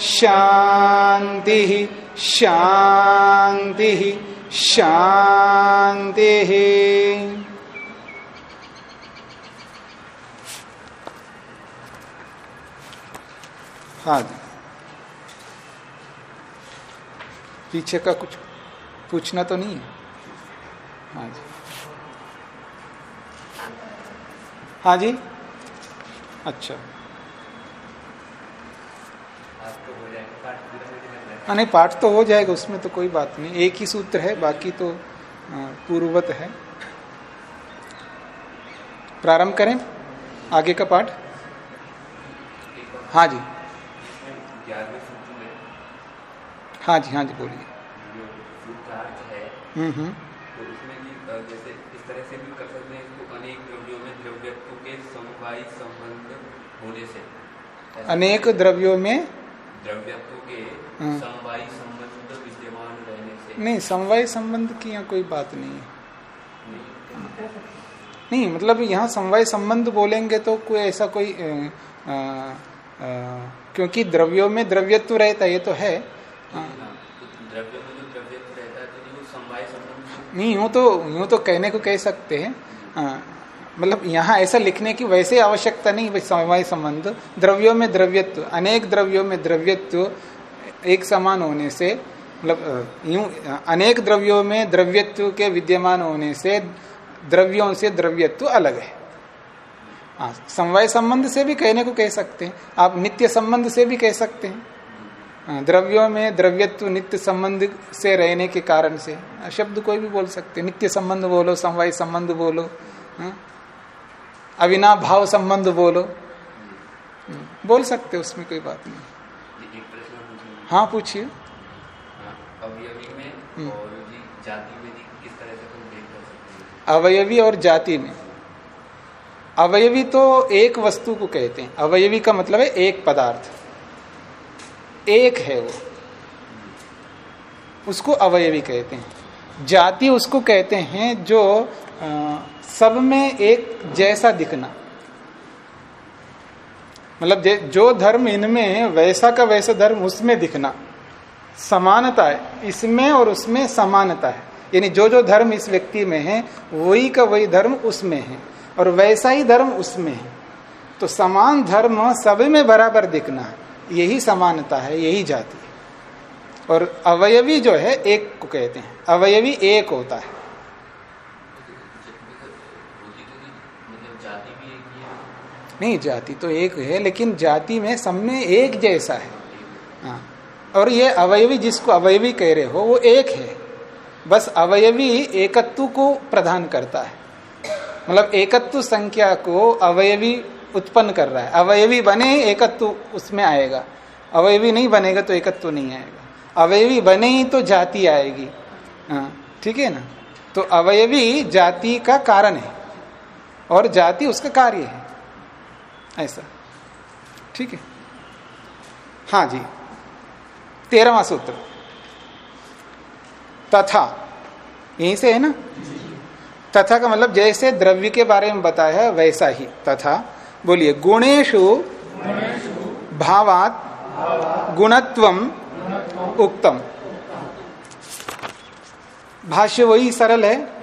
शान्तिः शांति शांति। हाँ जी। पीछे का कुछ पूछना तो नहीं है? हाँ जी। हाँ जी। अच्छा हाँ नहीं पाठ तो हो जाएगा उसमें तो कोई बात नहीं। एक ही सूत्र है बाकी तो पूर्ववत है। प्रारंभ करें आगे का पाठ। हाँ जी। हाँ जी हाँ जी बोलिए। हम्म हम्म। तो उसमें कि जैसे इस तरह से भी कर सकते हैं इसको अनेक द्रव्यों में द्रव्यत्व के समवायी संबंध होने से। अनेक द्रव्यों में द्रव्यत्व हाँ। समवायी संबंध विद्यमान रहने से। नहीं समवाय संबंध की यहाँ कोई बात नहीं है। नहीं मतलब यहाँ समवाय संबंध बोलेंगे तो कोई ऐसा कोई अ, अ, क्योंकि द्रव्यों में द्रव्यत्व रहता है ये तो है। हाँ। तो है तो नहीं यूँ तो यूँ तो कहने को कह सकते हैं। हाँ, मतलब यहाँ ऐसा लिखने की वैसे आवश्यकता नहीं समवाय संबंध। द्रव्यों में द्रव्यत्व अनेक द्रव्यों में द्रव्यत्व एक समान होने से मतलब यूँ अनेक द्रव्यों में द्रव्यत्व के विद्यमान होने से द्रव्यों से द्रव्यत्व अलग है। हाँ समवाय संबंध से भी कहने को कह सकते हैं। आप नित्य संबंध से भी कह सकते हैं। हाँ, द्रव्यों में द्रव्यत्व नित्य संबंध से रहने के कारण से। शब्द कोई भी बोल सकते नित्य संबंध बोलो समवाय संबंध बोलो हाँ? अविना भाव संबंध बोलो। बोल सकते उसमें कोई बात नहीं। हाँ पूछिए। हाँ, अवयवी हम्म। और जाति में जी किस तरह से हम भेद कर सकते हैं? अवयवी और जाति में। अवयवी तो एक वस्तु को कहते हैं। अवयवी का मतलब है एक पदार्थ। एक है वो। उसको अवयवी कहते हैं। जाति उसको कहते हैं जो अ, सब में एक जैसा दिखना। मतलब जो धर्म इनमें वैसा का वैसा धर्म उसमें दिखना। समानता है। इसमें और उसमें समानता है। यानी जो जो धर्म इस व्यक्ति में है, वही का वही धर्म उसमें है। और वैसा ही धर्म उसमें है। तो समान धर्म सब में बराबर दिखना है। यही समानता है, यही जाति और अवयवी जो है, एक को कहते हैं। अवयवी एक होता है होती तो नहीं मतलब जाति भी एक ही है नहीं जाति तो एक है, लेकिन जाति में सब में एक जैसा है। हाँ। और ये अवयवी जिसको अवयवी कह रहे हो, वो एक है। बस अवयवी एकत्व को प्रदान करता है। मतलब एकत्व संख्या को अवयवी उत्पन्न कर रहा है। अवयवी बने, एकत्व उसमें आएगा। अवयवी नहीं बनेगा तो एकत्व नहीं आएगा। अवयवी बने ही तो जाति आएगी। हाँ ठीक है ना? तो अवयवी जाति का कारण है। और जाति उसका कार्य है। ऐसा। ठीक है? हाँ जी। तेरहवा सूत्र। तथा। यहीं से है ना? तथा का मतलब जैसे द्रव्य के बारे में बताया है, वैसा ही। तथा। बोलिए गुणेशु भावात गुणत्वम उक्तम। भाष्य वही सरल है।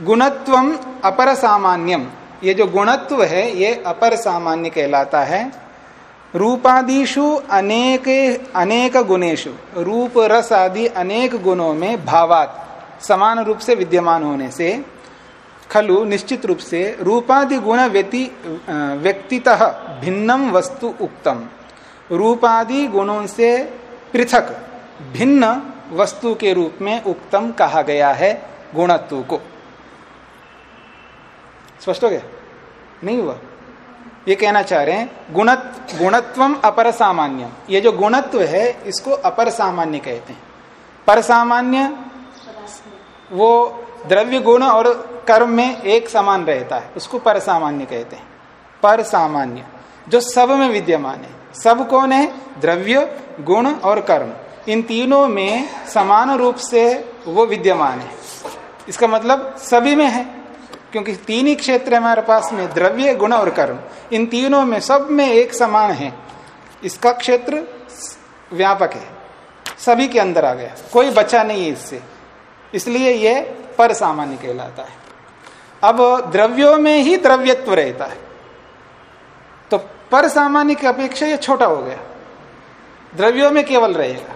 गुणत्वम अपर सामान्यम ये जो गुणत्व है, ये अपर सामान्य कहलाता है। रूपादिशु अनेक अनेक गुणेशु रूप, रस आदि अनेक गुणों में भावात, समान रूप से विद्यमान होने से, खलु निश्चित रूप से रूपादि गुण व्यति व्यक्तितः भिन्नम वस्तु उक्तम। रूपादि गुणों से पृथक, भिन्न वस्तु के रूप में उक्तम कहा गया है गुणत्व को। स्पष्ट हो गया? नहीं हुआ। ये कहना चाह रहे हैं, गुणत, गुणत्वम अपर सामान्य ये जो गुणत्व है, इसको अपर सामान्य कहते हैं। पर सामान्य वो द्रव्य गुण और कर्म में एक समान रहता है, उसको पर सामान्य कहते हैं। पर सामान्य जो सब में विद्यमान है। सब कौन है? द्रव्य, गुण और कर्म। इन तीनों में समान रूप से वो विद्यमान है। इसका मतलब सभी में है। क्योंकि तीन ही क्षेत्र हमारे पास में, द्रव्य, गुण और कर्म। इन तीनों में सब में एक समान है। इसका क्षेत्र व्यापक है। सभी के अंदर आ गया। कोई बचा नहीं है इससे। इसलिए यह पर सामान्य कहलाता है। अब द्रव्यों में ही द्रव्यत्व रहता है। तो पर सामान्य की अपेक्षा यह छोटा हो गया। द्रव्यों में केवल रहेगा।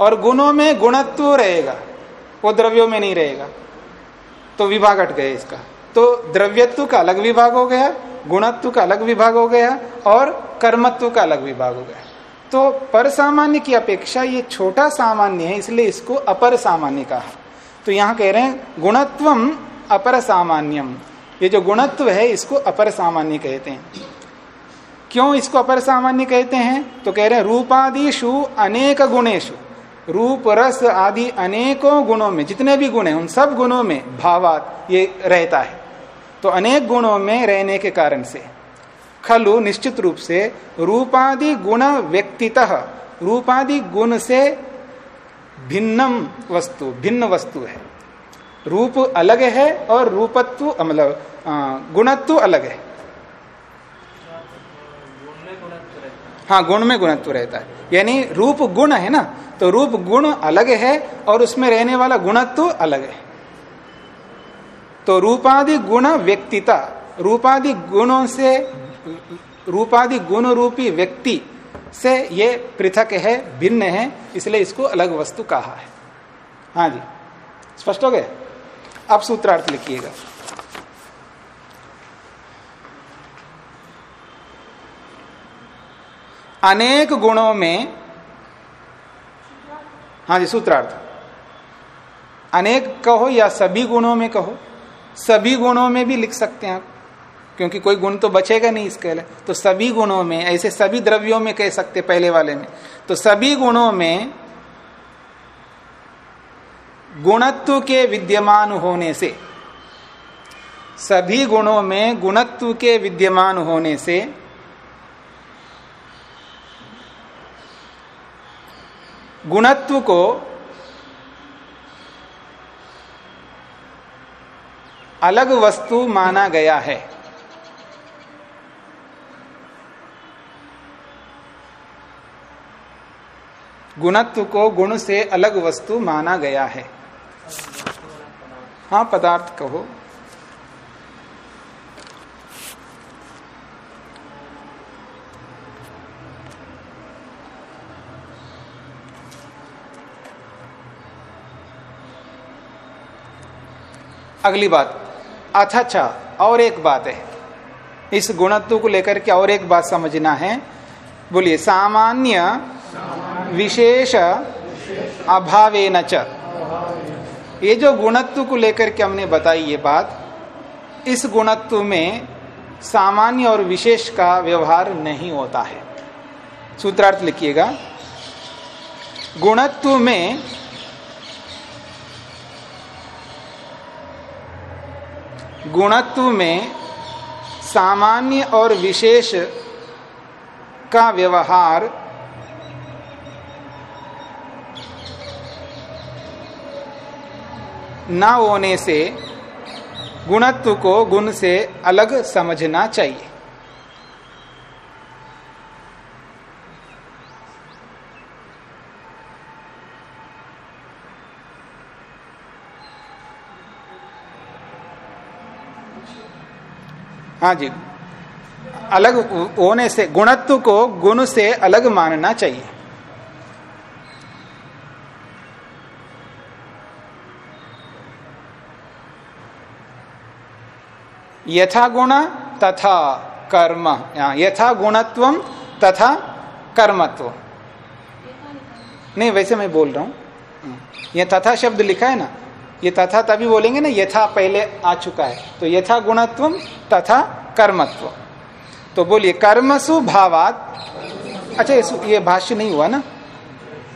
और गुणों में गुणत्व रहेगा। वो द्रव्यों में नहीं रहेगा। तो विभाग हट गए इसका। तो द्रव्यत्व का अलग विभाग हो गया, गुणत्व का अलग विभाग हो गया और कर्मत्व का अलग विभाग हो गया। तो पर सामान्य की अपेक्षा ये छोटा सामान्य है, इसलिए इसको अपर सामान्य कहा। तो यहाँ कह रहे हैं, गुणत्वम अपर सामान्यम। ये जो गुणत्व है, इसको अपर सामान्य कहते हैं। क्यों इसको अपर सामान्य कहते हैं? तो कह रहे हैं रूपादिशु अनेक गुणेशु रूप, रस आदि अनेकों गुणों में, जितने भी गुण हैं, उन सब गुणों में भावात ये रहता है। तो अनेक गुणों में रहने के कारण से। खलु निश्चित रूप से रूपादि गुण व्यक्तित, रूपादि गुण से भिन्नम वस्तु, भिन्न वस्तु है। रूप अलग है और रूपत्व मतलब गुणत्व अलग है। हाँ गुण में गुणत्व रहता है। यानी रूप गुण है ना तो रूप गुण अलग है और उसमें रहने वाला गुणत्व अलग है। तो रूपादि गुण व्यक्तिता, रूपादि गुणों से, रूपादि गुण रूपी व्यक्ति से ये पृथक है, भिन्न है, इसलिए इसको अलग वस्तु कहा है। हाँ जी, स्पष्ट हो गए अब सूत्रार्थ लिखिएगा। अनेक गुणों में हाँ जी, सूत्रार्थ। अनेक कहो या सभी गुणों में कहो? सभी गुणों में भी लिख सकते हैं आप। क्योंकि कोई गुण तो बचेगा नहीं इसके लिए। तो सभी गुणों में, ऐसे सभी द्रव्यों में कह सकते पहले वाले में। तो सभी गुणों में गुणत्व के विद्यमान होने से, सभी गुणों में गुणत्व के विद्यमान होने से, गुणत्व को अलग वस्तु माना गया है। गुणत्व को गुण से अलग वस्तु माना गया है। हाँ पदार्थ कहो। अगली बात। अच्छा अच्छा और एक बात है। इस गुणत्व को लेकर के और एक बात समझना है। बोलिए, सामान्य विशेष अभावे न ये जो गुणत्व को लेकर के हमने बताई ये बात, इस गुणत्व में सामान्य और विशेष का व्यवहार नहीं होता है। सूत्रार्थ लिखिएगा। गुणत्व में गुणत्व में सामान्य और विशेष का व्यवहार न होने से गुणत्व को गुण से अलग समझना चाहिए। हाँ जी। अलग होने से, गुणत्व को गुण से अलग मानना चाहिए। यथा गुण तथा कर्म। यथा गुणत्व तथा कर्मत्व। नहीं, वैसे मैं बोल रहा हूँ। यह तथा शब्द लिखा है ना? ये तथा तभी बोलेंगे ना, यथा पहले आ चुका है। तो यथा गुणत्व तथा कर्मत्व तो बोलिए, कर्मसु भावात। अच्छा ये भाष्य नहीं हुआ ना?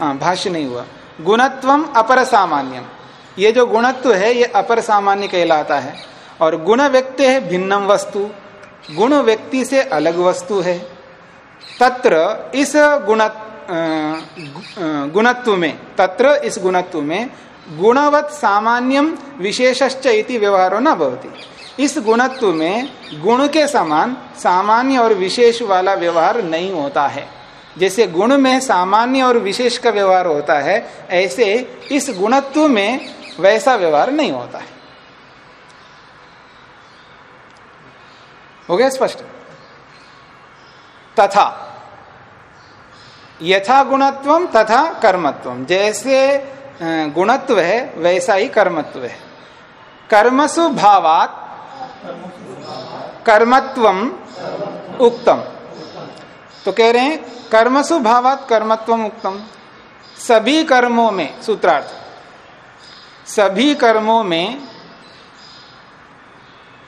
हाँ भाष्य नहीं हुआ। गुणत्वम अपर सामान्यम ये जो गुणत्व है, ये अपर सामान्य कहलाता है। और गुण व्यक्ति है, भिन्नम वस्तु। गुण व्यक्ति से अलग वस्तु है। तत्र इस गुण गुणत्व में, तत्र इस गुणत्व में गुणवत सामान्यम विशेषश्च इति व्यवहारो न भवती। इस गुणत्व में गुण के समान सामान्य और विशेष वाला व्यवहार नहीं होता है। जैसे गुण में सामान्य और विशेष का व्यवहार होता है, ऐसे इस गुणत्व में वैसा व्यवहार नहीं होता है। हो गया स्पष्ट? तथा यथा गुणत्व तथा कर्मत्व। जैसे गुणत्व है, वैसा ही कर्मत्व है। कर्मसु भावात कर्मत्व उक्तम। तो कह रहे हैं, कर्मसु भावात कर्मत्व उक्तम। सभी कर्मों में, सूत्रार्थ, सभी कर्मों में,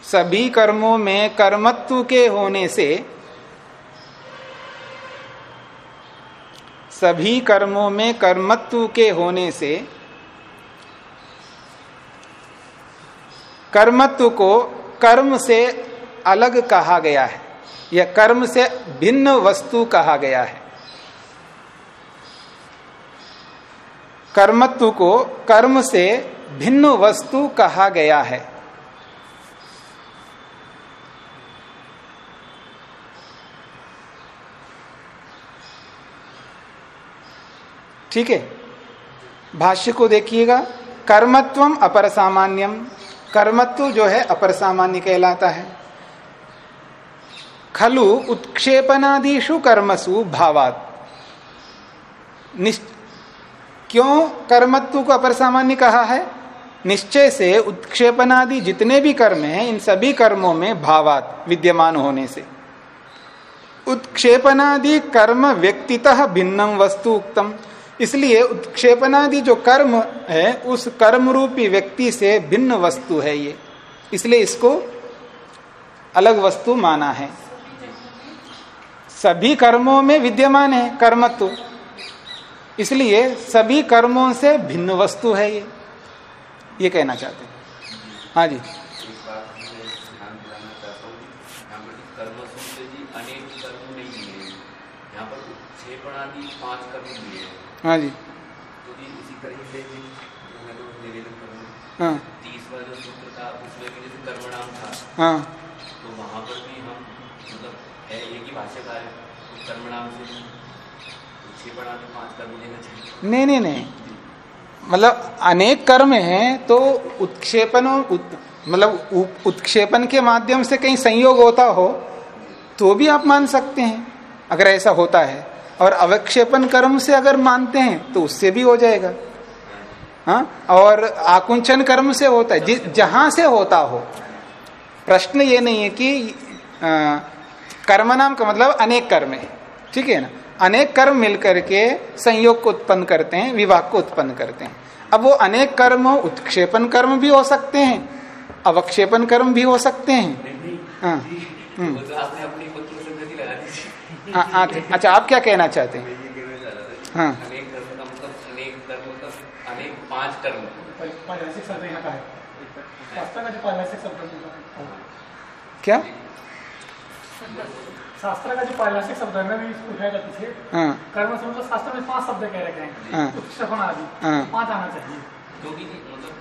सभी कर्मों में कर्मत्व के होने से सभी कर्मों में कर्मत्व के होने से कर्मत्व को कर्म से अलग कहा गया है, या कर्म से भिन्न वस्तु कहा गया है। कर्मत्व को कर्म से भिन्न वस्तु कहा गया है। ठीक है? भाष्य को देखिएगा। कर्मत्वम अपर सामान्यम कर्मत्व जो है अपर सामान्य कहलाता है। खलु उत्क्षेपनादिशु कर्मसु भावात। क्यों कर्मत्व को अपर सामान्य कहा है? निश्चय से उत्क्षेपनादि जितने भी कर्म हैं, इन सभी कर्मों में भावात, विद्यमान होने से। उत्क्षेपनादि कर्म व्यक्तितः भिन्नम वस्तु उक्तम। इसलिए उत्क्षेपनादि जो कर्म है, उस कर्म रूपी व्यक्ति से भिन्न वस्तु है ये। इसलिए इसको अलग वस्तु माना है। सभी कर्मों में विद्यमान है कर्मत्व। इसलिए सभी कर्मों से भिन्न वस्तु है ये। ये कहना चाहते हैं। हाँ जी। हाँ जी। तो जी इसी तरह से मैं तो निवेदन हाँ। तीसरा जो सूत्र था उसमें भी जैसे कर्मणाम था हाँ। तो वहाँ पर भी हम मतलब है एक ही भाष्यकार है तो कर्मणाम से छह पाँच कर्म लेना चाहिए नहीं नहीं नहीं। मतलब अनेक कर्म हैं तो उत्क्षेपन उत, मतलब उत्क्षेपन के माध्यम से कहीं संयोग होता हो तो भी आप मान सकते हैं। अगर ऐसा होता है और अवक्षेपन कर्म से अगर मानते हैं तो उससे भी हो जाएगा। हाँ? और आकुंचन कर्म से होता है जहाँ से होता हो। प्रश्न ये नहीं है कि कर्म नाम का मतलब अनेक कर्म है। ठीक है ना? अनेक कर्म मिलकर के संयोग को उत्पन्न करते हैं विवाह को उत्पन्न करते हैं। अब वो अनेक कर्म उत्क्षेपन कर्म भी हो सकते हैं अवक्षेपन कर्म भी हो सकते हैं। हाँ। हम्म हाँ, हाँ अच्छा आप क्या कहना चाहते हैं? हाँ। मतलब मतलब अनेक पाँच कर्म क्या? शास्त्र का जो पारिभाषिक शब्द है मैं भी उठाया पीछे हाँ। कर्म से मतलब शास्त्र में पाँच शब्द कह रखे हाँ। हैं। उत्क्षेपण आदि हाँ। पाँच आना चाहिए। क्योंकि मतलब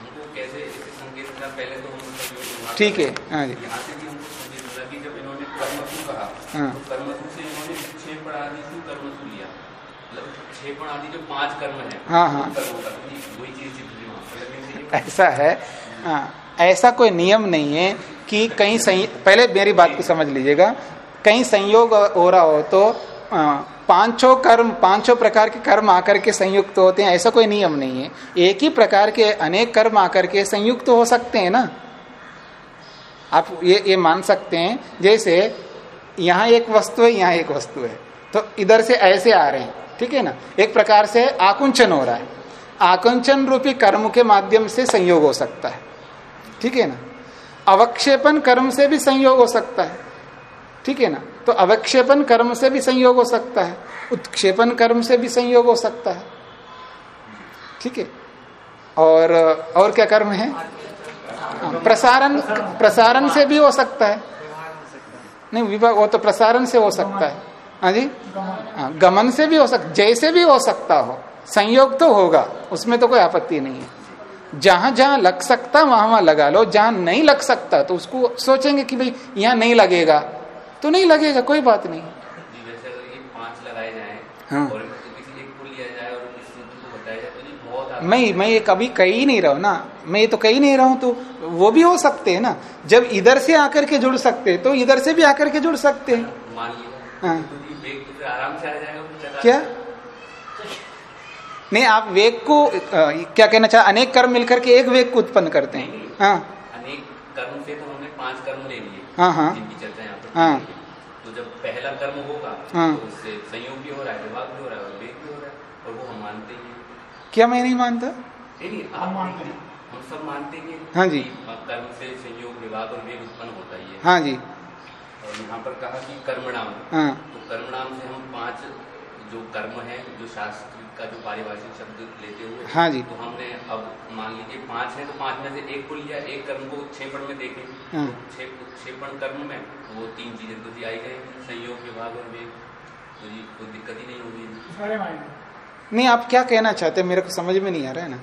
हमको कैसे इसे संकेत था पहले तो हम ठीक है। हाँ जी यहाँ से भी हमको संकेत मिला कि जब इन्होंने कर्मसु कहा हाँ। तो कर्मसु से इन्होंने क्षेपण आदि से कर्मसु लिया। मतलब क्षेपण आदि जो पाँच कर्म है। हाँ, हाँ। तो वही चीज़ ऐसा है हाँ, ऐसा कोई नियम नहीं है कि कहीं सही पहले मेरी बात को समझ लीजिएगा। कहीं संयोग हो रहा हो तो पाँचों कर्म पाँचों प्रकार के कर्म आकर के संयुक्त होते हैं ऐसा कोई नियम नहीं है। एक ही प्रकार के अनेक कर्म आकर के संयुक्त हो सकते हैं ना। आप ये ये मान सकते हैं जैसे यहाँ एक वस्तु है यहाँ एक वस्तु है। तो इधर से ऐसे आ रहे हैं ठीक है ना? एक प्रकार से आकुंचन हो रहा है। आकुंचन रूपी कर्म के माध्यम से संयोग हो सकता है ठीक है ना? अवक्षेपन कर्म से भी संयोग हो सकता है ठीक है ना? तो अवक्षेपन कर्म से भी संयोग हो सकता है उत्क्षेपन कर्म से भी संयोग हो सकता है ठीक है? और और क्या कर्म हाँ, प्रसारण प्रसारण से भी हो सकता है। नहीं विभाग वो तो प्रसारण से हो सकता है। हाँ जी? हाँ, गमन से भी हो सकता जैसे भी हो सकता हो। संयोग तो होगा उसमें तो कोई आपत्ति नहीं है। जहाँ जहाँ लग सकता वहाँ वहाँ लगा लो। जहाँ नहीं लग सकता तो उसको सोचेंगे कि भाई यहाँ नहीं लगेगा। तो नहीं लगेगा कोई बात नहीं जी वैसे अगर ये पाँच लगाए जाए हाँ। और किसी एक को लिया जाए और इस सूत्र को बताया जाए तो ये बहुत आसान मैं मैं ये कभी कही नहीं रहा हूँ ना। मैं ये तो कही नहीं रहा हूँ तो वो भी हो सकते हैं ना। जब इधर से आकर के जुड़ सकते हैं तो इधर से भी आकर के जुड़ सकते हैं। हाँ। तो आ क्या? नहीं आप वेग को अ, क्या कहना चाहे अनेक कर्म मिलकर के एक वेग को उत्पन्न करते हैं। हाँ। अनेक कर्म से तो हमने पाँच कर्म ले लिए। हाँ, हाँ। हाँ। तो जब पहला कर्म होगा हाँ। तो उससे संयोग भी हो रहा है विभाग भी हो रहा है वेग भी हो रहा है और वो हम मानते हैं। क्या मैं नहीं मानता? नहीं हम आप मानते हैं। हम सब मानते हैं हाँ जी। कर्म से संयोग विभाग और वेग उत्पन्न होता ही है। हाँ जी। और यहाँ पर कहा कि कर्मणाम। हाँ। तो कर्मणाम से हम पाँच जो कर्म है जो शास्त्र का जो पारिभाषिक शब्द लेते हुए हाँ जी। तो हमने अब मान लीजिए पाँच है तो पाँच में से एक को लिया एक कर्म को क्षेपण में देखें। हाँ। तो क्षेपण कर्म में वो तीन चीज़ें तो जी आई गई संयोग विभाग और वेग तो जी कोई दिक्कत ही नहीं होगी। नहीं आप क्या कहना चाहते हैं? मेरे को समझ में नहीं आ रहा है ना।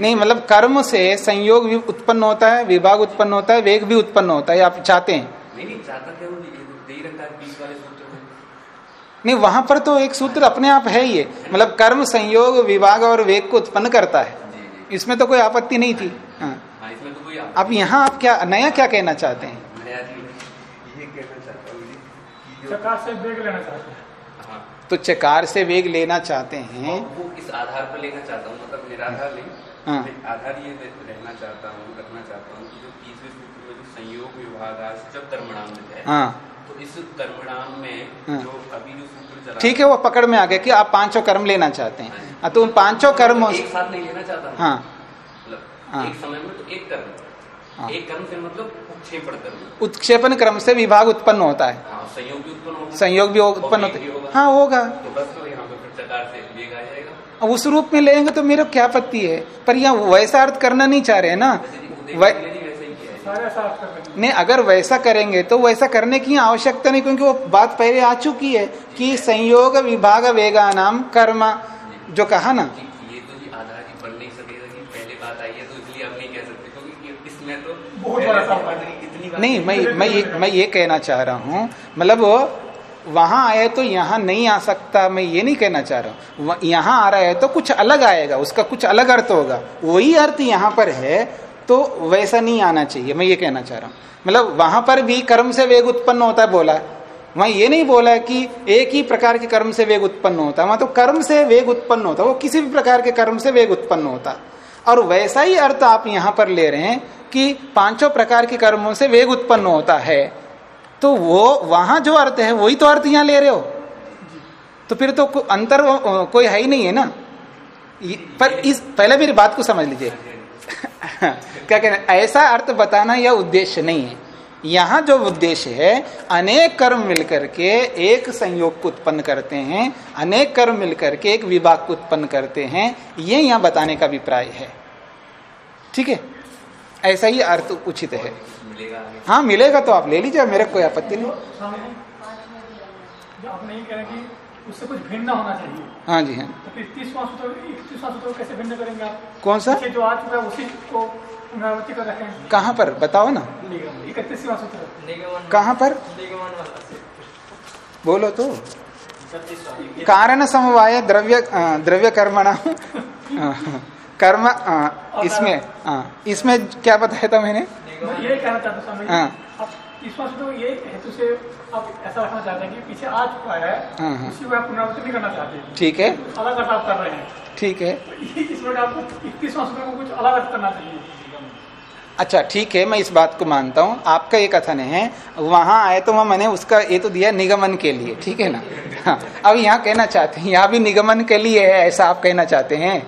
नहीं मतलब कर्म से संयोग भी उत्पन्न होता है विभाग उत्पन्न होता है वेग भी उत्पन्न होता है आप चाहते हैं? नहीं नहीं चाहता क्या वो ये दे रखा बीच वाले सूत्र में। नहीं वहाँ पर तो एक सूत्र अपने आप है ही है। मतलब कर्म संयोग विभाग और वेग को उत्पन्न करता है। इसमें तो कोई आपत्ति नहीं थी। हाँ। हाँ तो अब यहाँ आप क्या नया क्या कहना चाहते हैं। तो चकार से वेग लेना चाहते हैं और वो इस आधार पर लेना चाहता हूँ मतलब निराधार नहीं हाँ। आधार ये रहना चाहता हूँ रखना चाहता हूँ कि जो तीसरे सूत्र में जो संयोग विभाग कर्मणाम है हाँ तो इस कर्मणाम में हाँ। जो अभी जो सूत्र चला ठीक है वो पकड़ में आ गया कि आप पाँचों कर्म लेना चाहते हैं हाँ, तो उन पाँचों कर्मों एक साथ नहीं लेना चाहता हूँ हाँ मतलब हाँ। एक समय में तो एक कर्म हाँ। एक कर्म से मतलब उपक्षेपण कर्म। से विभाग उत्पन्न होता है। हाँ संयोग भी उत्पन्न होगा। संयोग भी उत्पन्न होता है। हाँ होगा। तो बस तो यहाँ पे फिर से वेग आ जाएगा। उस रूप में लेंगे तो मेरे क्या आपत्ति है? पर यहाँ वैसा अर्थ करना नहीं चाह रहे है ना। वै- ही है। हैं। नहीं अगर वैसा करेंगे तो वैसा करने की आवश्यकता नहीं क्योंकि वो बात पहले आ चुकी है कि संयोग विभाग वेगा नाम कर्म जो कहा ना जी, ये तो जी आधार जी बढ़ नहीं सकेगा कि पहले बात आई है तो इसलिए अब नहीं कह सकते क्योंकि ये- इसमें तो बहुत पहले बड़ा से सवाल है। इतनी इतनी बात नहीं, मैं मैं ये मैं ये कहना चाह रहा हूँ मतलब वहाँ आए तो यहाँ नहीं आ सकता, मैं ये नहीं कहना चाह रहा हूँ। यहाँ आ रहा है तो कुछ अलग आएगा, उसका कुछ अलग अर्थ होगा। वही अर्थ यहाँ पर है तो वैसा नहीं आना चाहिए, मैं ये कहना चाह रहा हूँ। मतलब वहाँ पर भी कर्म से वेग उत्पन्न होता है बोला। है वहाँ ये नहीं बोला कि एक ही प्रकार के कर्म से वेग उत्पन्न होता है वहाँ तो कर्म से वेग उत्पन्न होता है वो किसी भी प्रकार के कर्म से वेग उत्पन्न होता। है और वैसा ही अर्थ आप यहाँ पर ले रहे हैं कि पाँचों प्रकार के कर्मों से वेग उत्पन्न होता है। तो वो, वहाँ जो अर्थ है, वही तो अर्थ यहाँ ले रहे हो। तो फिर तो अंतर कोई है ही नहीं है ना? पर इस, पहले मेरी बात को समझ लीजिए। क्या कहना ऐसा अर्थ बताना यह उद्देश्य नहीं है। यहाँ जो उद्देश्य है अनेक कर्म मिलकर के एक संयोग को उत्पन्न करते हैं अनेक कर्म मिलकर के एक विभाग को उत्पन्न करते हैं ये यहाँ बताने का अभिप्राय है। ठीक है? ऐसा ही अर्थ उचित है। मिलेगा। हाँ मिलेगा तो आप ले लीजिए मेरे कोई आपत्ति नहीं। स्वामी जी, जो आप नहीं कह रहे कि उससे कुछ भिन्न होना चाहिए। हाँ जी हाँ। तो फिर सूत्र इकतीसवां सूत्र कैसे भिन्न करेंगे आप? कौन सा? जो आ चुका है उसी को पुनरावृत्ति कर रखें कहाँ पर? बताओ ना। इकतीसवां सूत्र कहाँ पर? बोलो तो। कारण समवाय द्रव्य द्रव्य कर्मण। कर्म इसमें इसमें क्या बताया था मैंने? ये कहना चाहता सूत्र को ये हेतु से आप ऐसा रखना चाहते हैं कि पीछे आ चुका है हाँ, हाँ। उसी को आप पुनरावृत्ति नहीं करना चाहते ठीक है। अलग अर्थ आप कर रहे हैं। ठीक है। तो आपको सूत्र को कुछ अलग अर्थ करना चाहिए। अच्छा ठीक है मैं इस बात को मानता हूँ। आपका ये कथन है वहाँ आए तो वहाँ मैंने उसका ये तो दिया निगमन के लिए ठीक है ना? हाँ अब यहाँ कहना चाहते हैं यहाँ भी निगमन के लिए है ऐसा आप कहना चाहते हैं?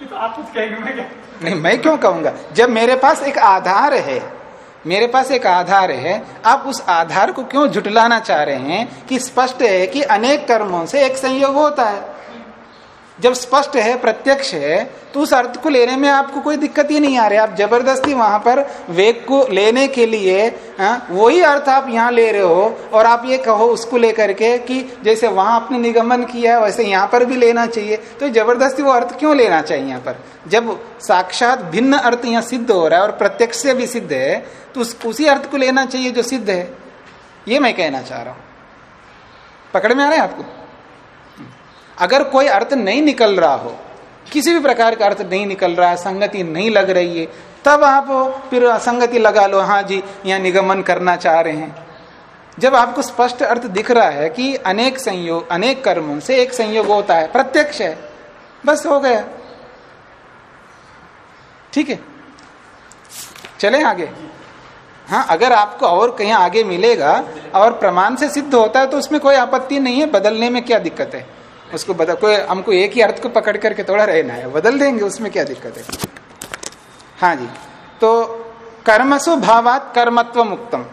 तो आप कुछ कहेंगे मैं क्या? नहीं मैं क्यों कहूँगा? जब मेरे पास एक आधार है मेरे पास एक आधार है आप उस आधार को क्यों जुटलाना चाह रहे हैं कि स्पष्ट है कि अनेक कर्मों से एक संयोग होता है? जब स्पष्ट है प्रत्यक्ष है तो उस अर्थ को लेने में आपको कोई दिक्कत ही नहीं आ रही। आप ज़बरदस्ती वहाँ पर वेग को लेने के लिए हाँ, वही अर्थ आप यहाँ ले रहे हो और आप ये कहो उसको लेकर के कि जैसे वहाँ आपने निगमन किया है वैसे यहाँ पर भी लेना चाहिए। तो ज़बरदस्ती वो अर्थ क्यों लेना चाहिए यहाँ पर? जब साक्षात भिन्न अर्थ यहाँ सिद्ध हो रहा है और प्रत्यक्ष से भी सिद्ध है तो उस, उसी अर्थ को लेना चाहिए जो सिद्ध है। ये मैं कहना चाह रहा हूँ। पकड़ में आ रहा है आपको? अगर कोई अर्थ नहीं निकल रहा हो, किसी भी प्रकार का अर्थ नहीं निकल रहा है संगति नहीं लग रही है, तब आप फिर असंगति लगा लो हाँ जी, यहाँ निगमन करना चाह रहे हैं। जब आपको स्पष्ट अर्थ दिख रहा है कि अनेक संयोग, अनेक कर्मों से एक संयोग होता है, प्रत्यक्ष है, बस हो गया। ठीक है? चले आगे। हाँ अगर आपको और कहीं आगे मिलेगा और प्रमाण से सिद्ध होता है तो उसमें कोई आपत्ति नहीं है, बदलने में क्या दिक्कत है? उसको बदल, कोई हमको एक ही अर्थ को पकड़ करके थोड़ा रहना है। बदल देंगे, उसमें क्या दिक्कत है? हाँ जी। तो कर्मसु भावात कर्मत्व मुक्तम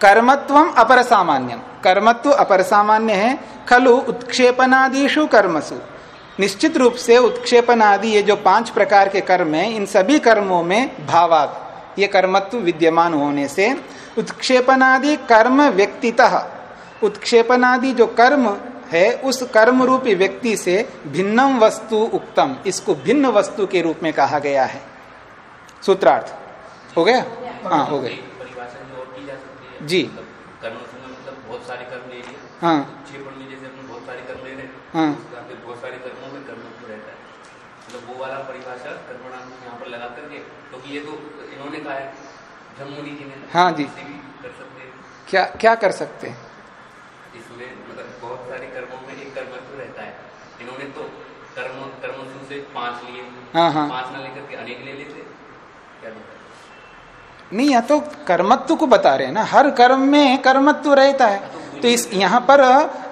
कर्मत्व अपर सामान्यम कर्मत्व अपर सामान्य है, खलु उत्क्षेपनादिशु कर्मसु। निश्चित रूप से उत्क्षेपन आदि ये जो पाँच प्रकार के कर्म हैं, इन सभी कर्मों में भावात, ये कर्मत्व विद्यमान होने से उत्क्षेपनादि कर्म व्यक्तितः, उत्क्षेपनादि जो कर्म है उस कर्म रूपी व्यक्ति से भिन्नम वस्तु उक्तम इसको भिन्न वस्तु के रूप में कहा गया है। सूत्रार्थ हो गया? हाँ हो गया। जो है। मतलब कर्म मतलब बहुत सारे कर्म ले लिए। हाँ। जैसे बहुत सारे कर्म ले रहे हैं बहुत सारे कर्मों में कर्म रहता मतलब वो वाला परिभाषा कर्मणाम यहाँ पर लगा करके क्योंकि तो ये तो इन्होंने कहा है ब्रह्ममुनि जी ने हाँ जी। कर सकते क्या क्या कर सकते हैं? बहुत सारे कर्मों में एक कर्म तो रहता है। इन्होंने तो कर्म कर्म से पाँच लिए। हाँ, हाँ। पाँच ना लेकर के अनेक ले लेते। क्या नहीं या तो कर्मत्व को बता रहे हैं ना। हर कर्म में कर्मत्व रहता है। तो इस यहाँ पर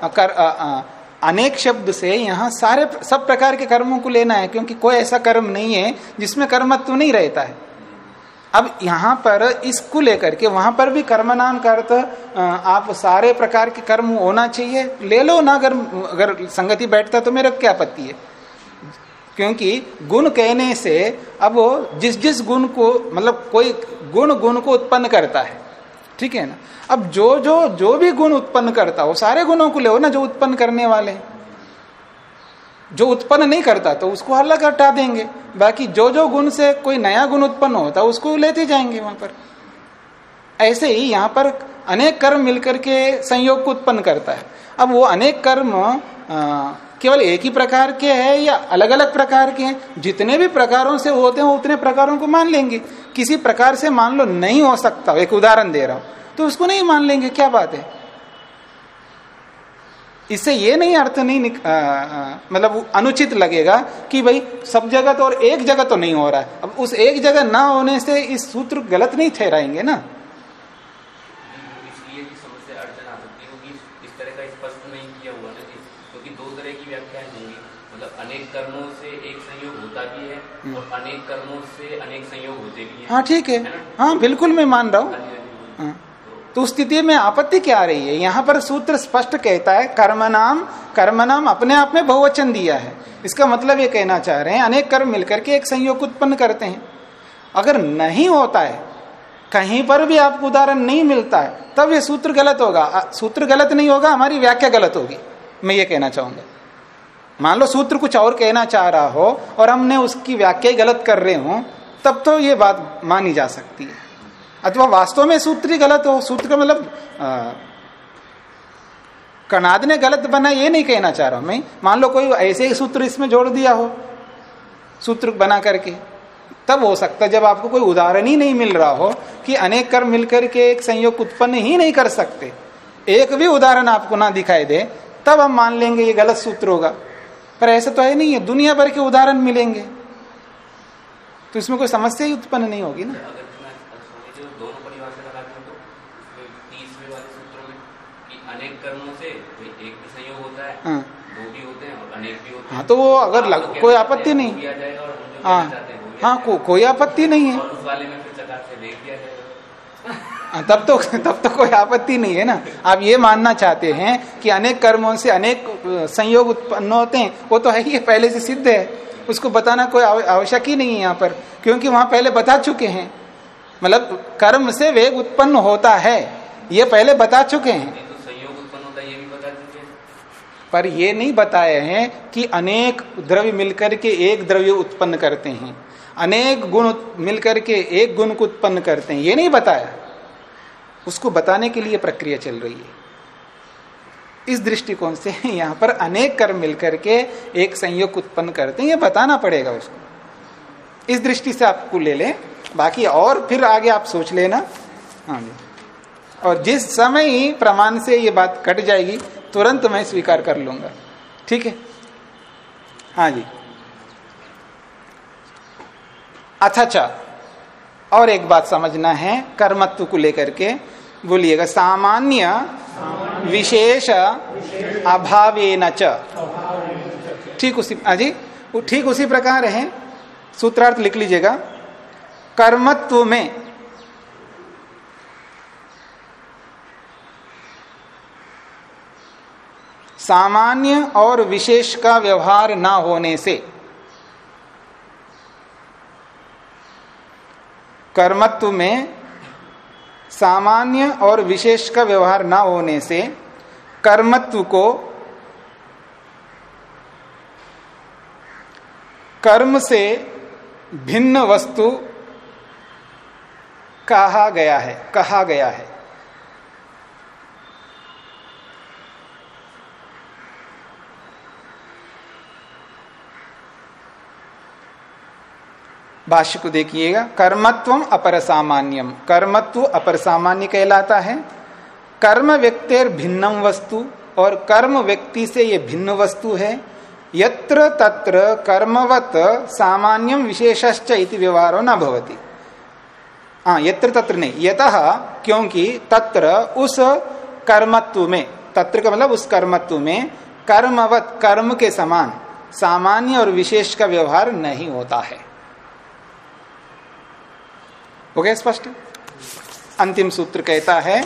कर, अ, अ, अनेक शब्द से यहाँ सारे सब प्रकार के कर्मों को लेना है क्योंकि कोई ऐसा कर्म नहीं है जिसमें कर्मत्व नहीं रहता है। अब यहाँ पर इसको लेकर के वहाँ पर भी कर्म नाम का अर्थ अ, आप सारे प्रकार के कर्म होना चाहिए। ले लो ना अगर अगर संगति बैठता तो मेरा क्या आपत्ति है? क्योंकि गुण कहने से अब वो जिस जिस गुण को मतलब कोई गुण गुण को उत्पन्न करता है। ठीक है ना? अब जो जो जो भी गुण उत्पन्न करता हो सारे गुणों को ले ना जो उत्पन्न करने वाले हैं। जो उत्पन्न नहीं करता तो उसको अलग हटा देंगे। बाकी जो जो गुण से कोई नया गुण उत्पन्न होता, उसको लेते जाएँगे वहाँ पर। ऐसे ही यहाँ पर अनेक कर्म मिलकर के संयोग को उत्पन्न करता है। अब वो अनेक कर्म केवल एक ही प्रकार के है या अलग अलग प्रकार के हैं? जितने भी प्रकारों से होते हैं, उतने प्रकारों को मान लेंगे। किसी प्रकार से मान लो, नहीं हो सकता। एक उदाहरण दे रहा हूँ। तो उसको नहीं मान लेंगे, क्या बात है? इससे ये नहीं अर्थ नहीं निक- आ, आ, मतलब अनुचित लगेगा कि भाई सब जगह तो और एक जगह तो नहीं हो रहा है। अब उस एक जगह ना होने से इस सूत्र गलत नहीं ठहराएँगे ना। इसलिए की समस्या अड़चन आ सकती है क्योंकि इस- इस तरह का स्पष्ट नहीं किया हुआ ना कि- क्योंकि दो तरह की व्याख्याएँ होंगी। मतलब अनेक कर्मों से एक संयोग होता भी है और अनेक कर्मों से अनेक संयोग होते भी हैं। हाँ ठीक है। हाँ बिल्कुल मैं मान रहा हूँ। हाँ। तो उस स्थिति में आपत्ति क्या आ रही है? यहाँ पर सूत्र स्पष्ट कहता है, कर्म नाम कर्म नाम अपने आप में बहुवचन दिया है। इसका मतलब ये कहना चाह रहे हैं, अनेक कर्म मिलकर के एक संयोग उत्पन्न करते हैं। अगर नहीं होता है, कहीं पर भी आपको उदाहरण नहीं मिलता है, तब ये सूत्र गलत होगा। सूत्र गलत नहीं होगा, हमारी व्याख्या गलत होगी। मैं ये कहना चाहूँगा। मान लो सूत्र कुछ और कहना चाह रहा हो और हमने उसकी व्याख्या गलत कर रहे हो, तब तो ये बात मानी जा सकती है। अथवा वास्तव में सूत्र ही गलत हो, सूत्र का मतलब कनाद ने गलत बना, ये नहीं कहना चाह रहा हूँ मैं। मान लो कोई ऐसे ही सूत्र इसमें जोड़ दिया हो, सूत्र बना करके, तब हो सकता है जब आपको कोई उदाहरण ही नहीं मिल रहा हो कि अनेक कर्म मिलकर के एक संयोग उत्पन्न ही नहीं कर सकते। एक भी उदाहरण आपको ना दिखाई दे, तब हम मान लेंगे ये गलत सूत्र होगा। पर ऐसा तो है नहीं है, दुनिया भर के उदाहरण मिलेंगे। तो इसमें कोई समस्या ही उत्पन्न नहीं होगी ना अगर मैं स्वामी जी दोनों परिभाषा लगाते हैं तो उसमें तीसवें वाले सूत्रों में कि अनेक कर्मों से कोई एक भी संयोग होता है हाँ। दो भी होते हैं और अनेक भी होते हैं हाँ। तो वो अगर लग, तो कोई आपत्ति नहीं। हाँ। हैं को, कोई आपत्ति नहीं है। उस वाले में फिर से देख दिया जाएगा। हाँ, तब तो तब तो कोई आपत्ति नहीं है ना। आप ये मानना चाहते हैं कि अनेक कर्मों से अनेक संयोग उत्पन्न होते हैं वो तो है ही है, पहले से सिद्ध है। उसको बताना कोई आवश्यक ही नहीं है यहाँ पर क्योंकि वहाँ पहले बता चुके हैं। मतलब कर्म से वेग उत्पन्न होता है ये पहले बता चुके हैं नहीं तो संयोग उत्पन्न होता है ये भी बता दीजिए पर ये नहीं बताए हैं कि अनेक द्रव्य मिलकर के एक द्रव्य उत्पन्न करते हैं। अनेक गुण मिलकर के एक गुण को उत्पन्न करते हैं। ये नहीं बताया। उसको बताने के लिए प्रक्रिया चल रही है। इस दृष्टिकोण से यहाँ पर अनेक कर्म मिलकर के एक संयोग उत्पन्न करते हैं। ये बताना पड़ेगा उसको। इस दृष्टि से आपको ले लें। बाकी और फिर आगे आप सोच लेना। हाँ जी। और जिस समय ही प्रमाण से ये बात कट जाएगी तुरंत मैं स्वीकार कर लूँगा। ठीक है? हाँ जी। अच्छा अच्छा। और एक बात समझना है, कर्मत्व को लेकर के। बोलिएगा, सामान्य विशेष अभावेन च। ठीक उसी हाँ जी? ठीक उसी प्रकार है। सूत्रार्थ लिख लीजिएगा। कर्मत्व में सामान्य और विशेष का व्यवहार ना होने से कर्मत्व में सामान्य और विशेष का व्यवहार ना होने से कर्मत्व को कर्म से भिन्न वस्तु कहा गया है, कहा गया है। भाष्य को देखिएगा, कर्मत्व अपर सामान्यम कर्मत्व अपर सामान्य कहलाता है। कर्म व्यक्तिर भिन्नम वस्तु और कर्म व्यक्ति से ये भिन्न वस्तु है। यत्र तत्र कर्मवत सामान्यम विशेषश्च इति व्यवहारो न भवति। हाँ यत्र तत्र नहीं, यतः क्योंकि तत्र उस कर्मत्व में, तत्र का मतलब उस कर्मत्व में कर्मवत, कर्म के समान, सामान्य और विशेष का व्यवहार नहीं होता है। हो गया स्पष्ट? अंतिम सूत्र कहता है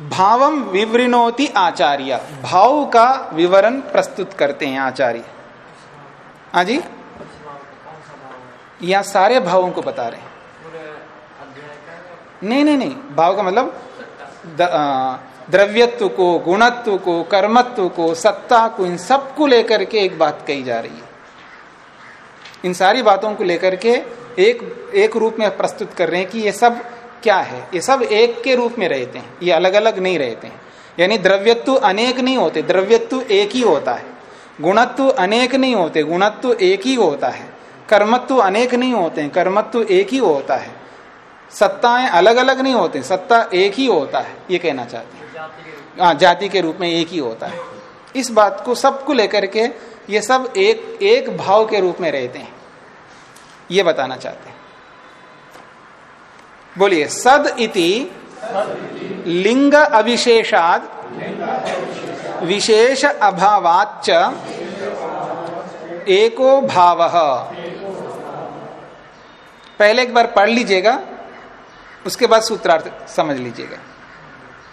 भावम विवृणोति आचार्य। भाव का विवरण प्रस्तुत करते हैं आचार्य। हाँ जी? यहाँ सारे भावों को बता रहे हैं। नहीं नहीं नहीं। भाव का मतलब द्रव्यत्व को, गुणत्व को, कर्मत्व को, सत्ता को, इन सबको लेकर के एक बात कही जा रही है। इन सारी बातों को लेकर के एक एक रूप में प्रस्तुत कर रहे हैं कि ये सब क्या है? ये सब एक के रूप में रहते हैं। ये अलग अलग नहीं रहते हैं। यानी द्रव्यत्व अनेक नहीं होते। द्रव्यत्व एक ही होता है। गुणत्व अनेक नहीं होते। गुणत्व एक ही होता है। कर्मत्व अनेक नहीं होते हैं। कर्मत्व एक ही होता है। सत्ताएँ अलग अलग नहीं होते सत्ता एक ही होता है। ये कहना चाहते हैं। हाँ जाति के रूप में एक ही होता है। इस बात को सबको लेकर के ये सब एक एक भाव के रूप में रहते हैं। ये बताना चाहते हैं। बोलिए, सद इति लिंग अविशेषाद विशेष अभावाच एको भाव। पहले एक बार पढ़ लीजिएगा, उसके बाद सूत्रार्थ समझ लीजिएगा।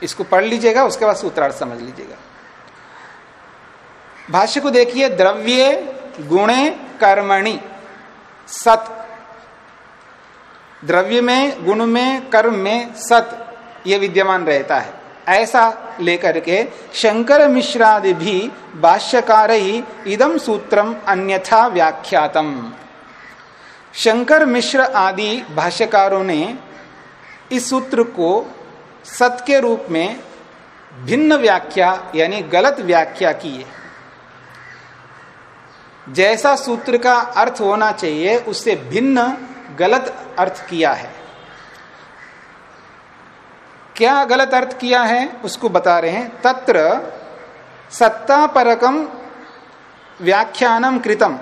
इसको पढ़ लीजिएगा, उसके बाद सूत्रार्थ समझ लीजिएगा। भाष्य को देखिए, द्रव्य गुणे कर्मणि। सत। द्रव्य में, गुण में, कर्म में सत, ये विद्यमान रहता है। ऐसा लेकर के शंकर मिश्रादि भी भाष्यकार ही इदम सूत्रम अन्यथा व्याख्यातम। शंकर मिश्र आदि भाष्यकारों ने इस सूत्र को सत के रूप में भिन्न व्याख्या, यानी गलत व्याख्या की है। जैसा सूत्र का अर्थ होना चाहिए, उससे भिन्न गलत अर्थ किया है। क्या गलत अर्थ किया है, उसको बता रहे हैं। तत्र सत्ता परकम व्याख्यानम कृतम।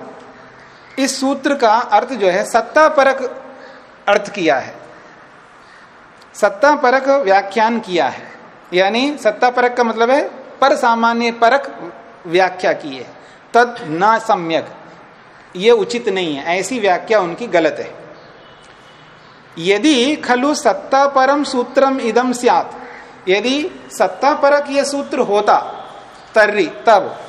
इस सूत्र का अर्थ जो है सत्ता परक अर्थ किया है। सत्ता परक व्याख्यान किया है। यानी सत्ता परक का मतलब है पर सामान्य परक व्याख्या की है। तद न सम्यक। ये उचित नहीं है। ऐसी व्याख्या उनकी गलत है। यदि खलु सत्ता परम सूत्रम इदम सियात। यदि सत्ता परक ये सूत्र होता, तर्री, तब,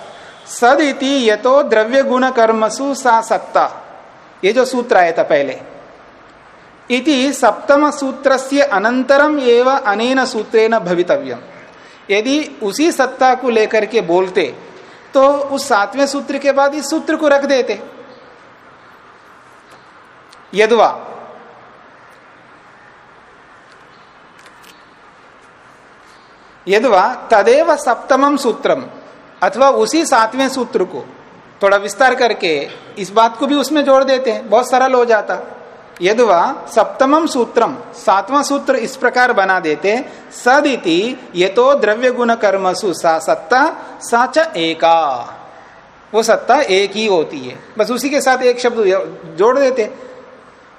सद इति ये तो द्रव्य गुण कर्मसु सा सत्ता। ये जो सूत्र आया था पहले। इति सप्तम सूत्र से अनंतरम एवं अनेन सूत्रेण भवितव्यम। यदि उसी सत्ता को लेकर के बोलते तो उस सातवें सूत्र के बाद इस सूत्र को रख देते। यदवा। यदवा, तदेव सप्तमम सूत्रम, अथवा उसी सातवें सूत्र को। थोड़ा विस्तार करके इस बात को भी उसमें जोड़ देते हैं, बहुत सरल हो जाता। यदवा सप्तमम सूत्रम सातवां सूत्र इस प्रकार बना देते, सदिति ये तो द्रव्य गुण कर्मसु सा सत्ता साच एका। वो सत्ता एक ही होती है। बस उसी के साथ एक शब्द जोड़ देते।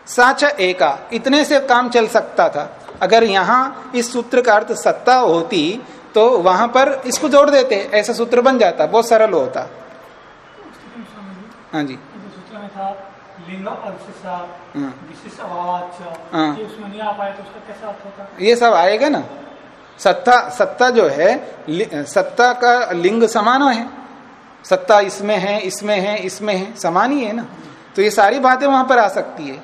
साच एका, इतने से काम चल सकता था। अगर यहाँ इस सूत्र का अर्थ सत्ता होती तो वहाँ पर इसको जोड़ देते, ऐसा सूत्र बन जाता, बहुत सरल होता। हाँ जी। सूत्र में था लिंग हाँ। विशेष हाँ। ये उसमें नहीं आ पाया तो उसका कैसा अर्थ होता? ये सब आएगा ना। सत्ता सत्ता जो है सत्ता का लिंग समान है। सत्ता इसमें है इसमें है इसमें है समान ही है ना। तो ये सारी बातें वहाँ पर आ सकती है।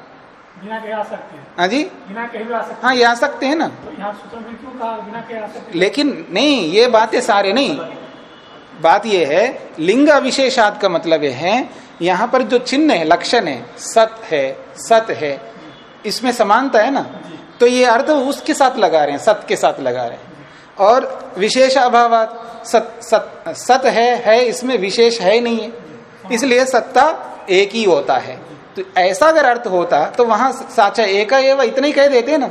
बिना कहे आ सकते हैं। हाँ जी? बिना कहे भी आ सकते हाँ ये आ सकते हैं ना। तो यहाँ सूत्र में क्यों कहा बिना कहे आ सकते लेकिन नहीं ये बातें सारे नहीं। बात ये है लिंग अविशेषात का मतलब ये है यहाँ पर जो चिन्ह है लक्षण है सत है सत है इसमें समानता है ना? तो ये अर्थ उसके साथ लगा रहे हैं सत के साथ लगा रहे हैं। और विशेष अभाव सत, सत सत है है इसमें विशेष है नहीं है। इसलिए सत्ता एक ही होता है। तो ऐसा अगर अर्थ होता तो वहाँ साचा एक एवं इतना ही कह देते ना?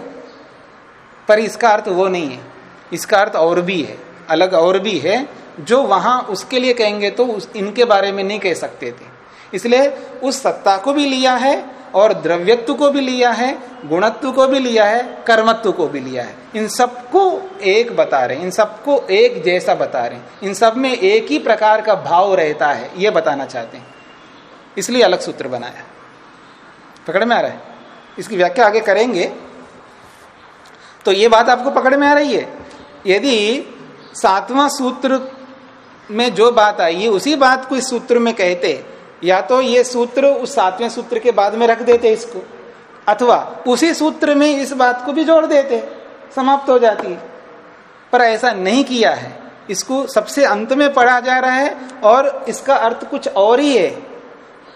पर इसका अर्थ वो नहीं है। इसका अर्थ और भी है अलग और भी है। जो वहाँ उसके लिए कहेंगे तो उस, इनके बारे में नहीं कह सकते थे। इसलिए उस सत्ता को भी लिया है और द्रव्यत्व को भी लिया है, गुणत्व को भी लिया है, कर्मत्व को भी लिया है। इन सबको एक बता रहे हैं, इन सबको एक जैसा बता रहे हैं। इन सब में एक ही प्रकार का भाव रहता है, ये बताना चाहते हैं। इसलिए अलग सूत्र बनाया। पकड़ में आ रहा है? इसकी व्याख्या आगे करेंगे। तो ये बात आपको पकड़ में आ रही है? यदि सातवां सूत्र में जो बात आई है उसी बात को इस सूत्र में कहते या तो ये सूत्र उस सातवें सूत्र के बाद में रख देते इसको, अथवा उसी सूत्र में इस बात को भी जोड़ देते, समाप्त हो जाती है। पर ऐसा नहीं किया है। इसको सबसे अंत में पढ़ा जा रहा है और इसका अर्थ कुछ और ही है।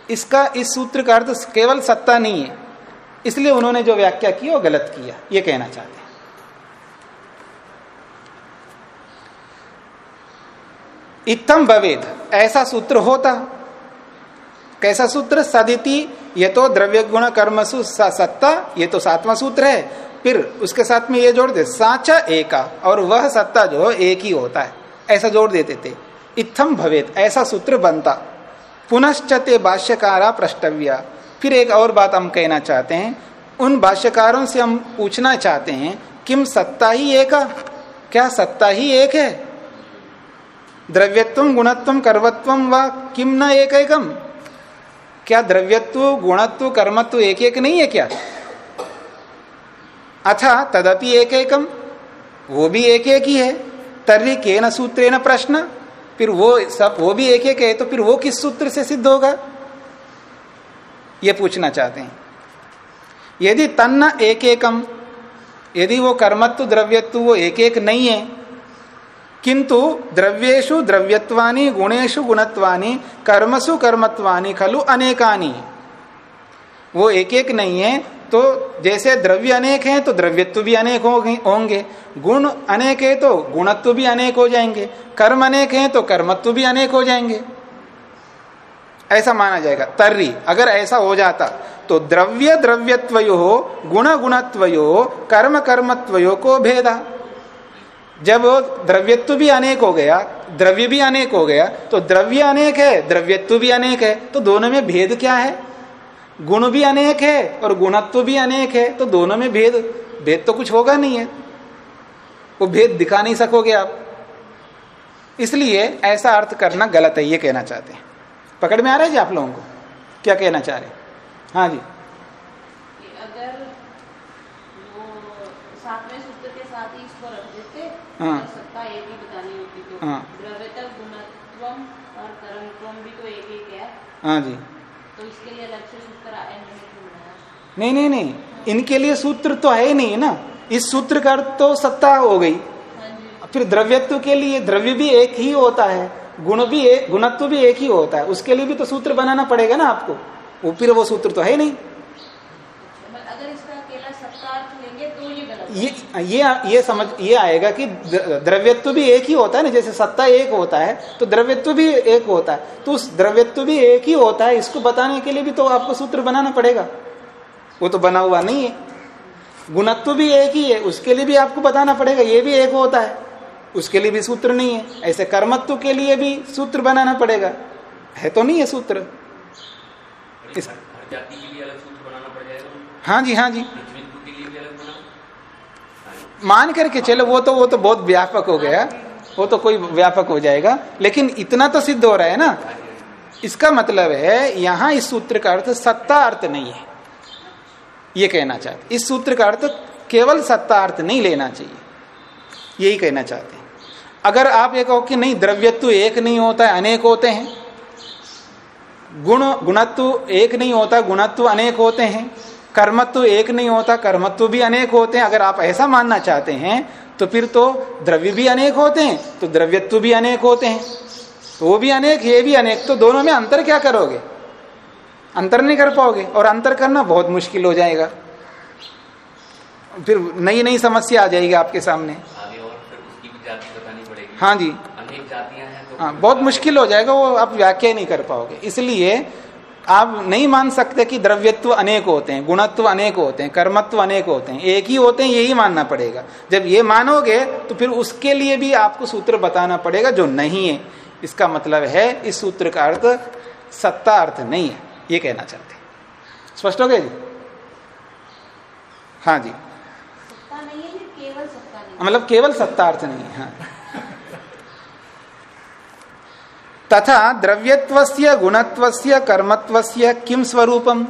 इसका, इस सूत्र का अर्थ केवल सत्ता नहीं है। इसलिए उन्होंने जो व्याख्या की, वो गलत किया। ये कहना चाहते हैं। इतम भवेद। ऐसा सूत्र होता कैसा सूत्र सदिति ये तो द्रव्य गुण कर्मसु सत्ता ये तो सातवां सूत्र है। फिर उसके साथ में ये जोड़ दे साचा एका, और वह सत्ता जो एक ही होता है। ऐसा जोड़ देते थे। इत्थम भवेद ऐसा सूत्र बनता। पुनश्चते भाष्यकारा प्रष्टव्या। फिर एक और बात हम कहना चाहते हैं। उन भाष्यकारों से हम पूछना चाहते हैं, किम सत्ता ही एक? क्या सत्ता ही एक है? द्रव्यत्व, गुणत्व कर्मत्व व किम न एक एकम क्या द्रव्यत्व, गुणत्व, कर्मत्व एक एक नहीं है क्या? अथा, तदपि एक एकम वो भी एक एक ही है। तर्री के न सूत्रे न प्रश्न? फिर वो सब, वो भी एक एक है तो फिर वो किस सूत्र से सिद्ध होगा? ये पूछना चाहते हैं। यदि तन्न एक एकम यदि वो कर्मत्व, द्रव्यत्व वो एक एक नहीं है किंतु द्रव्येशु द्रव्यत्वानि गुणेशु गुणत्वानि, कर्मसु कर्मत्वानि खलु अनेकानि। वो एक एक नहीं है तो जैसे द्रव्य अनेक हैं तो द्रव्यत्व भी अनेक होंगे। गुण अनेक है तो गुणत्व भी अनेक हो जाएँगे। कर्म अनेक हैं तो कर्मत्व भी अनेक हो जाएँगे। ऐसा माना जाएगा। तर्री, अगर ऐसा हो जाता तो द्रव्य द्रव्यत्वयो, गुण गुणत्वयो, कर्म कर्मत्वयो को भेदा। जब द्रव्यत्व भी अनेक हो गया, द्रव्य भी अनेक हो गया तो द्रव्य अनेक है, द्रव्यत्व भी अनेक है तो दोनों में भेद क्या है? गुण भी अनेक है और गुणत्व भी अनेक है तो दोनों में भेद भेद तो कुछ होगा नहीं है। वो भेद दिखा नहीं सकोगे आप। इसलिए ऐसा अर्थ करना गलत है, ये कहना चाहते हैं। पकड़ में आ रहा है जी आप लोगों को? क्या कहना चाह रहे हैं? हाँ जी कि अगर वो सातवें सूत्र के साथ ही इसको रख देते हाँ। तो सत्ता एक ही बतानी तो हाँ। द्रव्यतक गुणत्वम और तरंगत्वम भी तो एक एक है। हाँ जी। तो इसके लिए अलग से सूत्र नहीं? नहीं नहीं नहीं। इनके लिए सूत्र तो है ही नहीं ना? इस सूत्र का तो सत्ता हो गई। हाँ फिर द्रव्यत्व के लिए द्रव्य भी एक ही होता है गुण भी एक गुणत्व भी एक ही होता है। उसके लिए भी तो सूत्र बनाना पड़ेगा ना आपको। वो फिर वो सूत्र तो है ही नहीं मतलब अगर इसका अकेला सत्ता अर्थ लेंगे तो ये ये ये समझ ये आएगा कि द्रव्यत्व भी एक ही होता है ना जैसे सत्ता एक होता है तो द्रव्यत्व भी एक होता है। तो उस द्रव्यत्व भी एक ही होता है इसको बताने के लिए भी तो आपको सूत्र बनाना पड़ेगा। वो तो बना हुआ नहीं है। गुणत्व भी एक ही है उसके लिए भी आपको बताना पड़ेगा ये भी एक होता है। उसके लिए भी सूत्र नहीं है। ऐसे कर्मत्व के लिए भी सूत्र बनाना पड़ेगा। है तो नहीं है सूत्र? इस- जाएगा हाँ जी हाँ जी पृथ्वीत्व के लिए भी अलग बना हाँ। मान करके चलो, वो तो वो तो बहुत व्यापक हो गया। वो तो कोई व्यापक हो जाएगा। लेकिन इतना तो सिद्ध हो रहा है ना। इसका मतलब है, यहाँ इस सूत्र का अर्थ सत्ता अर्थ नहीं है। ये कहना चाहते इस सूत्र का अर्थ केवल सत्ता अर्थ नहीं लेना चाहिए। यही कहना चाहते हैं। अगर आप ये कहो कि नहीं, द्रव्यत्व एक नहीं होता है अनेक होते हैं। गुण, गुणत्व एक नहीं होता, गुणत्व अनेक होते हैं। कर्मत्व एक नहीं होता कर्मत्व भी अनेक होते हैं। अगर आप ऐसा मानना चाहते हैं तो फिर तो द्रव्य भी अनेक होते हैं तो द्रव्यत्व भी अनेक होते हैं। तो वो भी अनेक ये भी अनेक तो दोनों में अंतर क्या करोगे? अंतर नहीं कर पाओगे और अंतर करना बहुत मुश्किल हो जाएगा। फिर नई नई समस्या आ जाएगी आपके सामने। हाँ जी। तो हाँ बहुत मुश्किल हो जाएगा वो आप व्याख्या नहीं कर पाओगे। इसलिए आप नहीं मान सकते कि द्रव्यत्व अनेक होते हैं गुणत्व अनेक होते हैं कर्मत्व अनेक होते हैं एक ही होते हैं यही मानना पड़ेगा। जब ये मानोगे तो फिर उसके लिए भी आपको सूत्र बताना पड़ेगा जो नहीं है। इसका मतलब है इस सूत्र का अर्थ सत्ता अर्थ नहीं है ये कहना चाहते स्पष्ट हो गया जी? हाँ जी। सत्ता नहीं है केवल सत्ता मतलब केवल सत्ता अर्थ नहीं है हाँ। तथा द्रव्यत्वस्य, गुणत्वस्य, कर्मत्वस्य किम स्वरूपम?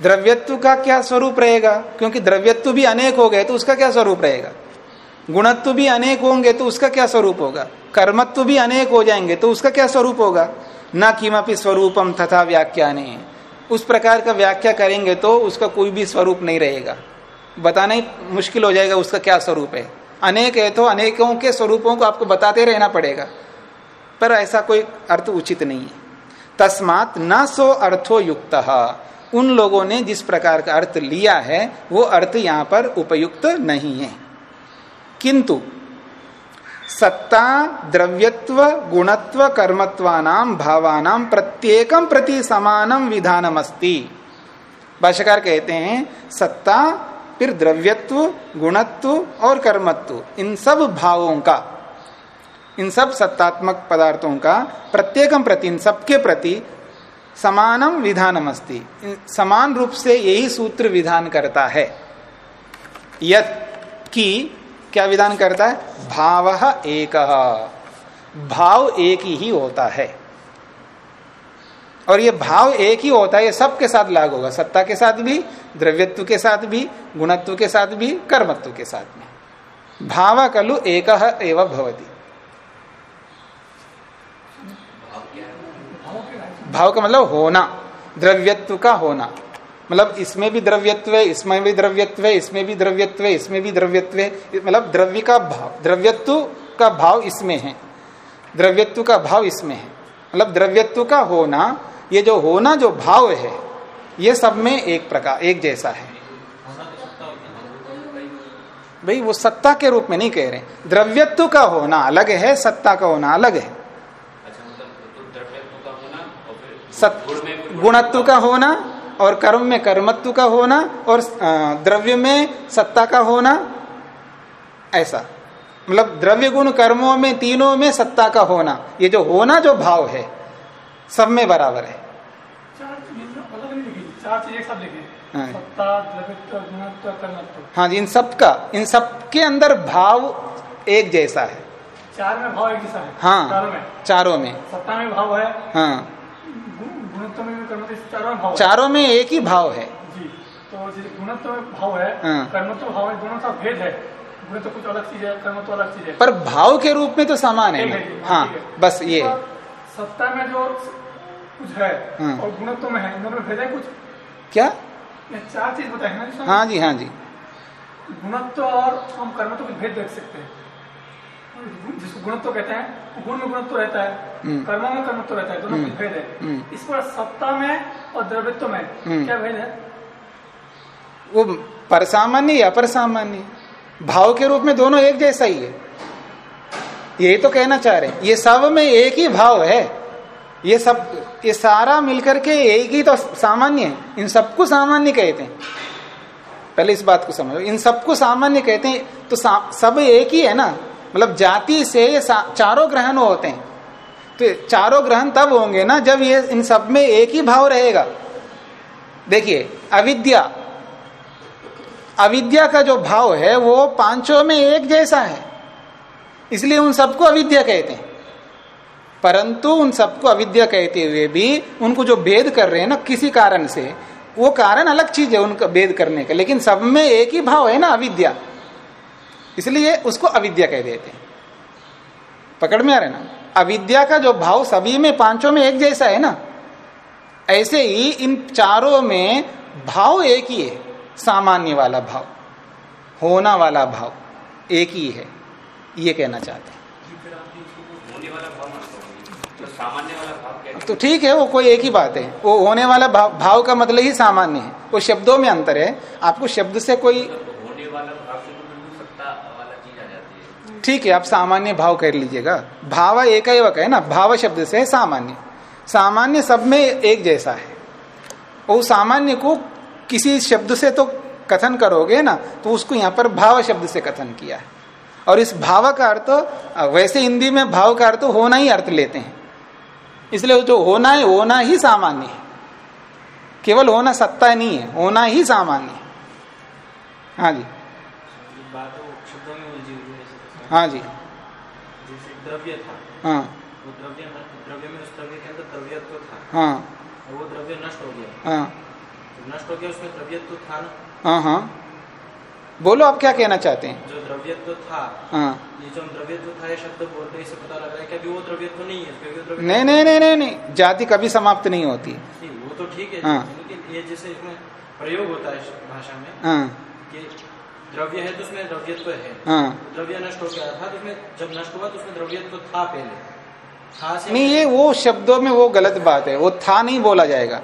द्रव्यत्व का क्या स्वरूप रहेगा? क्योंकि द्रव्यत्व भी अनेक हो गए तो उसका क्या स्वरूप रहेगा? गुणत्व भी अनेक होंगे तो उसका क्या स्वरूप होगा? कर्मत्व भी अनेक हो जाएँगे तो उसका क्या स्वरूप होगा? न किमपि स्वरूपम तथा व्याख्याने। उस प्रकार का व्याख्या करेंगे तो उसका कोई भी स्वरूप नहीं रहेगा। बताना ही मुश्किल हो जाएगा उसका क्या स्वरूप है। अनेक है तो अनेकों के स्वरूपों को आपको बताते रहना पड़ेगा। पर ऐसा कोई अर्थ उचित नहीं है। तस्मात न सो अर्थो युक्त। उन लोगों ने जिस प्रकार का अर्थ लिया है, वो अर्थ यहाँ पर उपयुक्त नहीं है। किंतु सत्ता, द्रव्यत्व, गुणत्व कर्मत्वानाम भावानाम प्रत्येकम प्रति समानम विधानमस्ति। भाष्यकार कहते हैं, सत्ता, फिर द्रव्यत्व, गुणत्व और कर्मत्व, इन सब भावों का इन सब सत्तात्मक पदार्थों का प्रत्येकम प्रति, इन सबके प्रति समानम विधानम अस्ति। समान रूप से यही सूत्र विधान करता है। यत की क्या विधान करता है? भाव एक। भाव एक ही होता है। और ये भाव एक ही होता है, ये सबके साथ लागू होगा। सत्ता के साथ भी, द्रव्यत्व के साथ भी, गुणत्व के साथ भी, कर्मत्व के साथ में भाव कलु एक एवं भवती भाव क्या है भाव का मतलब होना, द्रव्यत्व का होना। मतलब इसमें भी द्रव्यत्व है, इसमें भी द्रव्यत्व है, इसमें भी द्रव्यत्व है, इसमें भी द्रव्यत्व मतलब द्रव्य का भाव, द्रव्यत्व का भाव इसमें है। द्रव्यत्व का भाव इसमें है। मतलब द्रव्यत्व का होना, ये जो होना जो भाव है, ये सब में एक प्रकार, एक जैसा है। भाई वो सत्ता के रूप में नहीं कह रहे। द्रव्यत्व का होना अलग है, सत्ता का होना अलग है अच्छा मतलब तो द्रव्यत्व का होना और फिर सत गुणत्व का होना और कर्म में कर्मत्व का होना और द्रव्य में सत्ता का होना ऐसा। मतलब द्रव्य गुण कर्मों में तीनों में सत्ता का होना। ये जो होना जो भाव है सब में बराबर है। हाँ। हाँ जी इन सब का इन सब के अंदर भाव एक जैसा है। चार में भाव एक जैसा है? हाँ। चारों में? चारों में। सत्ता में भाव है? हाँ। में चारों में है। एक ही भाव है। जी तो जैसे गुणत्व भाव है हाँ। कर्मत्व भाव है दोनों का भेद है। गुणत्व कुछ अलग चीज़ है कर्मत्व अलग चीज़ है। पर भाव के रूप में तो समान है। है हाँ बस ये तो सत्ता में जो कुछ है हाँ। और गुणत्व में है दोनों में भेद है कुछ? क्या? चार चीज़ बताए ना हाँ जी हाँ जी। गुणत्व और हम कर्मत्व के भेद देख सकते हैं। जिसको गुणत्व कहते हैं गुण में गुणत्व रहता है हम्म। कर्मों में कर्मत्व रहता है दोनों में हम्म। भेद है। हम्म। इस पर सत्ता में और द्रवित्व में। क्या भेद है? वो पर सामान्य या अपर सामान्य भाव के रूप में दोनों एक जैसा ही है। यही तो कहना चाह रहे हैं। ये सब में एक ही भाव है। ये सब ये सारा मिलकर के एक ही तो सामान्य है। इन सबको सामान्य कहते हैं। पहले इस बात को समझो। इन सबको सामान्य कहते हैं तो सब एक ही है ना? मतलब जाति से ये चारों ग्रहण होते हैं। तो चारों ग्रहण तब होंगे ना जब ये इन सब में एक ही भाव रहेगा। देखिए, अविद्या। अविद्या का जो भाव है, वो पाँचों में एक जैसा है। इसलिए उन सबको अविद्या कहते हैं। परंतु उन सबको अविद्या कहते हुए भी उनको जो भेद कर रहे हैं ना, किसी कारण से, वो कारण अलग चीज़ है उनका भेद करने का। लेकिन सब में एक ही भाव है ना, अविद्या। इसलिए उसको अविद्या कह देते हैं। पकड़ में आ रहे ना? अविद्या का जो भाव सभी में पाँचों में एक जैसा है ना? ऐसे ही इन चारों में भाव एक ही है सामान्य वाला भाव होना वाला भाव एक ही है ये कहना चाहते हैं। तो तो ठीक है वो कोई एक ही बात है। वो होने वाला भाव, भाव का मतलब ही सामान्य है। वो शब्दों में अंतर है। आपको शब्द से कोई मतलब होने वाला भाव से तो बिल्कुल सत्ता वाला चीज़ आ जाती है ठीक है, आप सामान्य भाव कर लीजिएगा। भाव एक है ना, भाव शब्द से है सामान्य। सामान्य सब में एक जैसा है। वो सामान्य को किसी शब्द से तो कथन करोगे ना तो उसको यहाँ पर भाव शब्द से कथन किया है। और इस भाव का अर्थ, वैसे हिंदी में भाव का अर्थ होना ही अर्थ लेते हैं। इसलिए जो होना है, होना ही सामान्य है। केवल होना सत्ता नहीं है, होना ही सामान्य है। हाँ जी। बात है वो शब्दों में उलझी हुई है। हाँ जी। जैसे द्रव्य था। हाँ। वो द्रव्य द्रव्य में उस द्रव्य के अंदर द्रव्यत्व था। हाँ। और वो द्रव्य नष्ट हो गया। हाँ। नष्ट हो गया उसमें द्रव्यत्व था ना? हाँ हाँ। बोलो आप क्या कहना चाहते हैं? जो द्रव्यत्व था हाँ। ये जो द्रव्यत्व था ये शब्द बोल रहे इससे पता लग रहा है कि अभी वो द्रव्यत्व नहीं है क्योंकि द्रव्य नहीं नहीं नहीं नहीं नहीं। जाति कभी समाप्त नहीं होती। वो तो ठीक है। हाँ। लेकिन ये जैसे इसमें प्रयोग होता है भाषा में हाँ। कि द्रव्य है तो उसमें द्रव्यत्व है हाँ द्रव्य नष्ट हो गया था तो उसमें जब नष्ट हुआ तो उसमें द्रव्यत्व था पहले था से नहीं ये वो शब्दों में वो गलत बात है वो था नहीं बोला जाएगा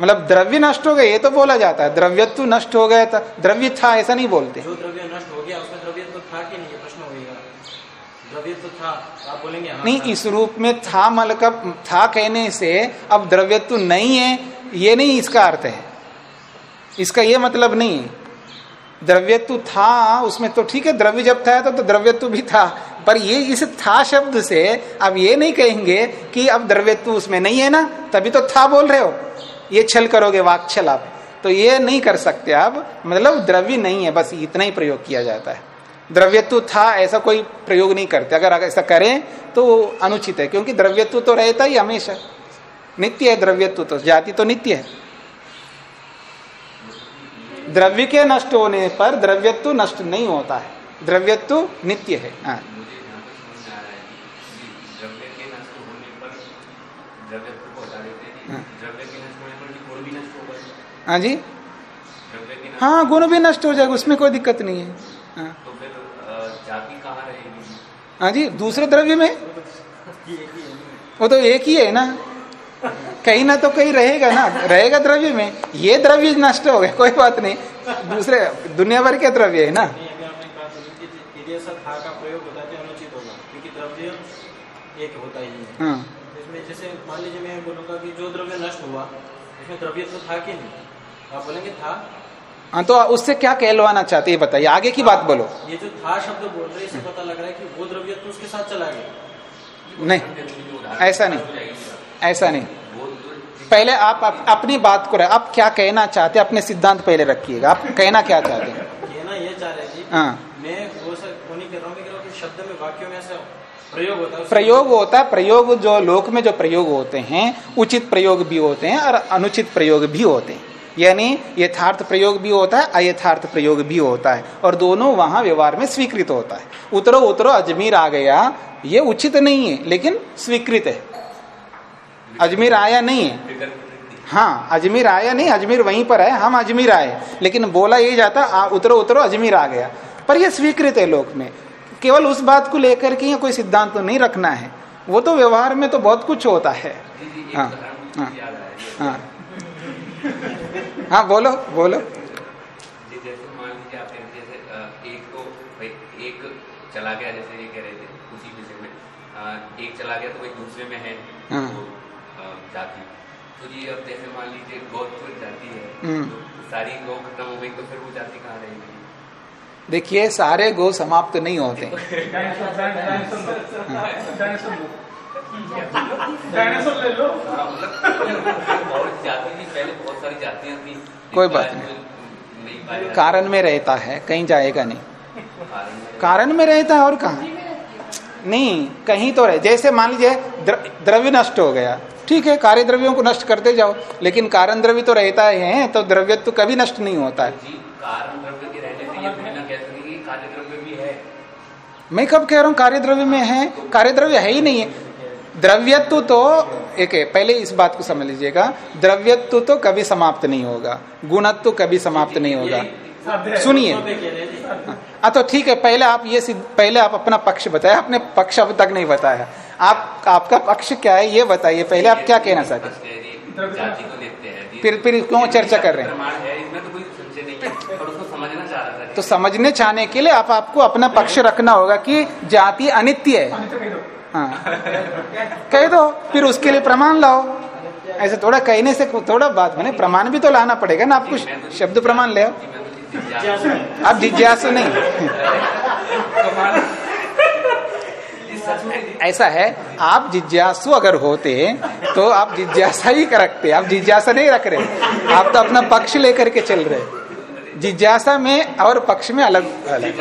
मतलब द्रव्य नष्ट हो गए ये तो बोला जाता है द्रव्यत्व नष्ट हो गया था द्रव्य था ऐसा नहीं बोलते जो द्रव्य नष्ट हो गया उसमें द्रव्यत्व था कि नहीं प्रश्न होगा द्रव्यत्व था आप बोलेंगे हाँ नहीं। इस रूप में था मल का था कहने से अब द्रव्यत्व नहीं है ये नहीं इसका अर्थ है इसका ये मतलब नहीं है द्रव्यत्व था उसमें तो ठीक है द्रव्य जब था तो, तो द्रव्यत्व भी था। पर ये इस था शब्द से अब ये नहीं कहेंगे कि अब द्रव्यत्व उसमें नहीं है ना तभी तो था बोल रहे हो। ये छल करोगे वाक छल आप। तो ये नहीं कर सकते आप। मतलब द्रव्य नहीं है बस इतना ही प्रयोग किया जाता है। द्रव्यत्व था ऐसा कोई प्रयोग नहीं करते। अगर ऐसा करें तो अनुचित है क्योंकि द्रव्यत्व तो रहता ही हमेशा। नित्य है द्रव्यत्व तो जाति तो नित्य है। द्रव्य के नष्ट होने पर द्रव्यत्व नष्ट नहीं होता है। द्रव्यत्व नित्य है। हाँ। मुझे यहाँ पर समझ में आ रहा है कि द्रव्य के नष्ट होने पर द्रव्यत्व को हटा देते हैं। द्रव्य के नष्ट होने पर गुण भी नष्ट होगा जी। द्रव्य के नष्ट हाँ गुण भी नष्ट हो जाएगा उसमें कोई दिक्कत नहीं है। हाँ। तो फिर जाति कहाँ रहेगी? हाँ जी दूसरे द्रव्य में? वो तो एक ही है ना। कहीं ना तो कहीं रहेगा ना। रहेगा द्रव्य में। ये द्रव्य नष्ट हो गया कोई बात नहीं। दूसरे दुनिया भर के द्रव्य है ना। है तो अनुचित होगा क्योंकि द्रव्य एक होता ही है। हाँ। जैसे मान लीजिए मैं बोलूँगा कि जो द्रव्य नष्ट हुआ उसमें द्रव्य तो था कि नहीं? आप बोलेंगे था। हाँ तो उससे क्या कहलवाना चाहते हैं बताइए। आगे की बात बोलो। ये जो था शब्द बोल रहे हैं इससे पता लग रहा है कि वो द्रव्य तो उसके साथ चला गया। नहीं ऐसा नहीं। ऐसा नहीं। पहले आप अप, अपनी बात को आप क्या कहना चाहते हैं? अपने सिद्धांत पहले रखिएगा। आप कहना क्या चाहते हैं? कहना ये चाह रहे जी हाँ। मैं वो सर वो नहीं कर रहा मैं कह रहा कि शब्द में वाक्यों में ऐसा प्रयोग होता है प्रयोग होता है। प्रयोग जो लोक में जो प्रयोग होते हैं उचित प्रयोग भी होते हैं और अनुचित प्रयोग भी होते हैं। यानी यथार्थ प्रयोग भी होता है अयथार्थ प्रयोग भी होता है और दोनों वहाँ व्यवहार में स्वीकृत होता है। उतरो उतरो अजमेर आ गया। ये उचित नहीं है लेकिन स्वीकृत है। अजमेर आया नहीं है। हाँ अजमेर आया नहीं अजमेर वहीं पर है हम अजमेर आए। लेकिन बोला ये जाता आ, उतरो उतरो अजमेर आ गया। पर ये स्वीकृत है लोक में। केवल उस बात को लेकर के कोई सिद्धांत तो नहीं रखना है। वो तो व्यवहार में तो बहुत कुछ होता है। हाँ, हाँ। हाँ। हाँ बोलो बोलो। तो चला गया जैसे ये कह रहे थे उसी विषय में एक चला गया तो वही दूसरे में है। हाँ। अ, जाति। तो जी अब जैसे मान लीजिए गौत्व जाति है हम्म। तो सारी गौ खत्म हो गई तो फिर वो जाति कहाँ रहेगी? देखिए सारे गो समाप्त नहीं होते। डायनासोर डायनासोर लो डायनासोर लो डायनासोर ले लो। और जाति भी पहले बहुत सारी जातियाँ कोई बात नहीं। कारण में रहता है कहीं जाएगा नहीं। कारण में- रहता है। और कहा? नहीं कहीं तो रहे जैसे मान लीजिए द्रव्य नष्ट हो गया। ठीक है कार्य द्रव्यों को नष्ट करते जाओ लेकिन कारण द्रव्य तो रहता है तो द्रव्यत्व कभी नष्ट नहीं होता है। जी कारण द्रव्य के रहने से ये थोड़ी ना कह सकेंगे कि कार्य द्रव्य भी है। मैं कब कह रहा हूँ कार्य द्रव्य में है? कार्य द्रव्य है ही नहीं है। द्रव्यत्व तो एक है पहले इस बात को समझ लीजिएगा द्रव्यत्व तो कभी समाप्त नहीं होगा गुणत्व कभी समाप्त नहीं होगा। सुनिए। हाँ तो ठीक है पहले आप ये पहले आप अपना पक्ष बताया आपने पक्ष अब तक नहीं बताया। आप आपका पक्ष क्या है ये बताइए पहले आप क्या कहना चाहते हैं? जाति को फिर फिर क्यों चर्चा कर रहे हैं? तो समझना तो समझने चाहने के लिए आप आपको अपना पक्ष रखना होगा कि जाति अनित्य है। कह दो हाँ। कह दो फिर उसके लिए प्रमाण लाओ। ऐसे थोड़ा कहने से थोड़ा बात बने प्रमाण भी तो लाना पड़ेगा ना आपको शब्द प्रमाण ले तो आप जिज्ञासु नहीं प्रमाण जी सच में जी ऐसा है आप जिज्ञासु अगर होते तो आप जिज्ञासा ही रखते आप जिज्ञासा नहीं रख रहे। आप तो अपना पक्ष लेकर के चल रहे। जिज्ञासा में और पक्ष में अलग अलग।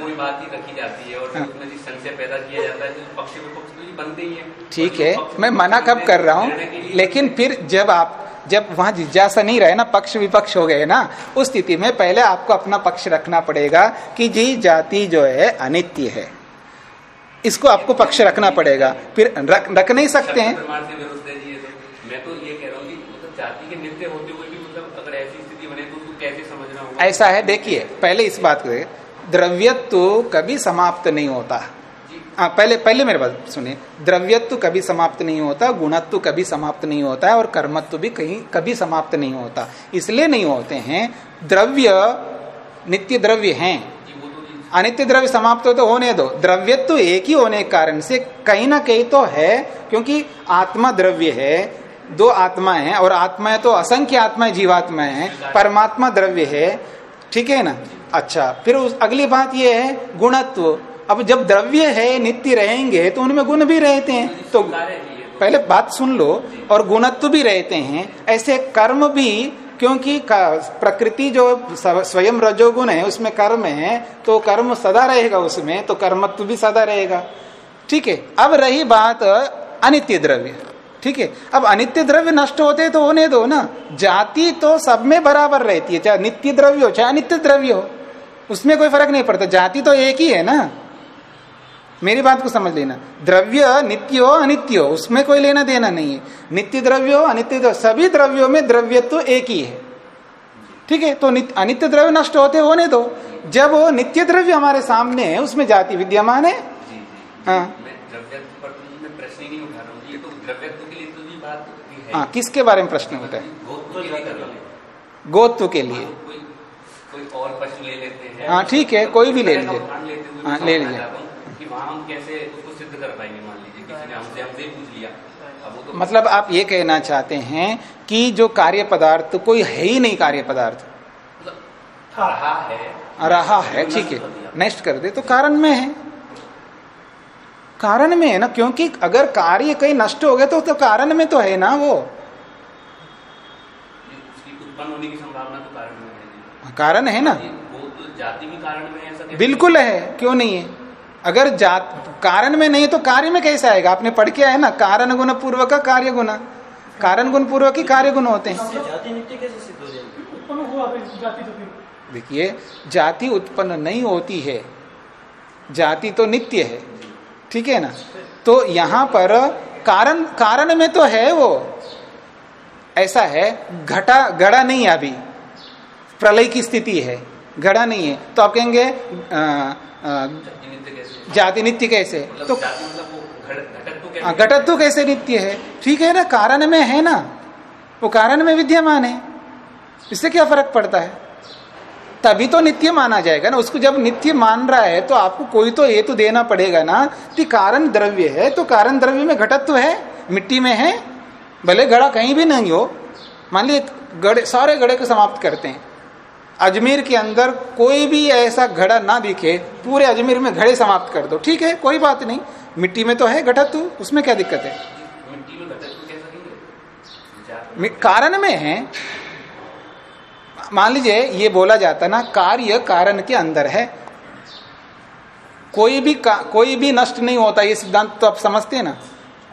कोई बात ही रखी जाती है और। उसमें पैदा किया जाता है तो पक्ष तो बनते ही है। ठीक है मैं मना कब कर रहा हूँ लेकिन फिर जब आप जब वहाँ जिज्ञासा नहीं रहे ना पक्ष विपक्ष हो गए ना उस स्थिति में पहले आपको अपना पक्ष रखना पड़ेगा कि जी जाति जो है अनित्य है। इसको आपको पक्ष रखना पड़ेगा। फिर रख, रख नहीं सकते हैं। तो। तो मतलब मतलब ऐसी तो ऐसा है देखिए पहले इस बात को द्रव्यत्व कभी समाप्त नहीं होता। हाँ पहले पहले मेरे बात सुनिए। द्रव्यत्व कभी समाप्त नहीं होता गुणत्व कभी समाप्त नहीं होता है और कर्मत्व भी कहीं कभी समाप्त नहीं होता। इसलिए नहीं होते हैं। द्रव्य नित्य द्रव्य हैं। अनित्य द्रव्य समाप्त हो तो होने दो। द्रव्यत्व एक ही होने के कारण से कहीं ना कहीं तो है क्योंकि आत्मा द्रव्य है दो आत्माएँ हैं और आत्माएँ तो असंख्य आत्माएँ जीवात्माएँ हैं परमात्मा द्रव्य है ठीक है ना? अच्छा फिर उस अगली बात यह है गुणत्व। अब जब द्रव्य है नित्य रहेंगे तो उनमें गुण भी रहते हैं तो पहले बात सुन लो और गुणत्व भी रहते हैं ऐसे कर्म भी क्योंकि प्रकृति जो स्वयं रजोगुण है, उसमें कर्म है तो कर्म सदा रहेगा उसमें तो कर्मत्व भी सदा रहेगा। ठीक है? अब रही बात अनित्य द्रव्य। ठीक है? अब अनित्य द्रव्य नष्ट होते तो होने दो ना। जाति तो सब में बराबर रहती है, चाहे नित्य द्रव्य हो, चाहे अनित्य द्रव्य हो। उसमें कोई फ़र्क नहीं पड़ता। जाति तो एक ही है ना। मेरी बात को समझ लेना। द्रव्य नित्य हो अनित्य हो उसमें कोई लेना देना नहीं है। नित्य द्रव्य हो अनित्य द्रव्य सभी द्रव्यों में द्रव्यत्व एक ही है। ठीक है? तो अनित्य द्रव्य नष्ट होते होने दो। जब वो नित्य द्रव्य हमारे सामने है उसमें जाति विद्यमान है। हाँ। तो तो तो है। किसके बारे में प्रश्न होता है? गोत्व के लिए हूँ। हैं। हाँ, ठीक है, कोई भी ले लीजिए। हाँ, ले लीजिए। वहाँ हम कैसे उसको सिद्ध कर पाएँगे? मान लीजिए किसी ने हमसे हमसे ही पूछ लिया। तो मतलब आप ये कहना चाहते हैं कि जो कार्य पदार्थ कोई है ही नहीं कार्य पदार्थ। मतलब रहा है। रहा है ठीक है। नेक्स्ट कर दे तो कारण में है। कारण में है ना क्योंकि अगर कार्य कहीं नष्ट हो गया तो, तो कारण में तो है ना वो। उत्पन्न होने की संभावना तो कारण में है। कारण है ना। वो तो जाति भी कारण में है बिल्कुल है क्यों नहीं है? अगर जात कारण में नहीं है तो कार्य में कैसे आएगा? आपने पढ़ के आया ना कारण गुण पूर्व का कार्य गुण। कारण गुण पूर्व की कार्य गुण होते हैं। इससे जाति नित्य कैसे सिद्ध हो जाएगी? उत्पन्न हुआ तो तो देखिए जाति उत्पन्न नहीं होती है जाति तो नित्य है ठीक है ना? तो यहाँ पर कारण कारण में तो है वो। ऐसा है घटा गड़ा नहीं है अभी। प्रलय की स्थिति है घड़ा नहीं है। तो आप कहेंगे अ, अ, जाति नित्य कैसे? मतलब तो मतलब हाँ, घटत्व कैसे नित्य है? ठीक है ना? कारण में है ना? वो कारण में विद्यमान है। इससे क्या फ़र्क पड़ता है? तभी तो नित्य माना जाएगा ना। उसको जब नित्य मान रहा है तो आपको कोई तो ये तो देना पड़ेगा ना कि कारण द्रव्य है। तो कारण द्रव्य में घटत्व है? मिट्टी में है? भले घड़ा कहीं भी नहीं हो। मान लीजिए गड़े सारे घड़े को समाप्त करते हैं। अजमेर के अंदर कोई भी ऐसा घड़ा ना दिखे, पूरे अजमेर में घड़े समाप्त कर दो। ठीक है, कोई बात नहीं। मिट्टी में तो है घटत्व उसमें क्या दिक्कत है? कारण में है। मान लीजिए, ये बोला जाता ना, कार्य कारण के अंदर है। कोई भी कोई भी नष्ट नहीं होता, ये सिद्धांत तो आप समझते हैं ना।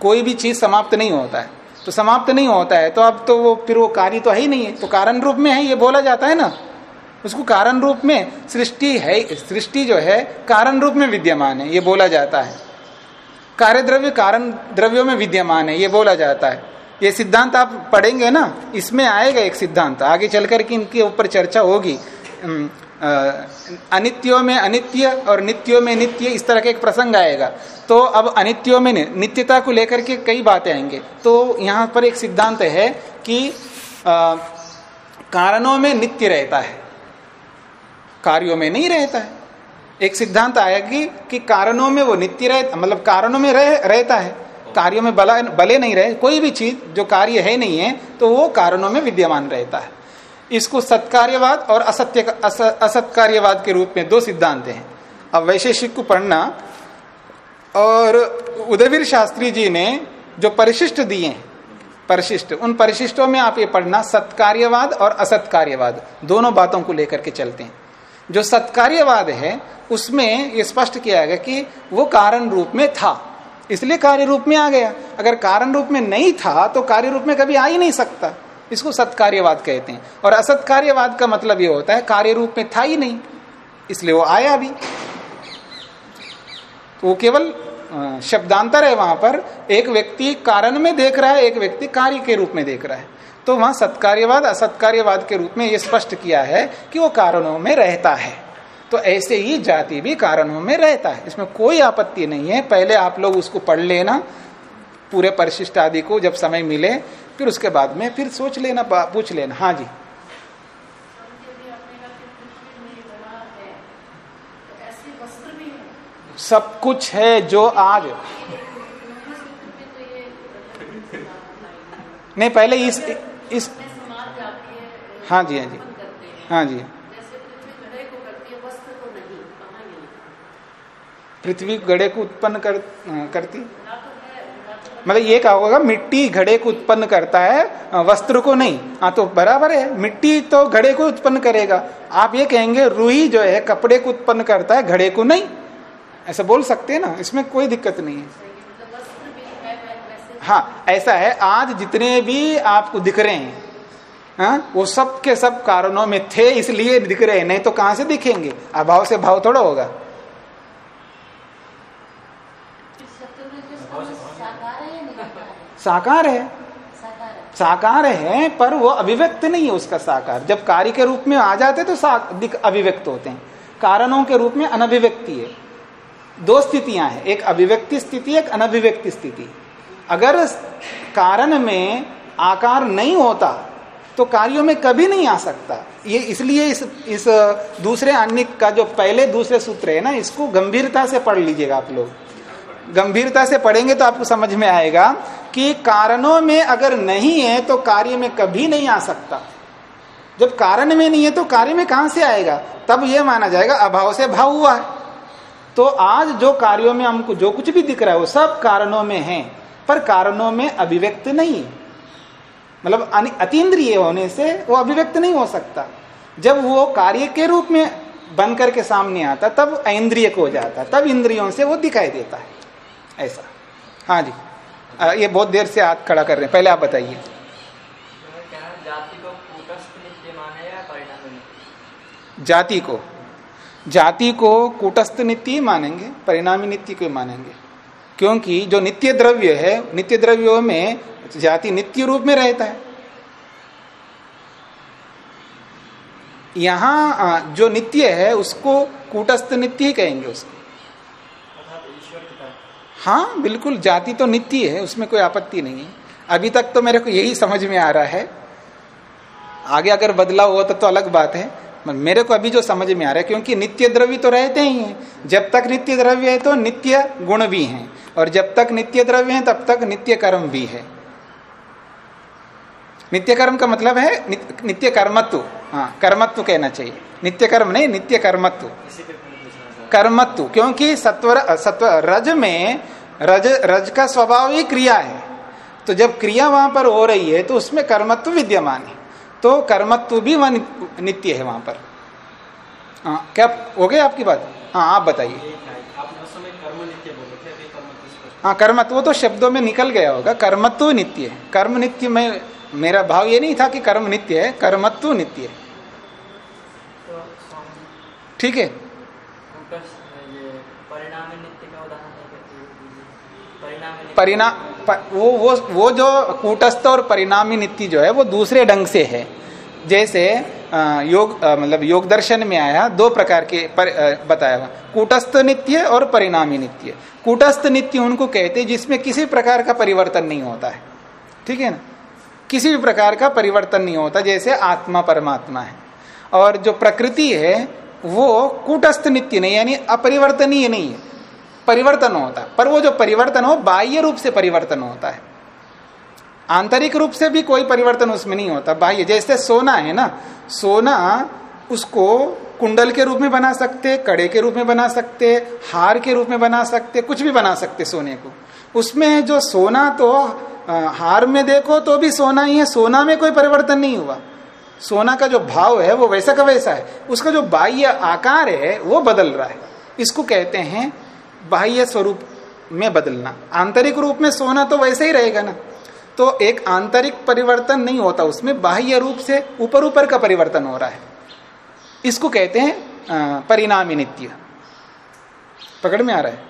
कोई भी चीज़ समाप्त नहीं होता है। तो समाप्त नहीं होता है तो अब तो वो, फिर वो कार्य तो है ही नहीं है। तो कारण रूप में है, ये बोला जाता है ना। उसको कारण रूप में सृष्टि है सृष्टि जो है कारण रूप में विद्यमान है ये बोला जाता है। कार्य द्रव्य कारण द्रव्यों में विद्यमान है ये बोला जाता है। ये सिद्धांत आप पढ़ेंगे ना इसमें आएगा एक सिद्धांत आगे चलकर के इनके ऊपर चर्चा होगी। अनित्यों में अनित्य और नित्यों में नित्य इस तरह का एक प्रसंग आएगा। तो अब अनित्यों में नित्यता को लेकर के कई बातें आएँगे। तो यहाँ पर एक सिद्धांत है कि अ, कारणों में नित्य रहता है। कार्यों में नहीं रहता है। एक सिद्धांत आया कि, कि कारणों में वो नित्य रह मतलब कारणों में रह, रहता है। कार्यों में बला भले नहीं रहे। कोई भी चीज़ जो कार्य है नहीं है तो वो कारणों में विद्यमान रहता है। इसको सत्कार्यवाद और असत्य अस, असत्कार्यवाद के रूप में दो सिद्धांत हैं। अब वैशेषिक को पढ़ना। और उदयवीर शास्त्री जी ने जो परिशिष्ट दिए हैं परिशिष्ट उन परिशिष्टों में आप ये पढ़ना सत्कार्यवाद और असत्कार्यवाद। दोनों बातों को लेकर के चलते हैं। जो सत्कार्यवाद है, उसमें ये स्पष्ट किया गया कि वो कारण रूप में था। इसलिए कार्य रूप में आ गया। अगर कारण रूप में नहीं था तो कार्य रूप में कभी आ ही नहीं सकता। इसको सत्कार्यवाद कहते हैं। और असत्कार्यवाद का मतलब ये होता है, कार्य रूप में था ही नहीं। इसलिए वो आया भी। तो वो केवल शब्दांतर है वहाँ पर। एक व्यक्ति कारण में देख रहा है, एक व्यक्ति कार्य के रूप में देख रहा है। तो वहाँ सत्कार्यवाद, असत्कार्यवाद के रूप में ये स्पष्ट किया है कि वो कारणों में रहता है। तो ऐसे ही जाति भी कारणों में रहता है। इसमें कोई आपत्ति नहीं है। पहले आप लोग उसको पढ़ लेना, पूरे परिशिष्ट आदि को जब समय मिले, फिर उसके बाद में फिर सोच लेना पूछ लेना। हाँ जी। सब कुछ है जो आज। नहीं, पहले इस इस है जी हाँ जी। हाँ। जी। पृथ्वी घड़े को उत्पन्न कर करती? तो तो मतलब ये कहा होगा मिट्टी घड़े को उत्पन्न करता है वस्त्र को नहीं। हाँ तो बराबर है। मिट्टी तो घड़े को उत्पन्न करेगा। आप ये कहेंगे रूही जो है कपड़े को उत्पन्न करता है घड़े को नहीं। ऐसा बोल सकते हैं ना इसमें कोई दिक्कत नहीं है मतलब वस्त्र भी है वै- वैसे हाँ ऐसा है, आज जितने भी आपको दिख रहे हैं हाँ वो सब के सब कारणों में थे, इसलिए दिख रहे हैं, नहीं तो कहाँ से दिखेंगे? अभाव से भाव थोड़ा होगा। साकार है। साकार है, पर वो अभिव्यक्त नहीं है उसका साकार। जब कार्य के रूप में आ जाते तो अभिव्यक्त होते हैं। कारणों के रूप में अनभिव्यक्ति है। दो स्थितियाँ हैं, एक अभिव्यक्ति स्थिति, एक अनभिव्यक्ति स्थिति। अगर कारण में आकार नहीं होता तो कार्यों में कभी नहीं आ सकता। ये इसलिए इस इस दूसरे अन्य का जो पहले दूसरे सूत्र है ना, इसको गंभीरता से पढ़ लीजिएगा आप लोग। गंभीरता से पढ़ेंगे तो आपको समझ में आएगा कि कारणों में अगर नहीं है तो कार्य में कभी नहीं आ सकता। जब कारण में नहीं है तो कार्य में कहाँ से आएगा? तब यह माना जाएगा, अभाव से भाव हुआ है। तो आज जो कार्यों में हमको जो कुछ भी दिख रहा है, वो सब कारणों में है। पर कारणों में अभिव्यक्त नहीं। है मतलब अतीन्द्रिय होने से वो अभिव्यक्त नहीं हो सकता। जब वो कार्य के रूप में बन करके सामने आता तब इंद्रिय को हो जाता तब इंद्रियों से वो दिखाई देता है। ऐसा। हाँ जी। आ, ये बहुत देर से हाथ खड़ा कर रहे हैं। पहले आप बताइए। जाति को। जाति को को कूटस्थ नित्य मानेंगे परिणामी नित्य को मानेंगे। क्योंकि जो नित्य द्रव्य है नित्य द्रव्यों में जाति नित्य रूप में रहता है। यहाँ जो नित्य है उसको कूटस्थ नित्य ही कहेंगे उसको। हाँ बिल्कुल जाति तो नित्य है उसमें कोई आपत्ति नहीं है। अभी तक तो मेरे को यही समझ में आ रहा है। आगे अगर बदलाव हुआ तो, तो अलग बात है। मेरे को अभी जो समझ में आ रहा है, क्योंकि नित्य द्रव्य तो रहते ही हैं। जब तक नित्य द्रव्य है तो नित्य गुण भी हैं। और जब तक नित्य द्रव्य है, तब तक नित्य कर्म भी है। नित्य कर्म का मतलब है नित्य कर्मत्व। हाँ कर्मत्व कहना चाहिए। नित्य कर्म नहीं, नित्य कर्मत्व। कर्मत्व, क्योंकि सत्वर, सत्व, रज में, रज रज का स्वभाव ही क्रिया है। तो जब क्रिया वहाँ पर हो रही है तो उसमें कर्मत्व विद्यमान है। तो कर्मत्व भी वह नित्य है वहाँ पर। हाँ क्या हो गया आपकी बात? हाँ आप बताइए। हाँ कर्मत्व तो शब्दों में निकल गया होगा। कर्मत्व नित्य है। कर्म नित्य में मेरा भाव ये नहीं था कि कर्म नित्य है कर्मत्व नित्य है। ठीक है। परिणाम वो वो वो जो कूटस्थ और परिणामी नित्य जो है वो दूसरे ढंग से है। जैसे योग मतलब योग दर्शन में आया दो प्रकार के पर, बताया हुआ। कूटस्थ नित्य और परिणामी नित्य। कूटस्थ नित्य उनको कहते जिसमें किसी प्रकार का परिवर्तन नहीं होता है। ठीक है ना? किसी भी प्रकार का परिवर्तन नहीं होता जैसे आत्मा परमात्मा है। और जो प्रकृति है वो कूटस्थ नित्य नहीं यानी अपरिवर्तनीय नहीं है। परिवर्तन होता है। पर वो जो परिवर्तन हो, बाह्य रूप से परिवर्तन होता है। आंतरिक रूप से भी कोई परिवर्तन उसमें नहीं होता, बाह्य। जैसे सोना है ना, सोना उसको कुंडल के रूप में बना सकते, कड़े के रूप में बना सकते, हार के रूप में बना सकते, कुछ भी बना सकते सोने को। उसमें जो सोना तो हार में देखो तो भी सोना ही है, सोना में कोई परिवर्तन नहीं हुआ। सोना का जो भाव है, वो वैसा का वैसा है। उसका जो बाह्य आकार है, वो बदल रहा है। इसको कहते हैं बाह्य स्वरूप में बदलना। आंतरिक रूप में सोना तो वैसे ही रहेगा ना। तो एक आंतरिक परिवर्तन नहीं होता, उसमें बाह्य रूप से ऊपर ऊपर का परिवर्तन हो रहा है। इसको कहते हैं परिणामी नित्य। पकड़ में आ रहा है?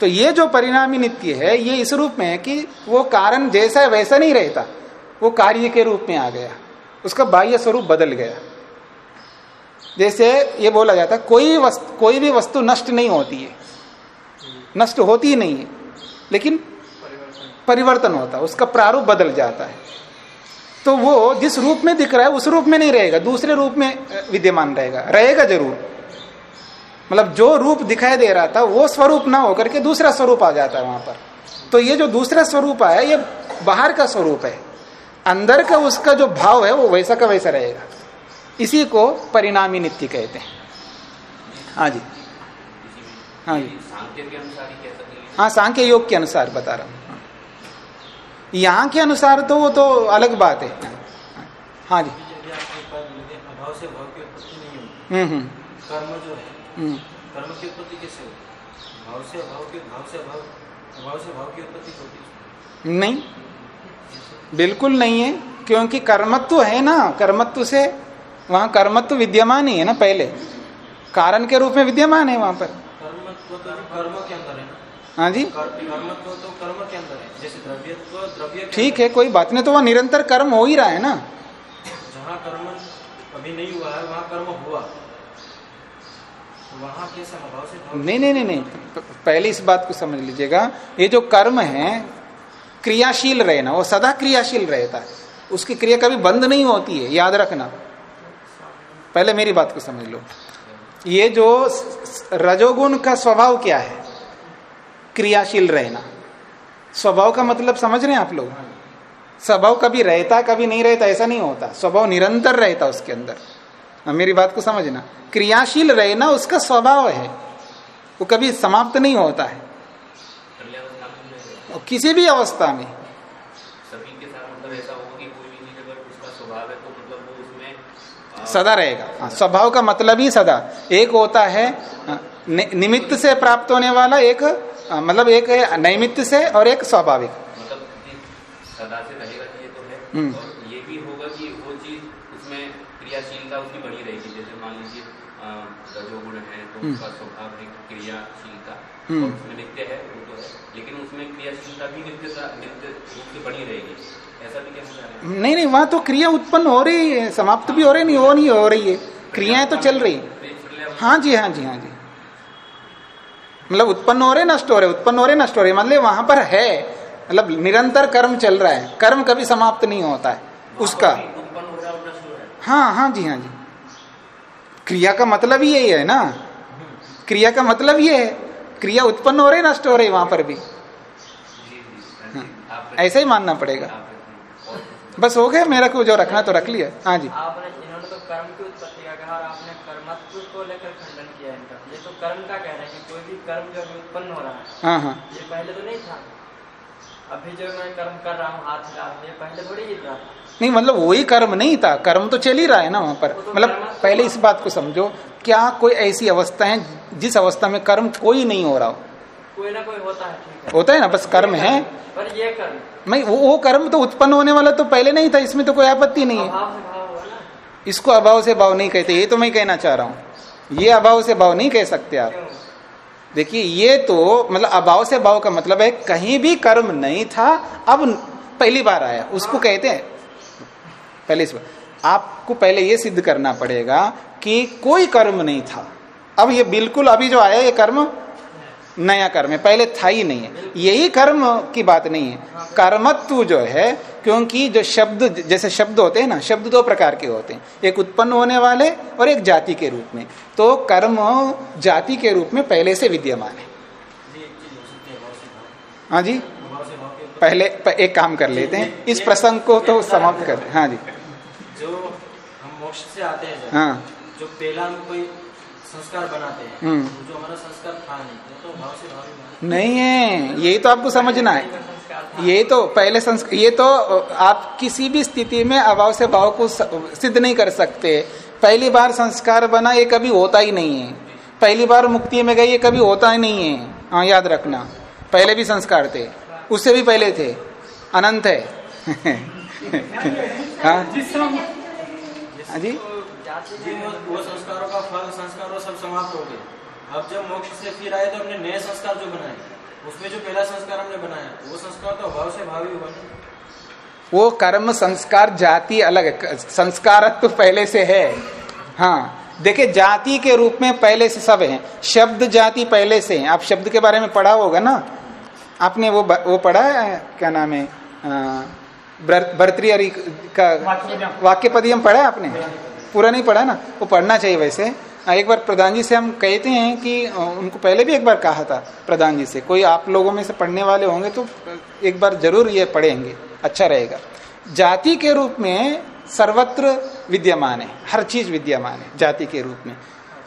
तो ये जो परिणामी नित्य है, ये इस रूप में है कि वो कारण जैसा है, वैसा नहीं रहता। वो कार्य के रूप में आ गया। उसका बाह्य स्वरूप बदल गया। जैसे ये बोला जाता कोई वस्तु, कोई भी वस्तु नष्ट नहीं होती है। नष्ट होती ही नहीं है। लेकिन परिवर्तन होता है, उसका प्रारूप बदल जाता है। तो वो जिस रूप में दिख रहा है, उस रूप में नहीं रहेगा, दूसरे रूप में विद्यमान रहेगा। रहेगा ज़रूर। मतलब जो रूप दिखाई दे रहा था, वो स्वरूप ना होकर के दूसरा स्वरूप आ जाता है वहाँ पर। तो ये जो दूसरा स्वरूप आया, ये बाहर का स्वरूप है। अंदर का उसका जो भाव है, वो वैसा का वैसा रहेगा। इसी को परिणामी नित्य कहते हैं। हाँ जी। हाँ जी। हाँ सांख्य योग के अनुसार बता रहा हूँ। यहाँ के अनुसार तो वो तो अलग बात है। हाँ जी। हम्म हम्म। कर्म जो है हम्म। कर्म की उत्पत्ति कैसे भाव से भाव के भाव से भाव भाव से भाव की उत्पत्ति होती नहीं। बिल्कुल नहीं है, क्योंकि कर्मत्व है ना, कर्मत्व से वहाँ कर्मत्व विद्यमान ही है ना पहले। कारण के रूप में विद्यमान है वहाँ पर। कर्मत्व तो कर्म के अंदर है हाँ जी। कर्मत्व तो कर्म के अंदर है जैसे द्रव्य द्रव्य ठीक है कोई बात नहीं तो वह निरंतर कर्म हो ही रहा है ना। जहाँ कर्म अभी नहीं हुआ है वहाँ कर्म हुआ। नहीं नहीं नहीं नहीं पहले इस बात को समझ लीजिएगा। ये जो कर्म है क्रियाशील रहना वो सदा क्रियाशील रहता है। उसकी क्रिया कभी बंद नहीं होती है याद रखना। पहले मेरी बात को समझ लो। ये जो रजोगुण का स्वभाव क्या है? क्रियाशील रहना। स्वभाव का मतलब समझ रहे हैं आप लोग? स्वभाव कभी रहता, कभी नहीं रहता, ऐसा नहीं होता। स्वभाव निरंतर रहता उसके अंदर। मेरी बात को समझना। क्रियाशील रहना उसका स्वभाव है। वो कभी समाप्त नहीं होता है। किसी भी अवस्था में सभी के साथ मतलब ऐसा होगा कि कोई भी चीज़ अगर उसका स्वभाव है तो मतलब वो उसमें आ, सदा रहेगा। हाँ, स्वभाव का मतलब ही सदा। एक होता है नि, निमित्त से प्राप्त होने वाला एक मतलब एक है नैमित्त से और एक स्वाभाविक। मतलब सदा से रहेगा ये तो है। हम्म। और ये भी होगा कि वो चीज़ उसमें क्रियाशीलता उसकी बनी रहेगी। जैसे मान लीजिए रजोगुण है तो हम्म। उसका स्वभाव है क्रियाशीलता। हम्म। उसमें नित्य है वो तो है। लेकिन उसमें क्रियाशीलता भी नित्य रूप से बनी रहेगी। नहीं नहीं वहाँ तो क्रिया उत्पन्न हो रही है समाप्त भी हो रही नहीं हो नहीं हो रही है। क्रियाएँ तो चल रही हाँ। जी हाँ जी हाँ जी। मतलब उत्पन्न हो रहे नष्ट हो रहे उत्पन्न हो रहे नष्ट हो रहे मतलब वहाँ पर है। मतलब निरंतर कर्म चल रहा है। कर्म कभी समाप्त नहीं होता है। उसका। हो है जी हाँ जी। क्रिया का मतलब ही यही है ना। क्रिया का मतलब ये है। क्रिया उत्पन्न हो रही नष्ट हो रही वहाँ पर भी। हाँ। ऐसा ही मानना पड़ेगा। बस हो गया मेरा को जो रखना तो रख लिया। हाँ जी। आपने इन्होंने तो कर्म की उत्पत्ति का कहा और आपने कर्मत्व को लेकर खंडन किया इनका। ये तो कर्म का कह रहे हैं कि कोई भी कर्म जो अभी उत्पन्न हो रहा है हाँ हाँ। ये पहले तो नहीं था। अभी जो मैं कर्म कर रहा हूँ हाथ हिला ये पहले थोड़ी ही था। नहीं मतलब वही कर्म नहीं था। कर्म तो चल ही रहा है ना वहाँ पर। तो मतलब पहले इस बात को समझो क्या कोई ऐसी अवस्था है जिस अवस्था में कर्म कोई नहीं हो रहा हो कोई ना कोई होता है ठीक है। होता है ना बस कर्म है। पर ये कर्म। नहीं वो, वो कर्म तो उत्पन्न होने वाला तो पहले नहीं था इसमें तो कोई आपत्ति नहीं है। इसको अभाव से भाव नहीं कहते ये तो मैं कहना चाह रहा हूँ। ये अभाव से भाव नहीं कह सकते आप। देखिए ये तो मतलब अभाव से भाव का मतलब है कहीं भी कर्म नहीं था अब पहली बार आया। उसको कहते हैं पहले इस बार। आपको पहले ये सिद्ध करना पड़ेगा कि कोई कर्म नहीं था। अब ये बिल्कुल अभी जो आया ये कर्म नया कर्म है पहले था ही नहीं है। यही कर्म की बात नहीं है। कर्मत्व जो है क्योंकि जो शब्द जैसे शब्द होते हैं ना शब्द दो प्रकार के होते हैं। एक उत्पन्न होने वाले और एक जाति के रूप में। तो कर्म जाति के रूप में पहले से विद्यमान है। हो जी? पहले एक काम कर लेते हैं। इस प्रसंग को तो समाप्त कर हाँ जी। जो हम मोक्ष से आते हैं हाँ। जो पहला हम कोई संस्कार बनाते हैं हम्म। जो हमारा संस्कार था नहीं। तो ही नहीं है यही तो आपको समझना है ये तो पहले संस्कार ये तो आप किसी भी स्थिति में अभाव से भाव को सिद्ध नहीं कर सकते पहली बार संस्कार बना ये कभी होता ही नहीं है पहली बार मुक्ति में गई ये कभी होता ही नहीं है हाँ याद रखना पहले भी संस्कार थे उससे भी पहले थे अनंत है हाँ हाँ जी वो संस्कारों का फल संस्कार सब समाप्त हो गए अब जब मोक्ष से फिर आए तो हमने नए संस्कार जो बनाए उसमें जो पहला संस्कार हमने बनाया वो संस्कार तो भाव से भाव ही हुआ वो कर्म संस्कार जाति अलग है संस्कार तो पहले से है। हाँ देखिए जाति के रूप में पहले से सब है शब्द जाति पहले से है। आप शब्द के बारे में पढ़ा होगा ना? आपने वो वो पढ़ा है क्या नाम है भर्त- भर्तृहरि का वाक्य पदियम पढ़ा है आपने? पूरा नहीं पढ़ा ना? वो पढ़ना चाहिए वैसे। हाँ, एक बार प्रधान जी से हम कहते हैं कि उनको पहले भी एक बार कहा था प्रधान जी से, कोई आप लोगों में से पढ़ने वाले होंगे तो एक बार ज़रूर ये पढ़ेंगे अच्छा रहेगा। जाति के रूप में सर्वत्र विद्यमान है, हर चीज़ विद्यमान है, जाति के रूप में।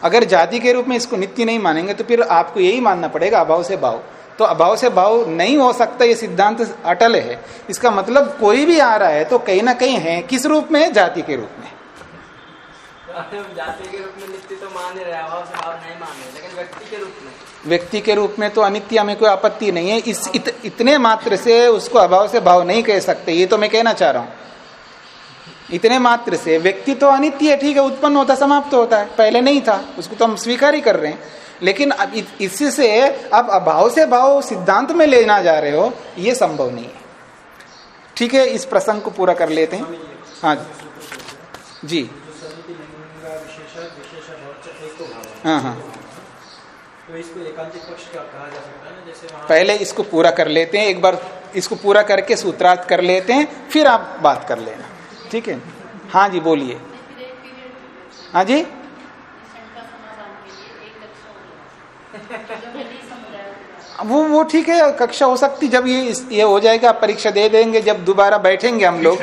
अगर जाति के रूप में इसको नित्य नहीं मानेंगे तो फिर आपको यही मानना पड़ेगा, अभाव से भाव। तो अभाव से भाव नहीं हो सकता, ये सिद्धांत अटल है। इसका मतलब कोई भी आ रहा है तो कहीं ना कहीं है, किस रूप में? जाति के रूप में। जाति के रूप में नित्य तो मान रहे अभाव से नहीं मान रहे लेकिन व्यक्ति के रूप में। व्यक्ति के रूप में तो अनित्य में कोई आपत्ति नहीं है। इस इत, इतने मात्र से उसको अभाव से भाव नहीं कह सकते ये तो मैं कहना चाह रहा हूँ। इतने मात्र से व्यक्ति तो अनित्य है ठीक है उत्पन्न होता समाप्त तो होता है। पहले नहीं था उसको तो हम स्वीकार ही कर रहे हैं। लेकिन अब इससे आप अभाव से भाव सिद्धांत में लेना जा रहे हो ये संभव नहीं है। ठीक है इस प्रसंग को पूरा कर लेते हैं। हाँ जी। जी जी जो समिति लिंग विशेष विशेष भाव एक तो भाव है। हाँ। तो इसको एकांतिक पक्ष क्या कहा जा सकता है जैसे पहले इसको पूरा कर लेते हैं एक बार इसको पूरा करके सूत्रार्थ कर लेते हैं फिर आप बात कर लेना। ठीक है? हाँ जी बोलिए। हाँ जी? वो वो ठीक है कक्षा हो सकती जब ये ये हो जाएगा परीक्षा दे देंगे जब दोबारा बैठेंगे हम लोग।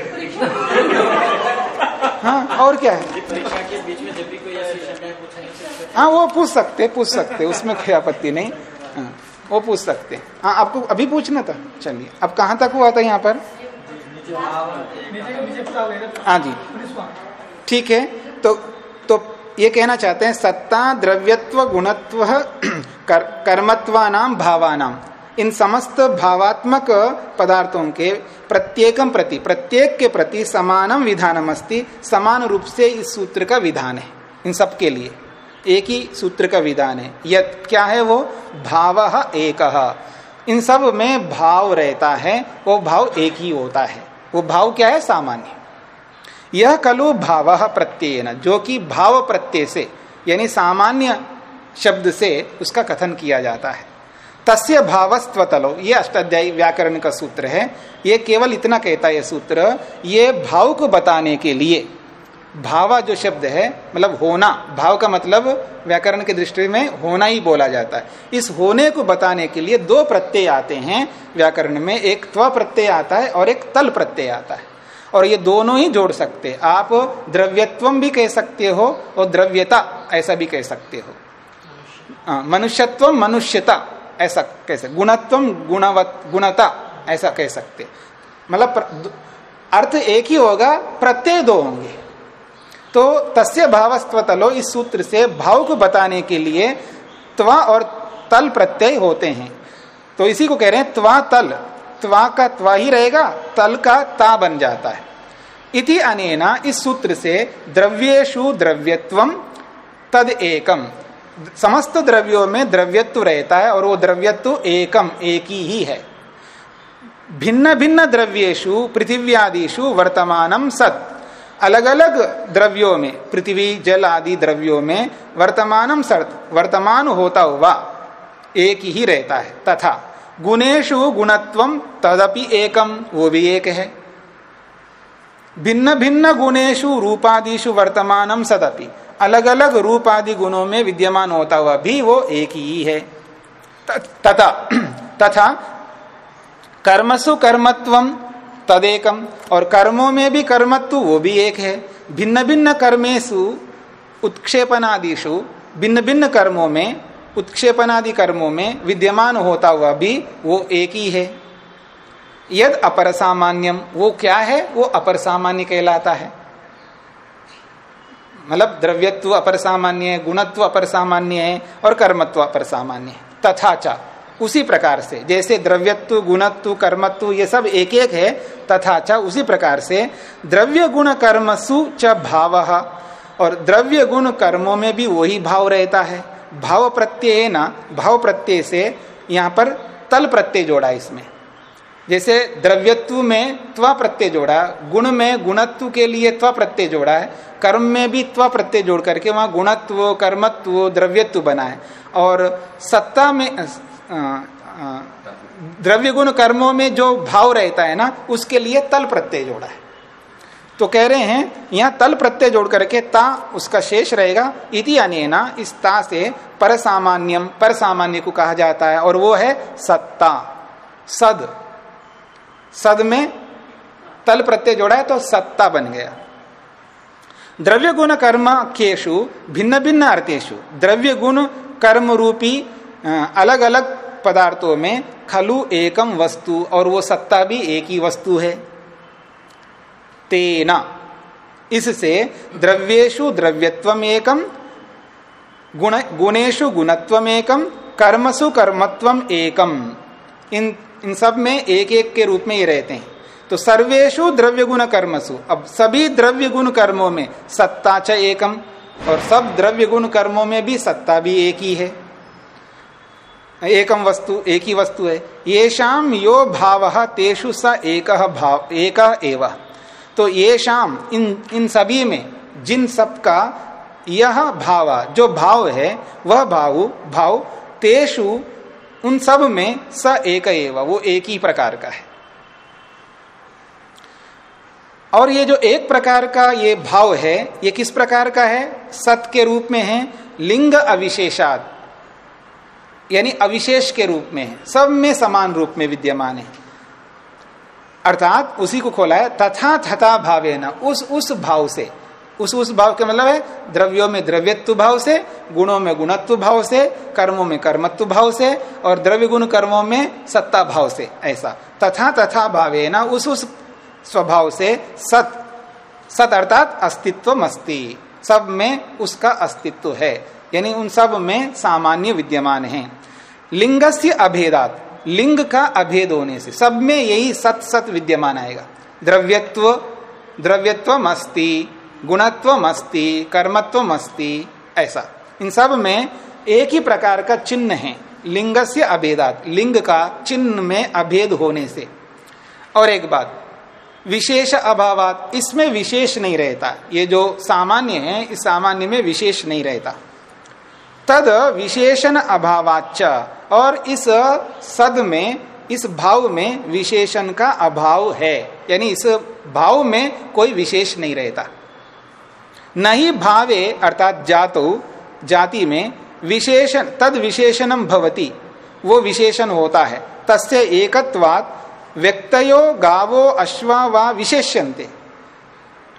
हाँ और क्या है परीक्षा के बीच में जब भी कोई ऐसी शंकाएँ पूछेंगे तो हाँ वो पूछ सकते पूछ सकते उसमें कोई आपत्ति नहीं। हाँ, वो पूछ सकते। हाँ आपको अभी पूछना था चलिए। अब कहाँ तक हुआ था यहाँ पर? हो जी। ठीक है तो तो ये कहना चाहते हैं सत्ता द्रव्यत्व गुणत्व कर, कर्मत्वानाम भावानाम इन समस्त भावात्मक पदार्थों के प्रत्येकम प्रति प्रत्येक के प्रति समानम विधानम अस्ति समान रूप से इस सूत्र का विधान है इन सब के लिए। एक ही सूत्र का विधान है। यह क्या है वो? भाव एक। इन सब में भाव रहता है, वो भाव एक ही होता है। वो भाव क्या है? सामान्य। यह कलु भाव प्रत्यय न जो कि भाव प्रत्यय से, यानी सामान्य शब्द से उसका कथन किया जाता है। तस्य भावस्त्वतलो ये अष्टाध्यायी व्याकरण का सूत्र है। ये केवल इतना कहता है सूत्र, ये भाव को बताने के लिए भावा जो शब्द है मतलब होना भाव का मतलब व्याकरण के दृष्टि में होना ही बोला जाता है। इस होने को बताने के लिए दो प्रत्यय आते हैं व्याकरण में एक त्व प्रत्यय आता है और एक तल प्रत्यय आता है। और ये दोनों ही जोड़ सकते आप द्रव्यत्वम भी कह सकते हो और द्रव्यता ऐसा भी कह सकते हो। हाँ, मनुष्यत्व मनुष्यता ऐसा कैसे गुणत्व गुणवत गुणता ऐसा कह सकते मतलब अर्थ एक ही होगा प्रत्यय दो होंगे। तो तस्य भावस्त्वतलो इस सूत्र से भाव को बताने के लिए त्वा और तल प्रत्यय होते हैं। तो इसी को कह रहे हैं त्वा तल। त्वा का त्वा ही रहेगा, तल का ता बन जाता है। इति अनेना इस सूत्र से द्रव्येशु द्रव्यत्वम तद एकम समस्त द्रव्यों में द्रव्यत्व रहता है और वो द्रव्यत्व एकम एक ही है भिन्न भिन्न द्रव्येशु पृथिव्यादिशु वर्तमानम सत। अलग अलग द्रव्यों में, पृथ्वी, जल आदि द्रव्यों में वर्तमानम सत वर्तमान होता हुआ एक ही रहता है, तथा गुणेशु गुणत्वम तदपि एकम वो भी एक है। भिन्न भिन्न गुणेशु रूपादिशु वर्तमानम सदपि अलग अलग रूप आदि गुणों में विद्यमान होता हुआ भी वो एक ही है। तथा तथा कर्मसु कर्मत्वम तदेकम और कर्मों में भी कर्मत्व, वो भी एक है। भिन्न भिन्न कर्मेशु उत्क्षेपनादिशु भिन्न भिन्न कर्मों में, उत्क्षेपनादि कर्मों में विद्यमान होता हुआ भी वो एक ही है। यद अपर सामान्यम, वो क्या है? वो अपर सामान्य कहलाता है। मतलब द्रव्यत्व अपर सामान्य है, गुणत्व अपर सामान्य है और कर्मत्व अपर सामान्य है। तथा चा। उसी प्रकार से, जैसे द्रव्यत्व, गुणत्व, कर्मत्व, ये सब एक एक है, तथा चा उसी प्रकार से द्रव्य गुण कर्मसु च भाव। और द्रव्य गुण कर्मों में भी वही भाव रहता है। भाव प्रत्यय ना, भाव प्रत्यय से यहाँ पर तल प्रत्यय जोड़ा इसमें। जैसे द्रव्यत्व में त्व प्रत्यय जोड़ा, गुण में गुणत्व के लिए त्व प्रत्यय जोड़ा है, कर्म में भी त्व प्रत्यय जोड़ करके वहाँ गुणत्व, कर्मत्व, द्रव्यत्व बना है। और सत्ता में द्रव्य गुण कर्मों में जो भाव रहता है ना, उसके लिए तल प्रत्यय जोड़ा है। तो कह रहे हैं, यहाँ तल प्रत्यय जोड़ करके ता उसका शेष रहेगा। इति अनेना, इस ता से पर सामान्यम पर सामान्य को कहा जाता है, और वो है सत्ता। सद। सद में तल प्रत्यय जोड़ा है तो सत्ता बन गया। द्रव्य गुण कर्म केशु भिन्न भिन्न अर्थेशु द्रव्य गुण कर्म रूपी अलग अलग पदार्थों में खलु एकम वस्तु, और वो सत्ता भी एक ही वस्तु है। तेना, इससे द्रव्येशु द्रव्यत्व एकम, गुण गुणेशु गुणत्व एकम, कर्मसु कर्मत्व एकम। इन इन सब में एक एक के रूप में ये रहते हैं। तो सर्वेशु द्रव्य गुण कर्मसु। अब सभी द्रव्य गुण कर्मों में सत्ता च एकम, और सब द्रव्य गुण कर्मों में भी सत्ता भी एक ही है। एकम वस्तु, एक ही वस्तु है। ये शाम यो भाव, तेषु स एक भाव, एक एव। तो ये शाम इन इन सभी में, जिन सब का यह भाव, जो भाव है, वह भाव भाव, तेषु, उन सब में स एक एव, वो एक ही प्रकार का है। और ये जो एक प्रकार का ये भाव है, ये किस प्रकार का है? सत के रूप में है, लिंग अविशेषाद यानी अविशेष के रूप में है। सब में समान रूप में विद्यमान है। अर्थात उसी को खोला है, तथा तथा भावे न उस उस भाव से। उस उस भाव के मतलब है, द्रव्यों में द्रव्यत्व भाव से, गुणों में गुणत्व भाव से, कर्मों में कर्मत्व भाव से, और द्रव्य गुण कर्मों में सत्ता भाव से, ऐसा। तथा तथा भावे ना उस उस स्वभाव से सत सत अर्थात अस्तित्व मस्ती सब में उसका अस्तित्व है। यानी उन सब में सामान्य विद्यमान है। लिंग से अभेदात, लिंग का अभेद होने से सब में यही सत सत विद्यमान आएगा। द्रव्यत्व द्रव्यत्व मस्ती गुणत्व मस्ती कर्मत्व अस्ति ऐसा। इन सब में एक ही प्रकार का चिन्ह है लिंग से अभेदात, लिंग का चिन्ह में अभेद होने से। और एक बात, विशेष अभावात, इसमें विशेष नहीं रहता। ये जो सामान्य है, इस सामान्य में विशेष नहीं रहता। तद विशेषण अभावाच और इस सद में, इस भाव में विशेषण का अभाव है। यानी इस भाव में कोई विशेष नहीं रहता। नहीं भावे अर्थात जातो, जाति में विशेषण, तद विशेषणम भवती। वो विशेषण होता है। तस्य एकत्वात व्यक्तयो गावो अश्वा व विशेष्यंते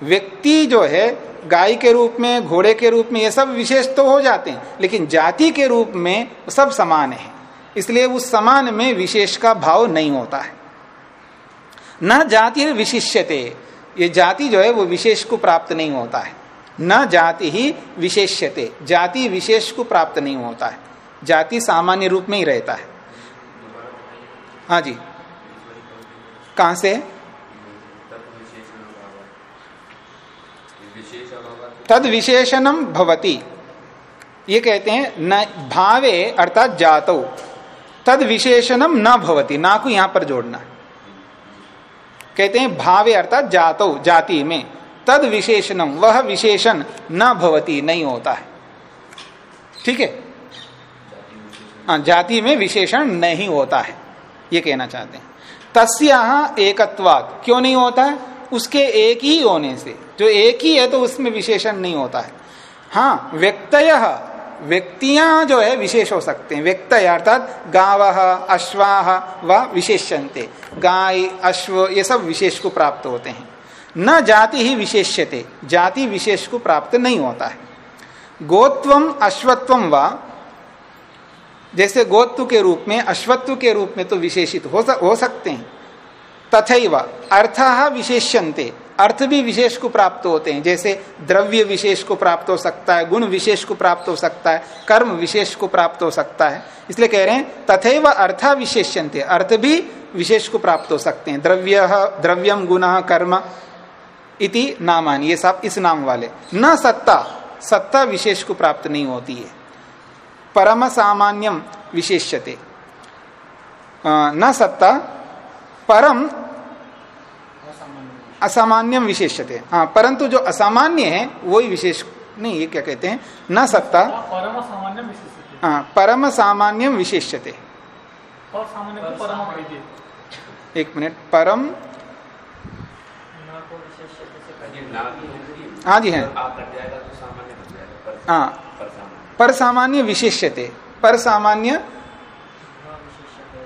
व्यक्ति जो है गाय के रूप में, घोड़े के रूप में ये सब विशेष तो हो जाते हैं, लेकिन जाति के रूप में सब समान है। इसलिए उस समान में विशेष का भाव नहीं होता है। न जाति विशिष्यते, ये जाति जो है वो विशेष को प्राप्त नहीं होता है। न जाति ही विशेष्यते, जाति विशेष को प्राप्त नहीं होता है। जाति सामान्य रूप में ही रहता है। हाँ जी। कहाँ से? तद विशेषणम भवती। ये कहते हैं, न भावे अर्थात जातो। तद विशेषणम न भवती, ना को यहाँ पर जोड़ना। कहते हैं, भावे अर्थात जातो, जाति में। तद विशेषणम वह विशेषण न भवती, नहीं होता है। ठीक है? हाँ जाति में विशेषण नहीं होता है, ये कहना चाहते हैं। तस्या एकत्वात, क्यों नहीं होता है? उसके एक ही होने से जो एक ही है तो उसमें विशेषण नहीं होता है। हाँ व्यक्तय व्यक्तियाँ जो है विशेष हो सकते हैं। व्यक्त अर्थात गाव अश्वाह व विशेषणते गाय अश्व ये सब विशेष को प्राप्त होते हैं। न जाति ही विशेष्यते। जाति विशेष को प्राप्त नहीं होता है। गोत्वम अश्वत्वम व जैसे गोत्व के रूप में अश्वत्व के रूप में तो विशेषित हो, हो सकते हैं। तथा अर्थ विशेष्यंते अर्थ भी विशेष को प्राप्त होते हैं। जैसे द्रव्य विशेष को प्राप्त हो सकता है, गुण विशेष को प्राप्त हो सकता है, कर्म विशेष को प्राप्त हो सकता है। इसलिए कह रहे हैं, तथैव अर्था विशेष्यंते अर्थ भी विशेष को प्राप्त हो सकते हैं। द्रव्य द्रव्यम गुण, कर्म इति नामान। ये सब इस नाम वाले। न सत्ता। सत्ता विशेष को प्राप्त नहीं होती है। परम सामान्यम विशेष्यते न सत्ता परम असामान्यम विशेषते हाँ परंतु जो असामान्य है वही विशेष नहीं ये क्या कहते हैं? न सत्ता। परम सामान्य विशेषते हाँ परम सामान्यम विशेषते सामान्य को परम एक मिनट परम हाँ जी है। जाएगा तो सामान्य बन जाएगा। पर हाँ। पर सामान्य विशेष्यते। पर सामान्य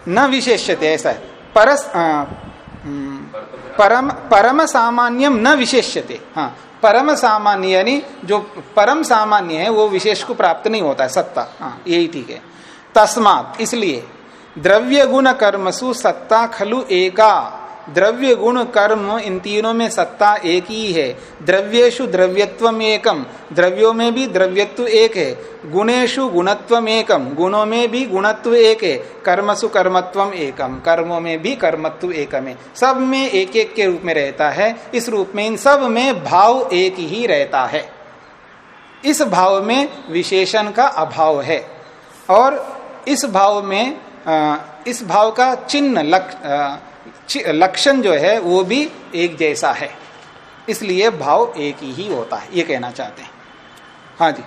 न विशेष्यते ऐसा है। परस आ, परम परम सामान्यम न विशेष्यते। हाँ परम सामान्य यानी जो परम सामान्य है वो विशेष को प्राप्त नहीं होता है सत्ता। हाँ यही ठीक है। तस्मात इसलिए द्रव्य गुण कर्मसु सत्ता खलु एका। द्रव्य गुण कर्म इन तीनों में सत्ता एक ही है। द्रव्येशु द्रव्यत्व एकम, द्रव्यों में भी द्रव्यत्व एक है। गुणेशु गुणत्व एकम, गुणों में भी गुणत्व एक है। कर्मसु कर्मत्व एकम, कर्मों में भी कर्मत्व एकम है। सब में एक एक के रूप में रहता है। इस रूप में इन सब में भाव एक ही रहता है। इस भाव में विशेषण का अभाव है। और इस भाव में इस भाव का चिन्ह लक्षण जो है वो भी एक जैसा है। इसलिए भाव एक ही होता है ये कहना चाहते हैं। हाँ जी।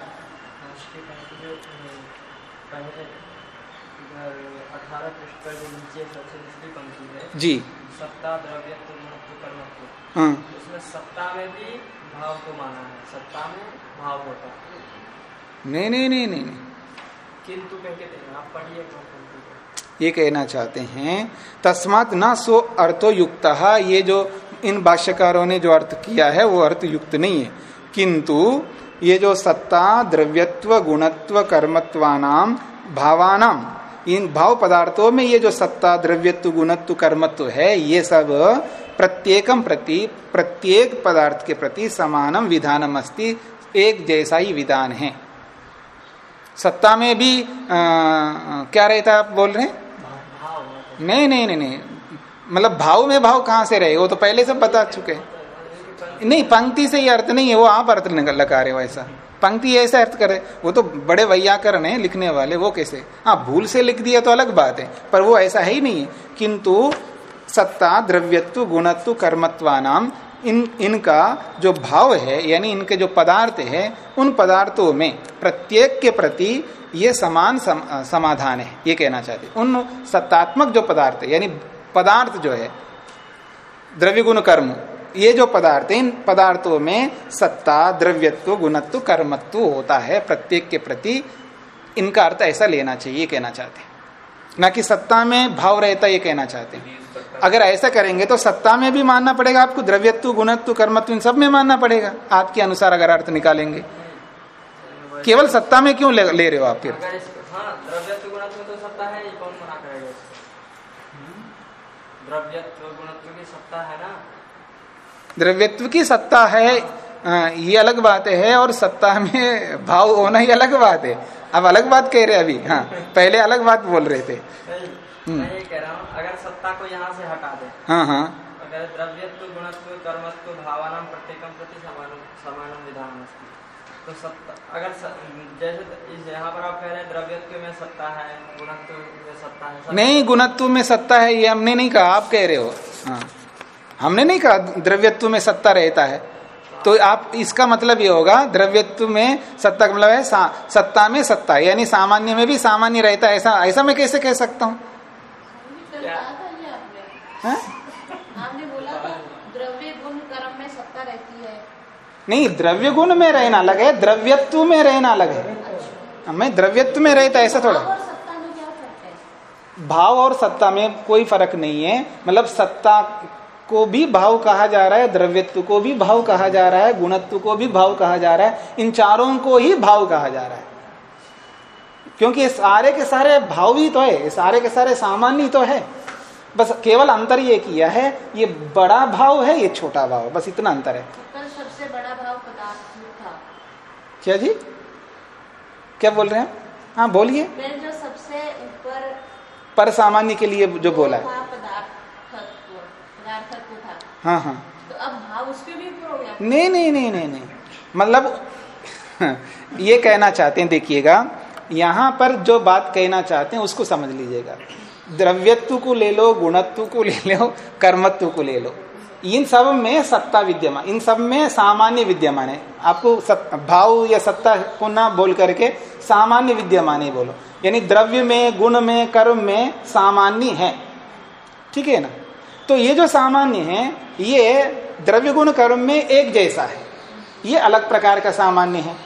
जो है सत्ता कर्मत्व हाँ। उसमें सत्ता में भी भाव को माना है सत्ता में भाव होता है। नहीं नहीं नहीं नहीं किंतु कह के आप पढ़िए। ये कहना चाहते हैं तस्मात न सो अर्थो युक्त ये जो इन भाष्यकारों ने जो अर्थ किया है वो अर्थ युक्त नहीं है। किंतु ये जो सत्ता द्रव्यत्व गुणत्व कर्मत्वानाम भावानाम इन भाव पदार्थों में ये जो सत्ता द्रव्यत्व गुणत्व कर्मत्व है ये सब प्रत्येकम प्रति प्रत्येक पदार्थ के प्रति समानम विधानम अस्ति एक जैसा ही विधान है। सत्ता में भी आ, क्या रहता है आप बोल रहे हैं? नहीं नहीं नहीं नहीं। मतलब भाव में भाव कहाँ से रहे? वो तो पहले से बता चुके नहीं, पंक्ति से ही अर्थ नहीं है, वो आप अर्थ लगा रहे हो ऐसा। पंक्ति ऐसा अर्थ करे, वो तो बड़े वैयाकरण है लिखने वाले, वो कैसे? हाँ भूल से लिख दिया तो अलग बात है, पर वो ऐसा है ही नहीं है। किंतु सत्ता, द्रव्यत्व, गुणत्व, कर्मत्वानाम, इन, इनका जो भाव है, यानी इनके जो पदार्थ है, उन पदार्थों में प्रत्येक के प्रति ये समान सम, समाधान है ये कहना चाहते उन सत्तात्मक जो पदार्थ यानी पदार्थ जो है द्रव्य गुण कर्म ये जो पदार्थ इन पदार्थों में सत्ता द्रव्यत्व गुणत्व कर्मत्व होता है प्रत्येक के प्रति। इनका अर्थ ऐसा लेना चाहिए कहना चाहते हैं। न कि सत्ता में भाव रहता ये कहना चाहते हैं। अगर ऐसा करेंगे तो सत्ता में भी मानना पड़ेगा आपको द्रव्यत्व गुणत्व कर्मत्व इन सब में मानना पड़ेगा। आपके अनुसार अगर अर्थ निकालेंगे। केवल सत्ता में क्यों ले, ले रहे हो आप फिर? हाँ द्रव्यत्व तो है? द्रव्यत्व गुणत्व की सत्ता है ना? द्रव्यत्व की सत्ता है ये अलग बात है और सत्ता में भाव होना ही अलग बात है। अब अलग बात कह रहे अभी हाँ पहले अलग बात बोल रहे थे। मैं ये कह रहा हूँ अगर सत्ता को यहाँ से हटा दे हाँ हाँ। अगर द्रव्यत्व गुणत्व कर्मत्व भावानाम प्रत्येकम प्रति समान समानम विधान तो सत्ता अगर स, जैसे इस यहाँ पर आप कह रहे हैं द्रव्यत्व में सत्ता है गुणत्व में सत्ता है सत्ता- नहीं गुणत्व में सत्ता है ये हमने नहीं कहा आप कह रहे हो। हाँ। हमने नहीं कहा द्रव्यत्व में सत्ता रहता है। तो आप इसका मतलब ये होगा द्रव्यत्व में सत्ता का मतलब है सा, सत्ता में सत्ता यानी सामान्य में भी सामान्य रहता है ऐसा ऐसा मैं कैसे कह सकता हूँ कल कहा था ये आपने हाँ? आपने बोला था द्रव्य गुण कर्म में सत्ता रहती है नहीं द्रव्य गुण में रहना अलग है द्रव्यत्व में रहना अलग है। मैं द्रव्यत्व में रहता है ऐसा थोड़ा। भाव और सत्ता में है कोई फ़र्क नहीं है। मतलब सत्ता को भी भाव कहा जा रहा है द्रव्यत्व को भी भाव कहा जा रहा है गुणत्व को भी भाव कहा जा रहा है इन चारों को ही भाव कहा जा रहा है। क्योंकि सारे के सारे भाव ही तो है सारे के सारे सामान्य तो है। बस केवल अंतर ये किया है ये बड़ा भाव है ये छोटा भाव है बस इतना अंतर है कल सबसे बड़ा भाव पदार्थ था क्या जी? क्या बोल रहे हैं? हाँ बोलिए। जो सबसे ऊपर पर सामान्य के लिए जो बोला है। हाँ हाँ। तो अब भाव उसके भी ऊपर हो गया। नहीं नहीं नहीं नहीं नहीं। मतलब ये कहना चाहते हैं देखिएगा। यहाँ पर जो बात कहना चाहते हैं उसको समझ लीजिएगा। द्रव्यत्व को ले लो गुणत्व को ले लो कर्मत्व को ले लो। इन सब में सत्ता विद्यमान इन सब में सामान्य विद्यमान है। आपको सत, भाव या सत्ता को ना बोल करके सामान्य विद्यमान ही बोलो। यानी द्रव्य में गुण में कर्म में सामान्य है। ठीक है ना? तो ये जो सामान्य है ये द्रव्य गुण कर्म में एक जैसा है। ये अलग प्रकार का सामान्य है।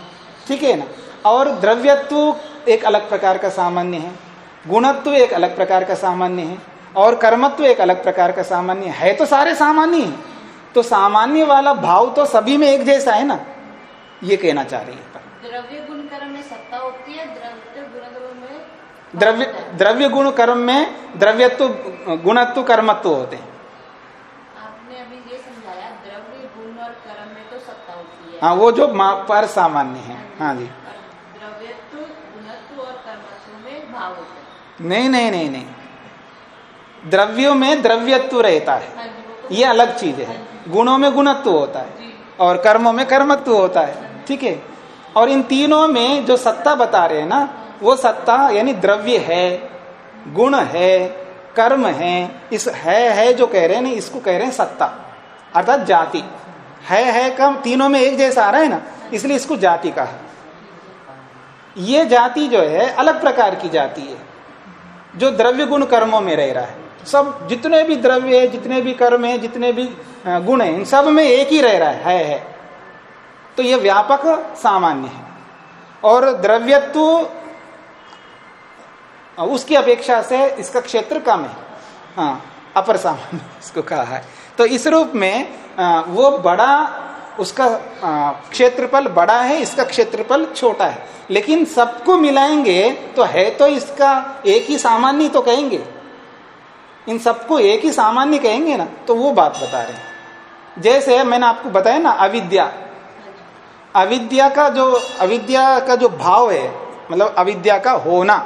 ठीक है ना? और द्रव्यत्व एक अलग प्रकार का सामान्य है। गुणत्व एक अलग प्रकार का सामान्य है। और कर्मत्व एक अलग प्रकार का सामान्य है तो सारे सामान्य हैं। तो सामान्य वाला भाव तो सभी में एक जैसा है ना? ये कहना चाह रही है। द्रव्य गुण कर्म में सत्ता होती है द्रव्य गुण में द्रव्य द्रव्य गुण कर्म में द्रव्यत्व गुणत्व कर्मत्व होते हैं। आपने अभी ये समझाया द्रव्य गुण और कर्म में तो सत्ता होती है। हाँ वो जो पर सामान्य है। हाँ जी। द्रव्यत्व गुणत्व और कर्मत्व में भाव होता है। नहीं नहीं नहीं नहीं। द्रव्यों में द्रव्यत्व रहता है। हाँ ये अलग चीज़ है। गुणों में गुणत्व होता है और कर्मों में कर्मत्व होता है। ठीक है? और इन तीनों में जो सत्ता बता रहे हैं ना वो सत्ता यानी द्रव्य है गुण है कर्म है इस है है जो कह रहे हैं ना इसको कह रहे हैं सत्ता। अर्थात जाति। है है कम तीनों में एक जैसा आ रहा है ना इसलिए इसको जाति कहा। ये जाति जो है अलग प्रकार की जाति है जो द्रव्य गुण कर्मों में रह रहा है। सब जितने भी द्रव्य है जितने भी कर्म है जितने भी गुण है इन सब में एक ही रह रहा है है, है। तो यह व्यापक सामान्य है। और द्रव्यत्व उसकी अपेक्षा से इसका क्षेत्र कम है। हाँ अपर सामान्य इसको कहा है। तो इस रूप में वो बड़ा उसका क्षेत्रफल बड़ा है इसका क्षेत्रफल छोटा है। लेकिन सबको मिलाएँगे तो है तो इसका एक ही सामान्य तो कहेंगे। इन सबको एक ही सामान्य कहेंगे ना तो वो बात बता रहे हैं। जैसे मैंने आपको बताया ना, अविद्या। अविद्या का जो, अविद्या का जो भाव है मतलब अविद्या का होना,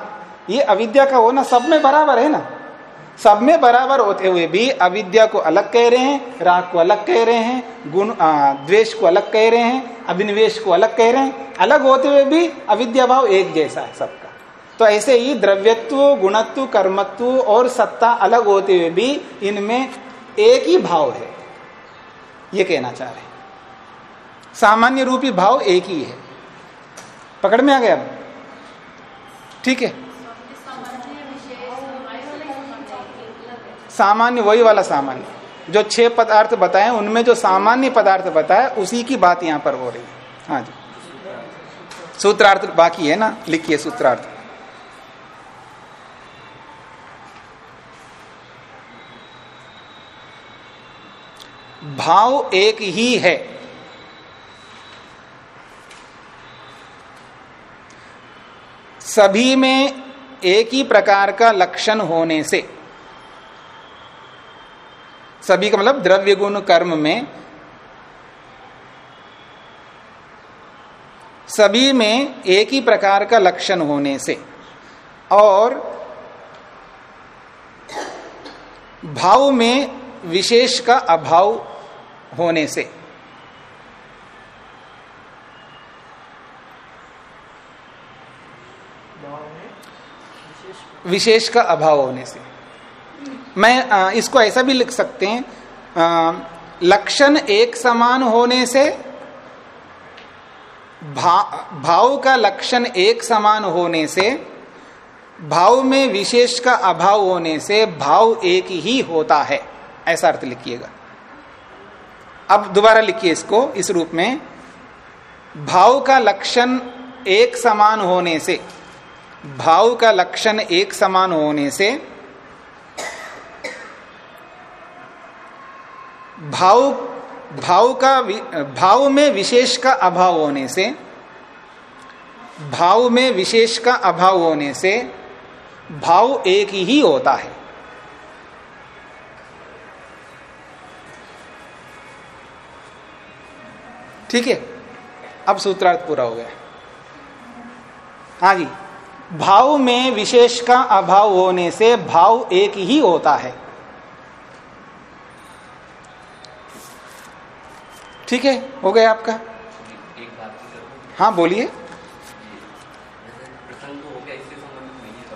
ये अविद्या का होना सब में बराबर है ना? सब में बराबर होते हुए भी अविद्या को अलग कह रहे हैं, राग को अलग कह रहे हैं, गुण द्वेष को अलग कह रहे हैं, अभिनिवेश को अलग कह रहे हैं, अलग होते हुए भी अविद्या भाव एक जैसा है सबका। तो ऐसे ही द्रव्यत्व, गुणत्व, कर्मत्व और सत्ता अलग होते हुए भी इनमें एक ही भाव है। ये कहना चाह रहे सामान्य रूपी भाव एक ही है। पकड़ में आ गया? ठीक है। सामान्य, वही वाला सामान्य। जो छह पदार्थ बताए, उनमें जो सामान्य पदार्थ बताया उसी की बात यहाँ पर हो रही है। हाँ जी। सूत्रार्थ बाकी है ना? लिखिए सूत्रार्थ। भाव एक ही है। सभी में एक ही प्रकार का लक्षण होने से, सभी का मतलब द्रव्य गुण कर्म में, सभी में एक ही प्रकार का लक्षण होने से, और भाव में विशेष का अभाव होने से। विशेष का अभाव होने से। मैं आ, इसको ऐसा भी लिख सकते हैं लक्षण एक समान होने से भा, भाव का लक्षण एक समान होने से भाव में विशेष का अभाव होने से भाव एक ही होता है। ऐसा अर्थ लिखिएगा। अब दोबारा लिखिए इसको, इस रूप में, भाव का लक्षण एक समान होने से, भाव का लक्षण एक समान होने से, भाव भाव का भाव में विशेष का अभाव होने से, भाव में विशेष का अभाव होने से, भाव एक ही होता है। ठीक है? अब सूत्रार्थ पूरा हो गया। हाँ जी भाव में विशेष का अभाव होने से भाव एक ही होता है। ठीक है? हो गया आपका? हाँ बोलिए। तो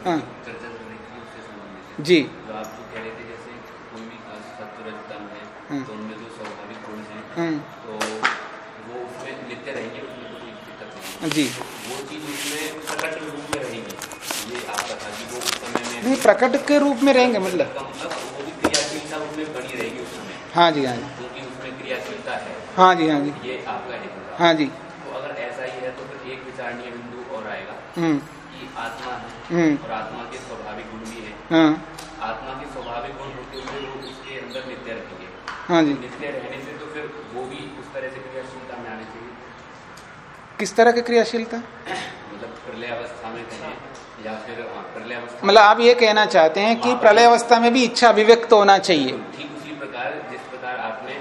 हो। है हाँ। जी। जो आप जो कह रहे थे जैसे कोई भी है हम्म। तो उनमें जो स्वाभाविक गुण है हम्म, तो वो उसमें नित्य रहेंगे उसमें तो कोई दिक्कत नहीं है जी। वो चीज़ उसमें प्रकट रूप में रहेगी ये आपका था कि वो उस समय में नहीं प्रकट के रूप में रहेंगे मतलब। वो भी क्रियाशीलता उसमें बनी रहेगी उस समय हाँ जी हाँ जी। क्योंकि उसमें क्रियाशीलता है हाँ जी हाँ जी। ये आपका था हाँ जी। तो अगर ऐसा ही है तो फिर एक विचारणीय बिंदु और आएगा हम्म। कि आत्मा है और आत्मा के स्वाभाविक गुण भी है हाँ। आत्मा के स्वाभाविक गुण होते हुए वो उसके अंदर नित्य रहेंगे। हाँ जी। नित्य रहने से तो फिर वो भी उस तरह से क्रियाशीलता में आनी चाहिए किस तरह की क्रियाशीलता? मतलब प्रलय अवस्था में कहें या फिर हाँ, प्रलय अवस्था मतलब आप ये कहना चाहते हैं कि प्रलय अवस्था में भी इच्छा अभिव्यक्त होना चाहिए। ठीक उसी प्रकार जिस प्रकार आपने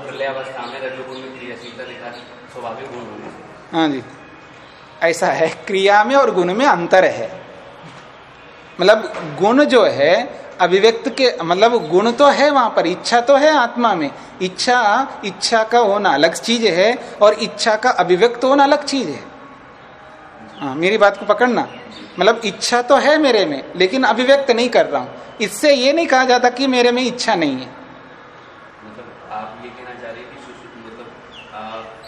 प्रलय अवस्था में रजोगुण में क्रियाशीलता दिखा स्वाभाविक गुण होने हाँ जी। ऐसा है क्रिया में और गुण में अंतर है। मतलब गुण जो है अभिव्यक्त के मतलब गुण तो है वहाँ पर इच्छा तो है आत्मा में। इच्छा इच्छा का होना अलग चीज़ है और इच्छा का अभिव्यक्त होना अलग चीज़ है। हाँ मेरी बात को पकड़ना। मतलब इच्छा तो है मेरे में लेकिन अभिव्यक्त नहीं कर रहा हूँ। इससे ये नहीं कहा जाता कि मेरे में इच्छा नहीं है। मतलब आप ये कहना चाह रहे कि मतलब आ,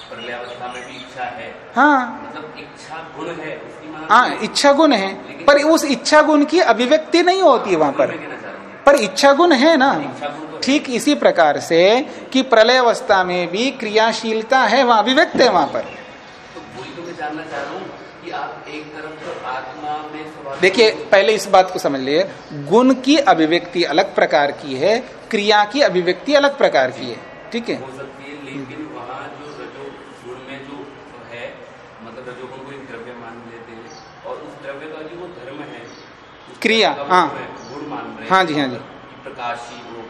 प्रलय अवस्था में भी इच्छा है। हाँ। मतलब इच्छा गुण है हाँ इच्छा गुण है पर उस इच्छा गुण की अभिव्यक्ति नहीं होती वहाँ पर। पर इच्छा गुण है ना? ठीक इसी प्रकार से कि प्रलय अवस्था में भी क्रियाशीलता है वहाँ अभिव्यक्त है वहाँ पर। देखिए पहले इस बात को समझ लिए। गुण की अभिव्यक्ति अलग प्रकार की है क्रिया की अभिव्यक्ति अलग प्रकार की है। ठीक है? क्रिया हाँ मान रहे हाँ। जी हाँ जी। प्रकाशी वो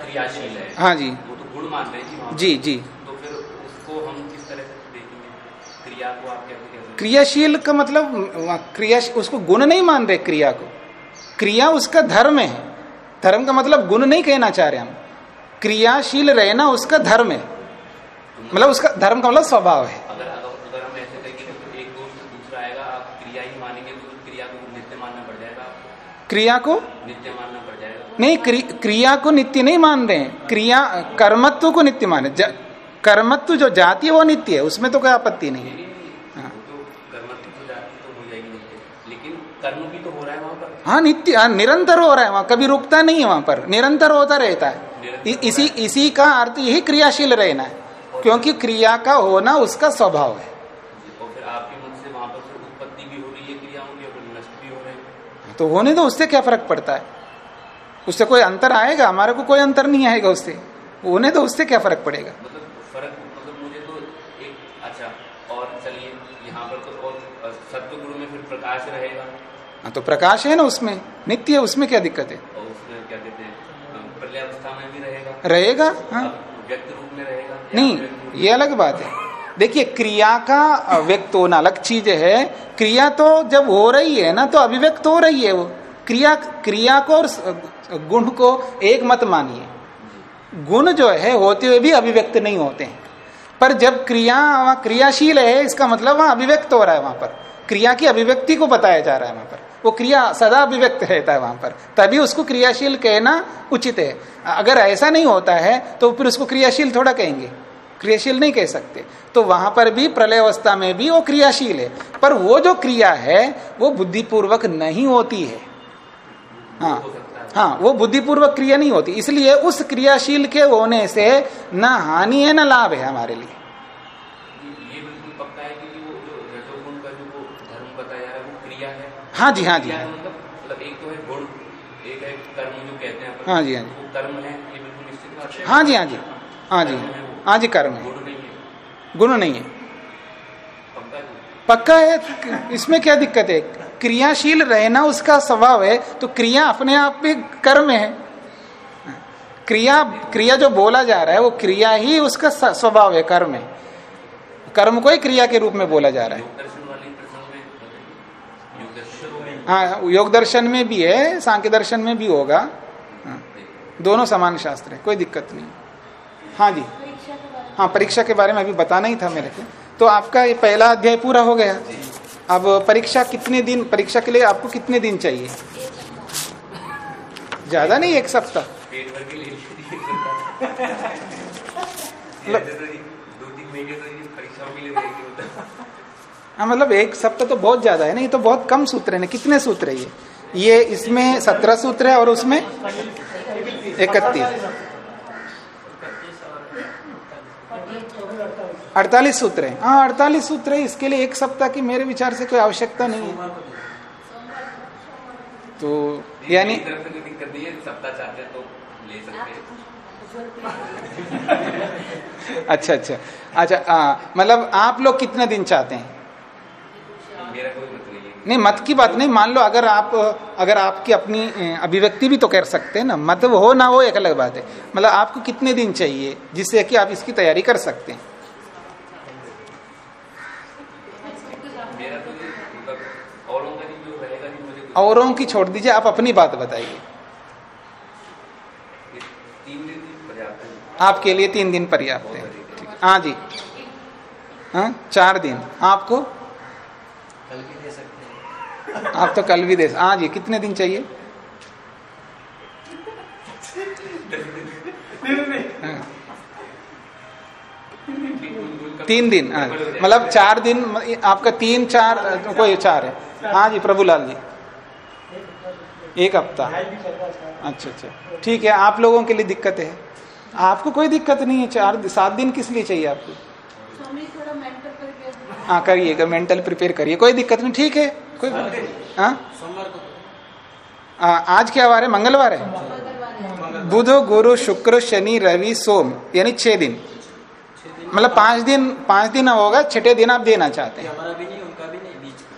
क्रियाशील है। हाँ जी। वो तो गुण मान रहे हैं जी जी जी। तो फिर उसको हम किस तरह से देखेंगे? क्रिया को आप कैसे क्रियाशील का मतलब क्रिया उसको गुण नहीं मान रहे क्रिया को। क्रिया उसका धर्म है। धर्म का मतलब गुण नहीं कहना चाह रहे हम। क्रियाशील रहना उसका धर्म है। मतलब उसका धर्म का मतलब स्वभाव है अगर अगर अगर हम ऐसे कहेंगे तो फिर एक दोष से दूसरा आएगा आप क्रिया ही मानेंगे तो फिर क्रिया को नित्य मानना पड़ जाएगा आपको क्रिया को? नहीं क्रि, क्रिया को नित्य नहीं मान रहे हैं। क्रिया कर्मत्व को नित्य माने। कर्मत्व जो जाति है वो नित्य है। उसमें तो कोई आपत्ति नहीं है। हाँ। तो तो तो हो नित्य। हो है हाँ नित्य हाँ, निरंतर हो रहा है वहाँ। कभी रुकता नहीं है वहाँ पर। निरंतर होता रहता है। इ, इसी इसी का अर्थ यही क्रियाशील रहना है। क्योंकि क्रिया का होना उसका स्वभाव है और फिर आपके मुख से वहाँ पर फिर उत्पत्ति भी हो रही है क्रियाओं की और फिर नष्ट भी हो रहे हैं तो होने दो उससे क्या फ़र्क पड़ता है? उससे कोई अंतर आएगा? हमारे को कोई अंतर नहीं आएगा उससे। होने दो उससे क्या फ़र्क पड़ेगा? मतलब फ़र्क मतलब मुझे तो एक अच्छा और चलिए यहाँ पर तो और सत्य में फिर प्रकाश रहेगा। हाँ, तो प्रकाश है ना उसमें। नित्य है उसमें क्या दिक्कत है? उसमें क्या कहते हैं प्रलय में भी रहेगा। रहेगा हाँ। अब रूप में रहेगा। नहीं ये अलग बात है। देखिए, क्रिया का व्यक्त होना अलग चीज़ है। क्रिया तो जब हो रही है ना तो अभिव्यक्त हो रही है वो। क्रिया क्रिया को और गुण को एक मत मानिए। गुण जो है, होते हुए भी अभिव्यक्त नहीं होते हैं। पर जब क्रिया, वहाँ क्रियाशील है, इसका मतलब वहाँ अभिव्यक्त हो रहा है वहाँ पर। क्रिया की अभिव्यक्ति को बताया जा रहा है वहाँ पर। वो क्रिया सदा अभिव्यक्त रहता है वहाँ पर। तभी उसको क्रियाशील कहना उचित है। अगर ऐसा नहीं होता है तो फिर उसको क्रियाशील थोड़ा कहेंगे। क्रियाशील नहीं कह सकते। तो वहाँ पर भी प्रलय अवस्था में भी वो क्रियाशील है। पर वो जो क्रिया है वो बुद्धिपूर्वक नहीं होती है। हाँ हो वो बुद्धिपूर्वक क्रिया नहीं होती। इसलिए उस क्रियाशील के होने से न हानि है न लाभ है हमारे लिए। ये बिल्कुल पक्का है कि वो जो रजोगुण का जो वो धर्म बताया है वो क्रिया है? जी हाँ जी। मतलब? मतलब एक तो है गुण एक है कर्म जो कहते हैं हाँ जी, हाँ। कर्म है है। हाँ जी हाँ जी। हाँ जी। हाँ जी कर्म है। गुण नहीं है। पक्का है? इसमें क्या दिक्कत है? क्रियाशील रहना उसका स्वभाव है तो क्रिया अपने आप में कर्म है। क्रिया क्रिया जो बोला जा रहा है वो क्रिया ही उसका स्वभाव है कर्म है। कर्म को ही क्रिया के रूप में बोला जा रहा है। हाँ योग दर्शन में भी है सांख्य दर्शन में भी होगा। दोनों समान शास्त्र है कोई दिक्कत नहीं। हाँ जी। हाँ परीक्षा के बारे में अभी बताना ही था मेरे को। तो आपका ये पहला अध्याय पूरा हो गया? अब परीक्षा कितने दिन परीक्षा के लिए आपको कितने दिन चाहिए? ज़्यादा नहीं एक सप्ताह। तो होता। हाँ मतलब एक सप्ताह तो बहुत ज़्यादा है ना ये तो बहुत कम सूत्र है ना? कितने सूत्र है ये? ये इसमें सत्रह सूत्र है और उसमें इकतीस। अड़तालीस सूत्र है। हाँ अड़तालीस सूत्र है इसके लिए एक सप्ताह की मेरे विचार से कोई आवश्यकता नहीं है। तो यानी तो अच्छा अच्छा। अच्छा मतलब आप लोग कितने दिन चाहते हैं? मेरा कोई नहीं मत की बात नहीं मान लो अगर आप अगर आपकी अपनी अभिव्यक्ति भी तो कर सकते हैं ना मत हो ना हो एक अलग बात है। मतलब आपको कितने दिन चाहिए जिससे कि आप इसकी तैयारी कर सकते हैं मेरा तो ये मतलब औरों का नहीं जो रहेगा नहीं मुझे कुछ- औरों की छोड़ दीजिए आप अपनी बात बताइए। आपके लिए तीन दिन पर्याप्त है। हाँ जी। हाँ चार दिन। आपको? कल भी दे सकते हैं। आप तो कल भी दे हाँ जी कितने दिन चाहिए। तीन दिन हाँ मतलब चार दिन आपका तीन चार कोई चार है। हाँ जी प्रभुलाल जी। एक हफ़्ता। अच्छा अच्छा। ठीक है आप लोगों के लिए दिक्कत है। आपको कोई दिक्कत नहीं है? चार सात दिन किस लिए चाहिए आपको? हाँ करिएगा मेंटल प्रिपेयर करिए। कोई दिक्कत नहीं ठीक है। कोई हाँ? सोमवार आ, आज क्या वार है? मंगलवार है? बुध गुरु शुक्र शनि रवि सोम यानी छह दिन। मतलब पाँच दिन पाँच दिन होगा छठे दिन आप देना चाहते हैं। हमारा भी नहीं उनका भी नहीं बीच का।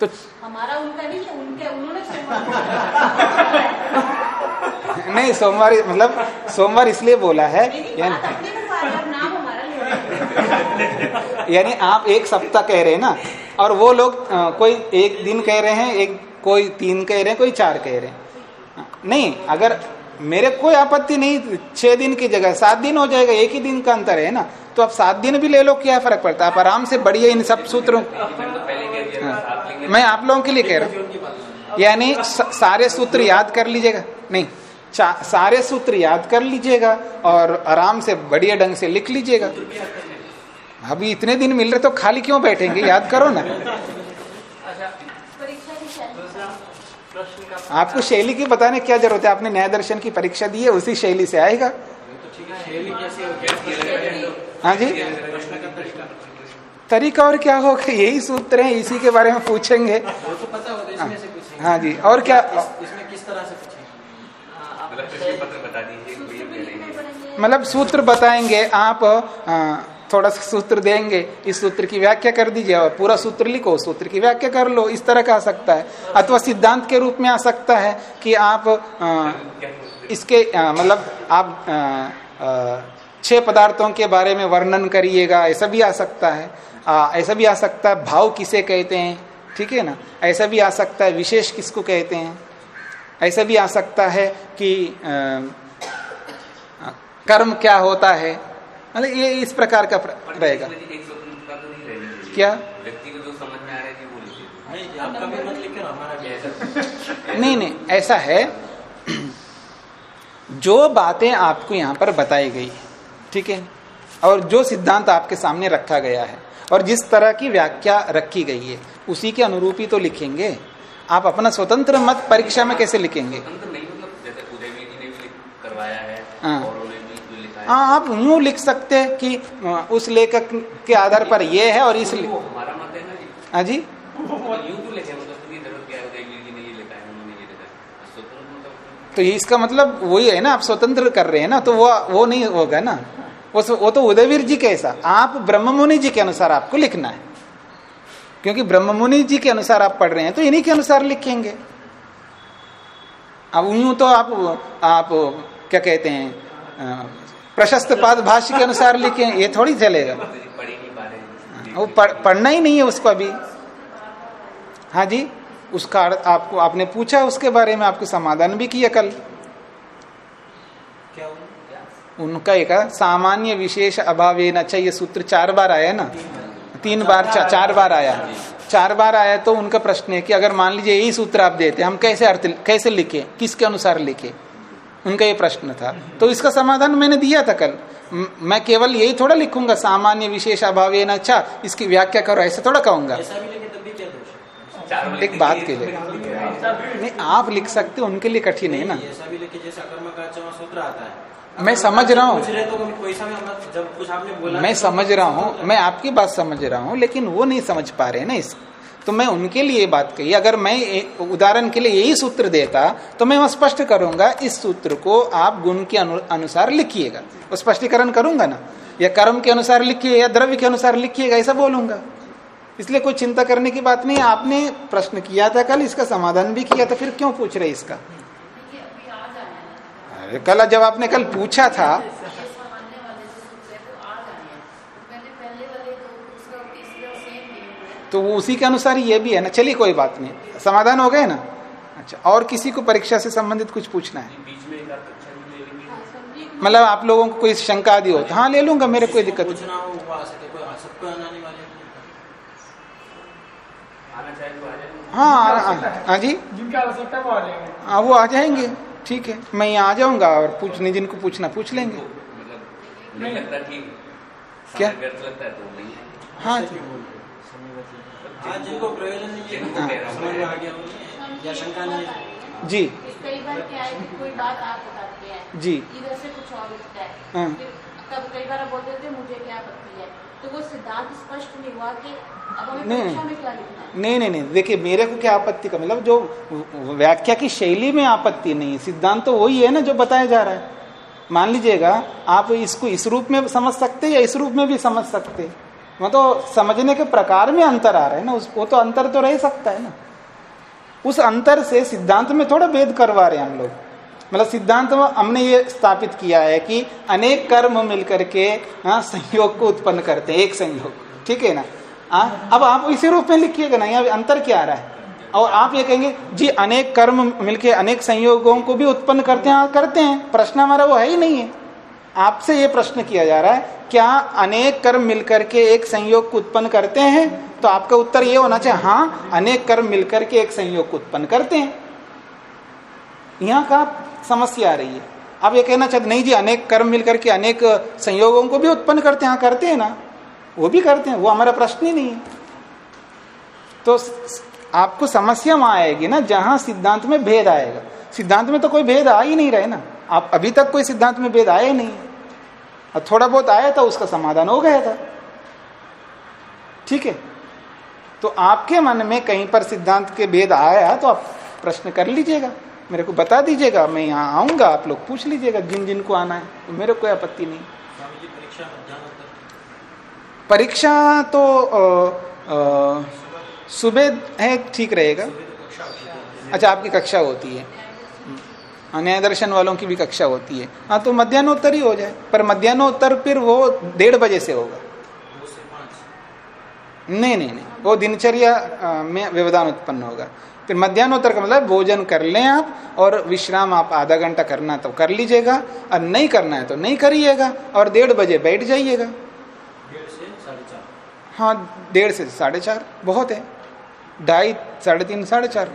तो हमारा उनका नहीं है उनके उन्होंने सोमवार नहीं सोमवार मतलब सोमवार इसलिए बोला है यानी आप एक सप्ताह कह रहे हैं ना और वो लोग कोई एक दिन कह रहे हैं एक कोई तीन कह रहे हैं कोई चार कह रहे हैं। नहीं अगर मेरे कोई आपत्ति नहीं छह दिन की जगह सात दिन हो जाएगा एक ही दिन का अंतर है ना तो आप सात दिन भी ले लो क्या फ़र्क पड़ता है? आप आराम से बढ़िए इन सब सूत्रों तो पहले कह दिया था, सात लेंगे मैं आप लोगों के लिए कह रहा हूँ। यानी सारे सूत्र याद कर लीजिएगा। नहीं सारे सूत्र याद कर लीजिएगा और आराम से बढ़िया ढंग से लिख लीजिएगा। अभी इतने दिन मिल रहे तो खाली क्यों बैठेंगे? याद करो ना। आपको शैली की बताने क्या ज़रूरत है? आपने न्याय दर्शन की परीक्षा दी है, उसी शैली से आएगा। हाँ जी? तरीका और क्या होगा? यही सूत्र है इसी के बारे में पूछेंगे। तो पता होता है इसमें से कुछ हाँ जी और क्या? इसमें किस तरह से पूछेंगे? मतलब मतलब सूत्र बताएँगे आप आ, थोड़ा सा सूत्र देंगे इस सूत्र की व्याख्या कर दीजिए और पूरा सूत्र लिखो सूत्र की व्याख्या कर लो इस तरह का आ सकता है। अथवा सिद्धांत के रूप में आ सकता है कि आप आ, इसके मतलब आप आ, छह पदार्थों के बारे में वर्णन करिएगा ऐसा भी आ सकता है। आ, ऐसा भी आ सकता है भाव किसे कहते हैं? ठीक है ना? ऐसा भी आ सकता है विशेष किसको कहते हैं? ऐसा भी आ सकता है कि आ, कर्म क्या होता है? मतलब ये इस प्रकार का रहेगा। तो क्या? व्यक्ति को जो समझ में आ रहा है कि वो नहीं नहीं ऐसा है जो बातें आपको यहाँ पर बताई गई ठीक है? और जो सिद्धांत आपके सामने रखा गया है और जिस तरह की व्याख्या रखी गई है उसी के अनुरूप ही तो लिखेंगे। आप अपना स्वतंत्र मत परीक्षा में कैसे लिखेंगे? मतलब जैसे उदयवीर जी ने भी लिख- करवाया है हाँ। और उन्होंने भी जो लिखा है। हाँ आप यूँ लिख सकते हैं कि उस लेखक के आधार पर ये है और इस वो हमारा मत है जी। मतलब मतलब तो इसका मतलब वही है ना आप स्वतंत्र कर रहे हैं ना तो वो वो नहीं होगा ना। वो वो तो उदयवीर जी कैसा आप ब्रह्म मुनि जी के अनुसार आपको लिखना है। क्योंकि ब्रह्म मुनि जी के अनुसार आप पढ़ रहे हैं तो इन्हीं के अनुसार लिखेंगे। अब यूँ तो आप आप क्या कहते हैं प्रशस्त पाद भाष्य के अनुसार लिखें ये थोड़ी चलेगा। वो पढ़, पढ़ना ही नहीं है उसको अभी। हाँ जी उसका आपको आपने पूछा उसके बारे में आपको समाधान भी किया कल। उनका एक सामान्य विशेष अभावे न चाहिए सूत्र चार बार आया ना? तीन बार चा, चार बार आया। चार बार आया तो उनका प्रश्न है कि अगर मान लीजिए यही सूत्र आप देते हम कैसे अर्थ कैसे लिखे किसके अनुसार लिखे? उनका ये प्रश्न था। तो इसका समाधान मैंने दिया था कल। मैं केवल यही थोड़ा लिखूँगा सामान्य विशेष अभावे अच्छा इसकी व्याख्या करो ऐसे थोड़ा कहूँगा। एक बात के लिए। नहीं आप लिख सकते हो उनके लिए कठिन है ना। ऐसा भी लिखे जैसे अकर्म का चौवा सूत्र आता है। मैं समझ रहा हूँ। तो कोई समय मत जब कुछ आपने बोला मैं तो समझ रहा हूँ मैं आपकी बात समझ रहा हूँ लेकिन वो नहीं समझ पा रहे ना इस। तो मैं उनके लिए बात कही। अगर मैं उदाहरण के लिए यही सूत्र देता तो मैं वह स्पष्ट करूँगा इस सूत्र को आप गुण के अनु, अनुसार लिखिएगा। वो स्पष्टीकरण करूँगा ना? या कर्म के अनुसार लिखिए या द्रव्य के अनुसार लिखिएगा ऐसा बोलूँगा। इसलिए कोई चिंता करने की बात नहीं, आपने प्रश्न किया था कल, इसका समाधान भी किया था, फिर क्यों पूछ रहे इसका? अरे, कल जब आपने कल पूछा था। तो वो उसी के अनुसार ये भी है ना। चलिए, कोई बात नहीं। समाधान हो गए ना? अच्छा और किसी को परीक्षा से संबंधित कुछ पूछना है? मतलब आप लोगों को कोई शंका आदि हो तो हाँ ले लूँगा, मेरे कोई दिक्कत नहीं पूछना हो वो आ सके कोई आ सबको आने वाले नहीं। आना चाहे तो आ हाँ हाँ, हाँ, हाँ जी। जिनकी आवश्यकता वो आ जाएँगे। हाँ वो आ जाएँगे। ठीक है मैं यहाँ आ जाऊँगा और पूछने जिनको पूछना पूछ लेंगे। मतलब नहीं। लगता कि क्या? लगता है तो नहीं हाँ। जी। हो? जिनको प्रयोजन नहीं है जी। कई बार क्या है कि कोई बात आप बताते हैं जी। इधर से कुछ और उठता है। कब कई बार बोलते थे मुझे क्या आपत्ति है? तो वो सिद्धांत स्पष्ट नहीं हुआ कि अब हमें नहीं। परीक्षा में क्या लिखना नहीं नहीं नहीं देखिए मेरे को क्या आपत्ति का मतलब जो व्याख्या की शैली में आपत्ति नहीं है सिद्धांत तो वही है ना जो बताया जा रहा है। मान लीजिएगा आप इसको इस रूप में समझ सकते या इस रूप में भी समझ सकते। मतलब तो समझने के प्रकार में अंतर आ रहा है ना उस वो तो अंतर तो रह सकता है ना। उस अंतर से सिद्धांत में थोड़ा भेद करवा रहे हैं हम लोग। मतलब सिद्धांत में हमने ये स्थापित किया है कि अनेक कर्म मिलकर के हाँ, संयोग को उत्पन्न करते हैं एक संयोग। ठीक है ना? हाँ अब आप इसी रूप में लिखिएगा ना यहाँ अंतर क्या आ रहा है? और आप ये कहेंगे जी अनेक कर्म मिलके अनेक संयोगों को भी उत्पन्न करते हाँ, करते हैं। प्रश्न हमारा वो है ही नहीं है। आपसे ये प्रश्न किया जा रहा है क्या अनेक कर्म मिलकर के एक संयोग को उत्पन्न करते हैं? तो आपका उत्तर ये होना चाहिए हाँ अनेक कर्म मिलकर के एक संयोग को उत्पन्न करते हैं। यहाँ का समस्या आ रही है। आप ये कहना चाहते नहीं जी, अनेक कर्म मिलकर के अनेक संयोगों को भी उत्पन्न करते हैं हाँ करते हैं ना। वो भी करते हैं, वो हमारा प्रश्न ही नहीं है। तो आपको समस्या वहाँ आएगी ना, जहाँ सिद्धांत में भेद आएगा। सिद्धांत में तो कोई भेद आ ही नहीं रहे ना। आप अभी तक कोई सिद्धांत में भेद आया नहीं। और थोड़ा बहुत आया था, उसका समाधान हो गया था। ठीक है? तो आपके मन में कहीं पर सिद्धांत के भेद आया तो आप प्रश्न कर लीजिएगा। मेरे को बता दीजिएगा मैं यहाँ आऊँगा आप लोग पूछ लीजिएगा जिन जिन को आना है। तो मेरे कोई आपत्ति नहीं। परीक्षा तो सुबह है ठीक रहेगा। अच्छा आपकी कक्षा होती है। न्याय दर्शन वालों की भी कक्षा होती है। हाँ तो मध्यान्होत्तर ही हो जाए। पर मध्यान्होत्तर फिर वो डेढ़ बजे से होगा। नहीं नहीं नहीं वो दिनचर्या में व्यवधान उत्पन्न होगा। फिर मध्यान्होत्तर का मतलब भोजन कर लें आप और विश्राम आप आधा घंटा करना तो कर लीजिएगा और नहीं करना है तो नहीं करिएगा और डेढ़ बजे बैठ जाइएगा। हाँ डेढ़ से साढ़े चार बहुत है। ढाई साढ़े तीन साढ़े चार।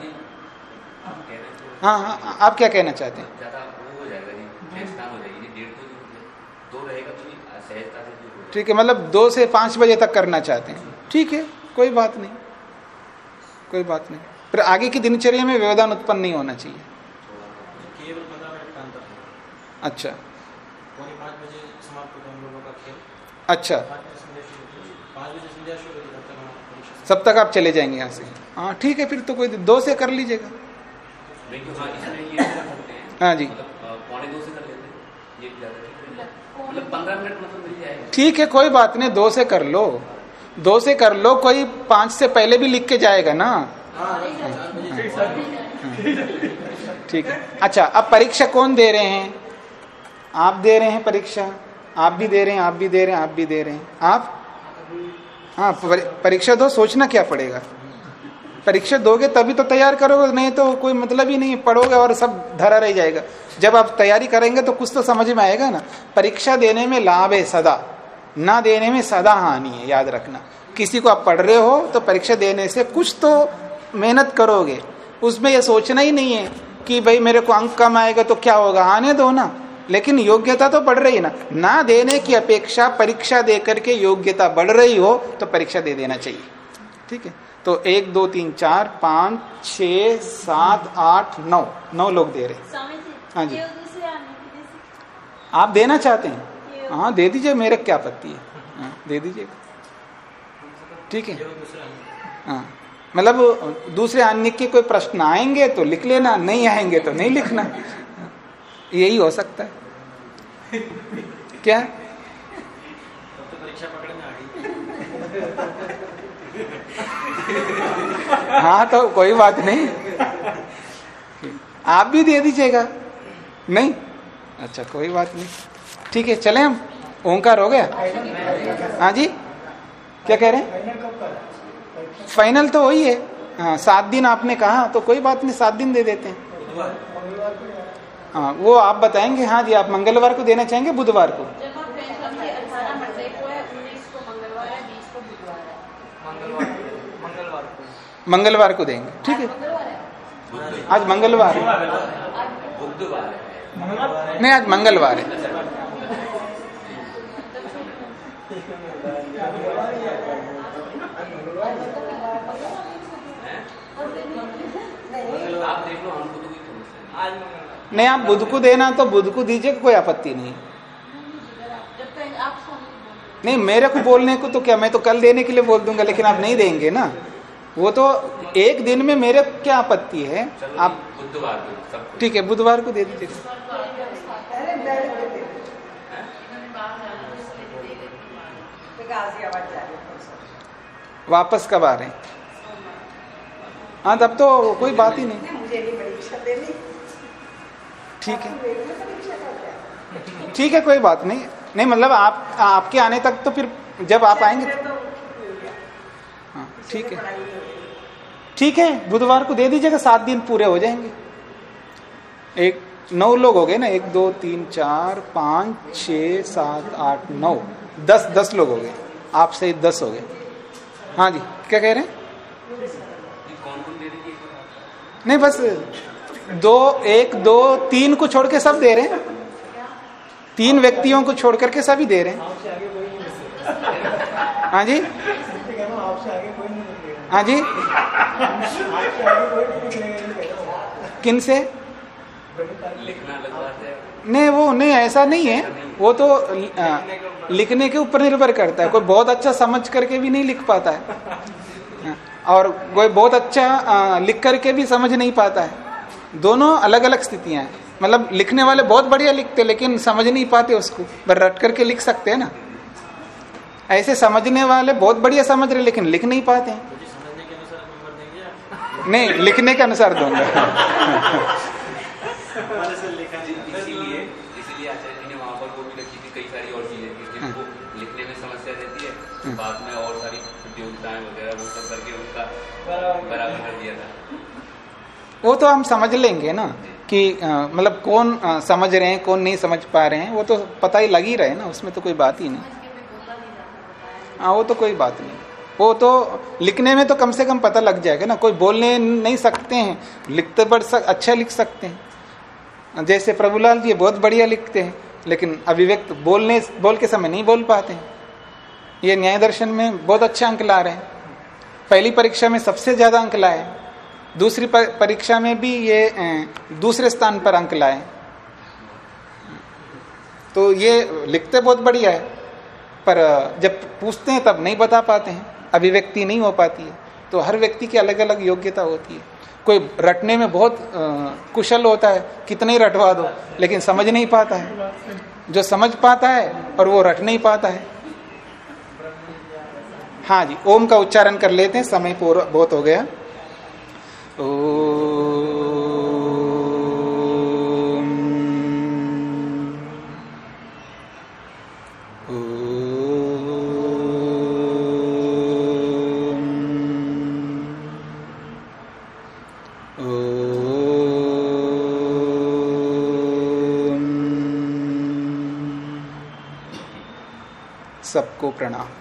हाँ हाँ आप क्या कहना चाहते हैं? ठीक है मतलब दो से पाँच बजे तक करना चाहते हैं। ठीक है कोई बात नहीं कोई बात नहीं। फिर आगे की दिनचर्या में व्यवधान उत्पन्न नहीं होना चाहिए। अच्छा। अच्छा। सब तक आप चले जाएँगे यहाँ से। हाँ ठीक है फिर तो कोई दो से कर लीजिएगा। हाँ जी। ठीक है कोई बात नहीं दो से कर लो। दो से कर लो कोई पाँच से पहले भी लिख के जाएगा ना। ठीक है। अच्छा अब परीक्षा कौन दे रहे हैं? आप दे रहे हैं परीक्षा? आप भी दे रहे हैं, आप भी दे रहे हैं, आप भी दे रहे हैं। आप? हाँ परीक्षा दो, सोचना क्या पड़ेगा? परीक्षा दोगे तभी तो तैयार करोगे, नहीं तो कोई मतलब ही नहीं, पढ़ोगे और सब धरा रह जाएगा। जब आप तैयारी करेंगे तो कुछ तो समझ में आएगा ना। परीक्षा देने में लाभ है सदा, ना देने में सदा हानि है, याद रखना। किसी को आप पढ़ रहे हो तो परीक्षा देने से कुछ तो मेहनत करोगे। उसमें यह सोचना ही नहीं है कि भाई मेरे को अंक कम आएगा तो क्या होगा। आने दो ना। लेकिन योग्यता तो बढ़ रही ना। ना देने की अपेक्षा परीक्षा दे करके योग्यता बढ़ रही हो तो परीक्षा दे देना चाहिए। ठीक है? तो एक दो तीन चार पाँच छ सात आठ नौ। नौ लोग दे रहे। हाँ जी। आप देना चाहते हैं? हाँ दे दीजिए मेरे क्या आपत्ति है? हाँ, दे दीजिए। ठीक है? हाँ। मतलब दूसरे अन्य के कोई प्रश्न आएँगे तो लिख लेना, नहीं आएँगे तो नहीं लिखना। यही हो सकता है। क्या? हाँ तो कोई बात नहीं। आप भी दे दीजिएगा। नहीं? अच्छा कोई बात नहीं। ठीक है, चले हम। ओंकार हो गया? हाँ जी? क्या कह रहे हैं? फाइनल तो वही है। हाँ सात दिन आपने कहा तो कोई बात नहीं सात दिन दे देते हैं। हाँ वो आप बताएँगे हाँ जी आप मंगलवार को देना चाहेंगे बुधवार को? मंगलवार को देंगे ठीक है? आज मंगलवार है। नहीं आज मंगलवार है। नहीं आप बुध को देना तो बुध को दीजिए कोई आपत्ति नहीं। नहीं मेरे को बोलने को तो क्या मैं तो कल देने के लिए बोल दूँगा लेकिन आप नहीं देंगे ना। वो तो एक दिन में मेरे क्या आपत्ति है? आप बुधवार को ठीक है बुधवार को दे दीजिए। गाजियाबाद जा रही हूँ। परसों। वापस कब आ रहे हैं? हाँ तब तो कोई बात ही नहीं। ठीक है। ठीक है कोई बात नहीं। नहीं मतलब आप आपके आने तक तो फिर जब आप आएँगे तो हाँ ठीक है। ठीक है बुधवार को दे दीजिएगा सात दिन पूरे हो जाएँगे। एक नौ लोग हो गए ना? एक दो तीन चार पाँच छ सात आठ नौ। दस दस लोग हो गए। आपसे दस हो गए। हाँ जी, क्या कह रहे हैं? नहीं, बस दो, एक, दो, तीन को छोड़ के सब दे रहे हैं। तीन व्यक्तियों को छोड़ करके सभी दे रहे हैं। हाँ जी? हाँ जी? किन से? लिखना नहीं वो नहीं ऐसा नहीं है। वो तो आ, लिखने के ऊपर निर्भर करता है। कोई बहुत अच्छा समझ करके भी नहीं लिख पाता है। हाँ, और कोई बहुत अच्छा आ, लिख करके भी समझ नहीं पाता है। दोनों अलग अलग स्थितियाँ हैं। मतलब लिखने वाले बहुत बढ़िया लिखते लेकिन समझ नहीं पाते उसको। पर रट करके लिख सकते हैं ना। ऐसे समझने वाले बहुत बढ़िया समझ रहे लेकिन लिख नहीं पाते हैं। नहीं लिखने के अनुसार दूँगा हमारे से लिखा नहीं आता। इसीलिए इसीलिए आचार्य जी ने वहाँ पर वो भी रखी थी कई सारी और चीज़ें थी जिनको लिखने में समस्या रहती है तो बाद में और सारी प्रतियोगिताएँ वगैरह वो सब करके उनका बराबर कर दिया था वो तो हम समझ लेंगे ना कि मतलब कौन समझ रहे हैं कौन नहीं समझ पा रहे हैं वो तो पता ही लग ही रहे ना उसमें तो कोई बात ही नहीं। है हाँ वो तो कोई बात नहीं। वो तो लिखने में तो कम से कम पता लग जाएगा ना कोई बोलने नहीं सकते हैं लिखते बढ़ सक अच्छा लिख सकते हैं। जैसे प्रभुलाल जी बहुत बढ़िया लिखते हैं लेकिन अभिव्यक्त बोलने बोल के समय नहीं बोल पाते हैं। ये न्याय दर्शन में बहुत अच्छा अंक ला रहे हैं। पहली परीक्षा में सबसे ज़्यादा अंक लाए, दूसरी परीक्षा में भी ये दूसरे स्थान पर अंक लाए। तो ये लिखते बहुत बढ़िया है, पर जब पूछते हैं तब नहीं बता पाते हैं, अभिव्यक्ति नहीं हो पाती है। तो हर व्यक्ति की अलग अलग योग्यता होती है। कोई रटने में बहुत कुशल होता है, कितने रटवा दो, लेकिन समझ नहीं पाता है। जो समझ पाता है और वो रट नहीं पाता है। हाँ जी, ओम का उच्चारण कर लेते हैं, समय पूरा बहुत हो गया। ओ सबको प्रणाम।